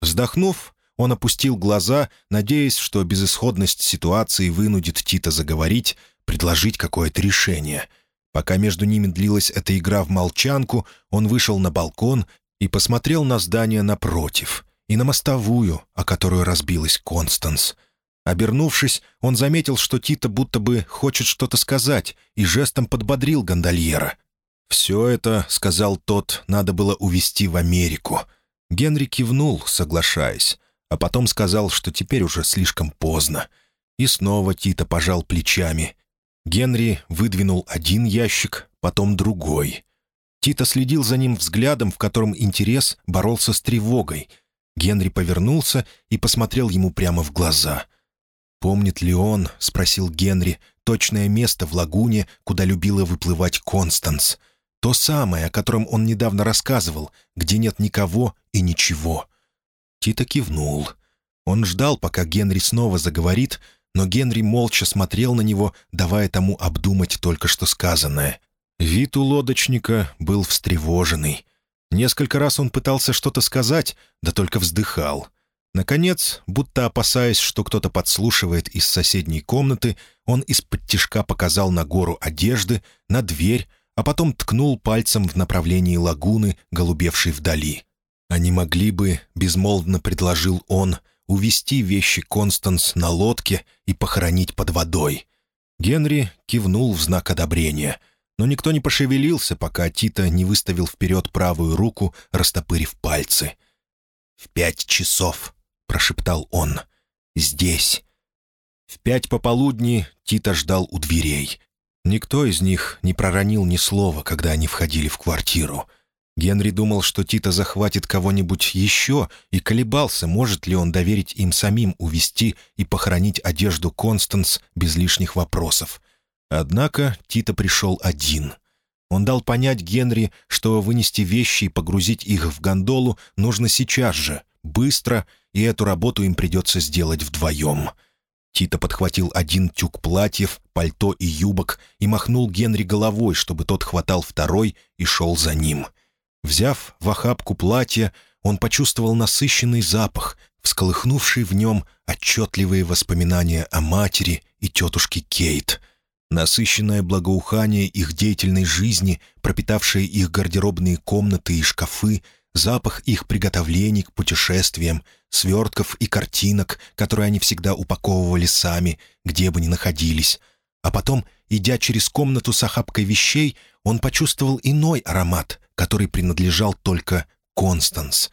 Вздохнув, он опустил глаза, надеясь, что безысходность ситуации вынудит Тита заговорить, предложить какое-то решение. Пока между ними длилась эта игра в молчанку, он вышел на балкон и посмотрел на здание напротив и на мостовую, о которую разбилась Констанс. Обернувшись, он заметил, что Тита будто бы хочет что-то сказать, и жестом подбодрил гондольера. «Все это, — сказал тот, — надо было увезти в Америку». Генри кивнул, соглашаясь а потом сказал, что теперь уже слишком поздно. И снова Тита пожал плечами. Генри выдвинул один ящик, потом другой. Тита следил за ним взглядом, в котором интерес боролся с тревогой. Генри повернулся и посмотрел ему прямо в глаза. «Помнит ли он, — спросил Генри, — точное место в лагуне, куда любила выплывать Констанс? То самое, о котором он недавно рассказывал, где нет никого и ничего». Тита кивнул. Он ждал, пока Генри снова заговорит, но Генри молча смотрел на него, давая тому обдумать только что сказанное. Вид у лодочника был встревоженный. Несколько раз он пытался что-то сказать, да только вздыхал. Наконец, будто опасаясь, что кто-то подслушивает из соседней комнаты, он из-под тишка показал на гору одежды, на дверь, а потом ткнул пальцем в направлении лагуны, голубевшей вдали. Они могли бы, безмолвно предложил он, увести вещи Констанс на лодке и похоронить под водой. Генри кивнул в знак одобрения, но никто не пошевелился, пока Тита не выставил вперед правую руку, растопырив пальцы. «В пять часов», — прошептал он, — «здесь». В пять пополудни Тита ждал у дверей. Никто из них не проронил ни слова, когда они входили в квартиру — Генри думал, что Тита захватит кого-нибудь еще, и колебался, может ли он доверить им самим увести и похоронить одежду Констанс без лишних вопросов. Однако Тита пришел один. Он дал понять Генри, что вынести вещи и погрузить их в гондолу нужно сейчас же, быстро, и эту работу им придется сделать вдвоем. Тита подхватил один тюк платьев, пальто и юбок и махнул Генри головой, чтобы тот хватал второй и шел за ним — Взяв в охапку платье, он почувствовал насыщенный запах, всколыхнувший в нем отчетливые воспоминания о матери и тетушке Кейт. Насыщенное благоухание их деятельной жизни, пропитавшее их гардеробные комнаты и шкафы, запах их приготовлений к путешествиям, свертков и картинок, которые они всегда упаковывали сами, где бы ни находились. А потом, идя через комнату с охапкой вещей, он почувствовал иной аромат, который принадлежал только Констанс.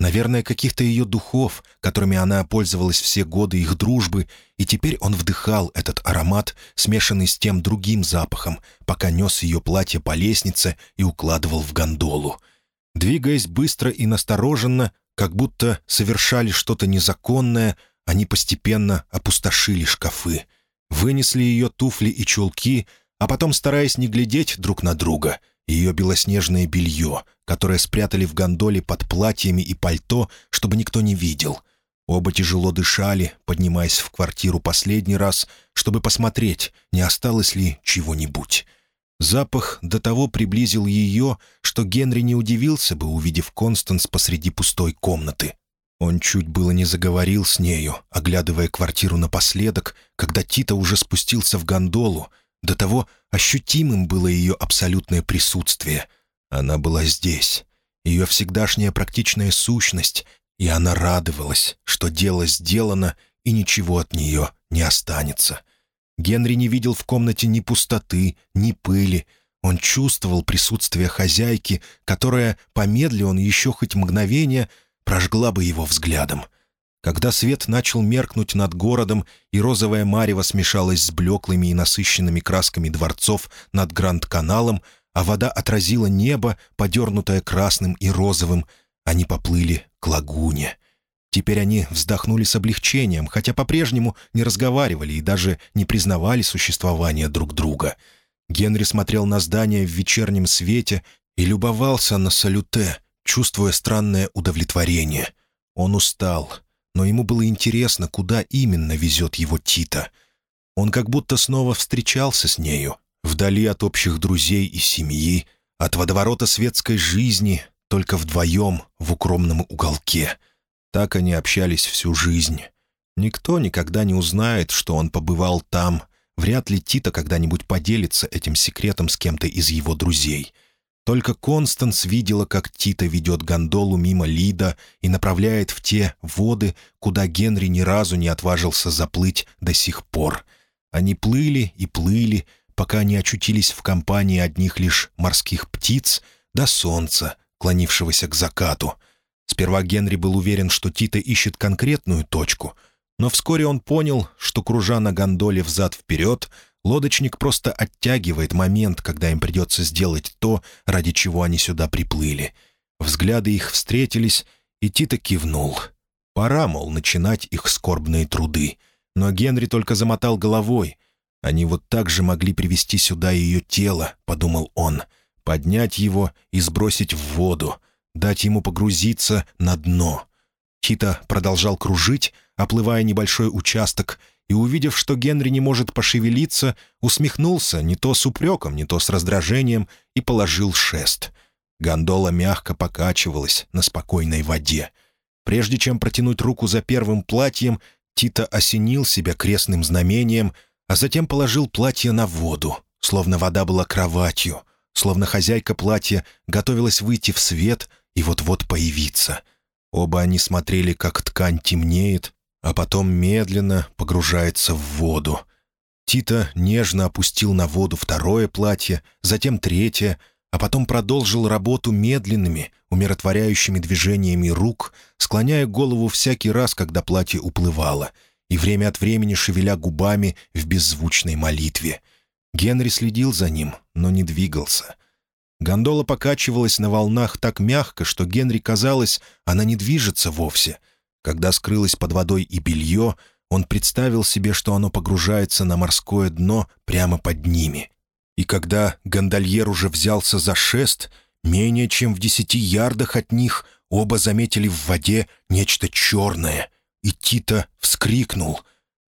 наверное, каких-то ее духов, которыми она пользовалась все годы их дружбы, и теперь он вдыхал этот аромат, смешанный с тем другим запахом, пока нес ее платье по лестнице и укладывал в гондолу. Двигаясь быстро и настороженно, как будто совершали что-то незаконное, они постепенно опустошили шкафы, вынесли ее туфли и чулки, а потом, стараясь не глядеть друг на друга, ее белоснежное белье, которое спрятали в гондоле под платьями и пальто, чтобы никто не видел. Оба тяжело дышали, поднимаясь в квартиру последний раз, чтобы посмотреть, не осталось ли чего-нибудь. Запах до того приблизил ее, что Генри не удивился бы, увидев Констанс посреди пустой комнаты. Он чуть было не заговорил с нею, оглядывая квартиру напоследок, когда Тита уже спустился в гондолу. До того ощутимым было ее абсолютное присутствие. Она была здесь. Ее всегдашняя практичная сущность, и она радовалась, что дело сделано, и ничего от нее не останется. Генри не видел в комнате ни пустоты, ни пыли. Он чувствовал присутствие хозяйки, которая, помедли он еще хоть мгновение, прожгла бы его взглядом. Когда свет начал меркнуть над городом, и розовая марево смешалась с блеклыми и насыщенными красками дворцов над Гранд-каналом, а вода отразила небо, подернутое красным и розовым, они поплыли к лагуне. Теперь они вздохнули с облегчением, хотя по-прежнему не разговаривали и даже не признавали существования друг друга. Генри смотрел на здание в вечернем свете и любовался на салюте, чувствуя странное удовлетворение. Он устал, но ему было интересно, куда именно везет его Тита. Он как будто снова встречался с нею, вдали от общих друзей и семьи, от водоворота светской жизни, только вдвоем в укромном уголке. Так они общались всю жизнь. Никто никогда не узнает, что он побывал там. Вряд ли Тита когда-нибудь поделится этим секретом с кем-то из его друзей — только Констанс видела, как Тита ведет гондолу мимо Лида и направляет в те воды, куда Генри ни разу не отважился заплыть до сих пор. Они плыли и плыли, пока не очутились в компании одних лишь морских птиц до солнца, клонившегося к закату. Сперва Генри был уверен, что Тита ищет конкретную точку, но вскоре он понял, что, кружа на гондоле взад-вперед, Лодочник просто оттягивает момент, когда им придется сделать то, ради чего они сюда приплыли. Взгляды их встретились, и Тита кивнул. Пора, мол, начинать их скорбные труды. Но Генри только замотал головой. Они вот так же могли привести сюда ее тело, подумал он, поднять его и сбросить в воду, дать ему погрузиться на дно. Тита продолжал кружить, оплывая небольшой участок, и, увидев, что Генри не может пошевелиться, усмехнулся не то с упреком, не то с раздражением и положил шест. Гондола мягко покачивалась на спокойной воде. Прежде чем протянуть руку за первым платьем, Тита осенил себя крестным знамением, а затем положил платье на воду, словно вода была кроватью, словно хозяйка платья готовилась выйти в свет и вот-вот появиться. Оба они смотрели, как ткань темнеет, а потом медленно погружается в воду. Тита нежно опустил на воду второе платье, затем третье, а потом продолжил работу медленными, умиротворяющими движениями рук, склоняя голову всякий раз, когда платье уплывало, и время от времени шевеля губами в беззвучной молитве. Генри следил за ним, но не двигался. Гондола покачивалась на волнах так мягко, что Генри казалось, она не движется вовсе — когда скрылось под водой и белье, он представил себе, что оно погружается на морское дно прямо под ними. И когда гондольер уже взялся за шест, менее чем в десяти ярдах от них оба заметили в воде нечто черное, и Тита вскрикнул.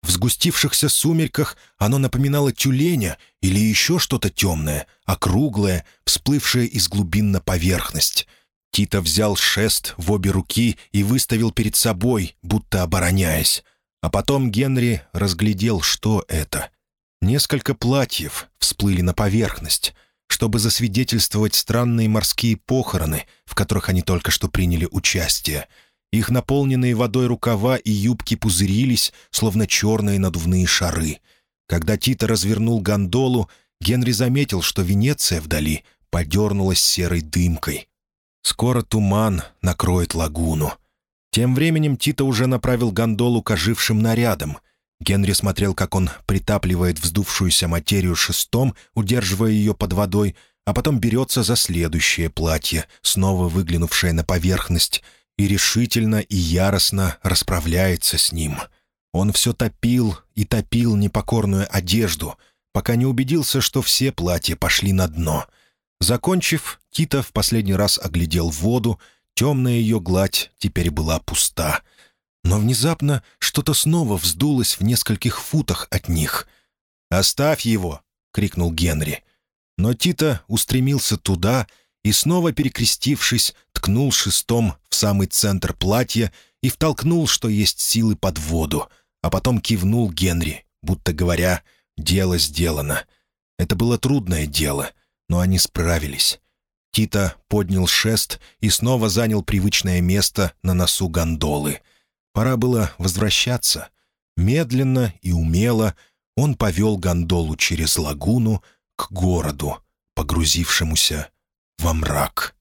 В сгустившихся сумерках оно напоминало тюленя или еще что-то темное, округлое, всплывшее из глубин на поверхность — Тита взял шест в обе руки и выставил перед собой, будто обороняясь. А потом Генри разглядел, что это. Несколько платьев всплыли на поверхность, чтобы засвидетельствовать странные морские похороны, в которых они только что приняли участие. Их наполненные водой рукава и юбки пузырились, словно черные надувные шары. Когда Тита развернул гондолу, Генри заметил, что Венеция вдали подернулась серой дымкой — Скоро туман накроет лагуну. Тем временем Тита уже направил гондолу к ожившим нарядам. Генри смотрел, как он притапливает вздувшуюся материю шестом, удерживая ее под водой, а потом берется за следующее платье, снова выглянувшее на поверхность, и решительно и яростно расправляется с ним. Он все топил и топил непокорную одежду, пока не убедился, что все платья пошли на дно. Закончив, Тита в последний раз оглядел воду, темная ее гладь теперь была пуста. Но внезапно что-то снова вздулось в нескольких футах от них. «Оставь его!» — крикнул Генри. Но Тита устремился туда и, снова перекрестившись, ткнул шестом в самый центр платья и втолкнул, что есть силы под воду, а потом кивнул Генри, будто говоря «дело сделано». Это было трудное дело, но они справились. Тита поднял шест и снова занял привычное место на носу гондолы. Пора было возвращаться. Медленно и умело он повел гондолу через лагуну к городу, погрузившемуся во мрак.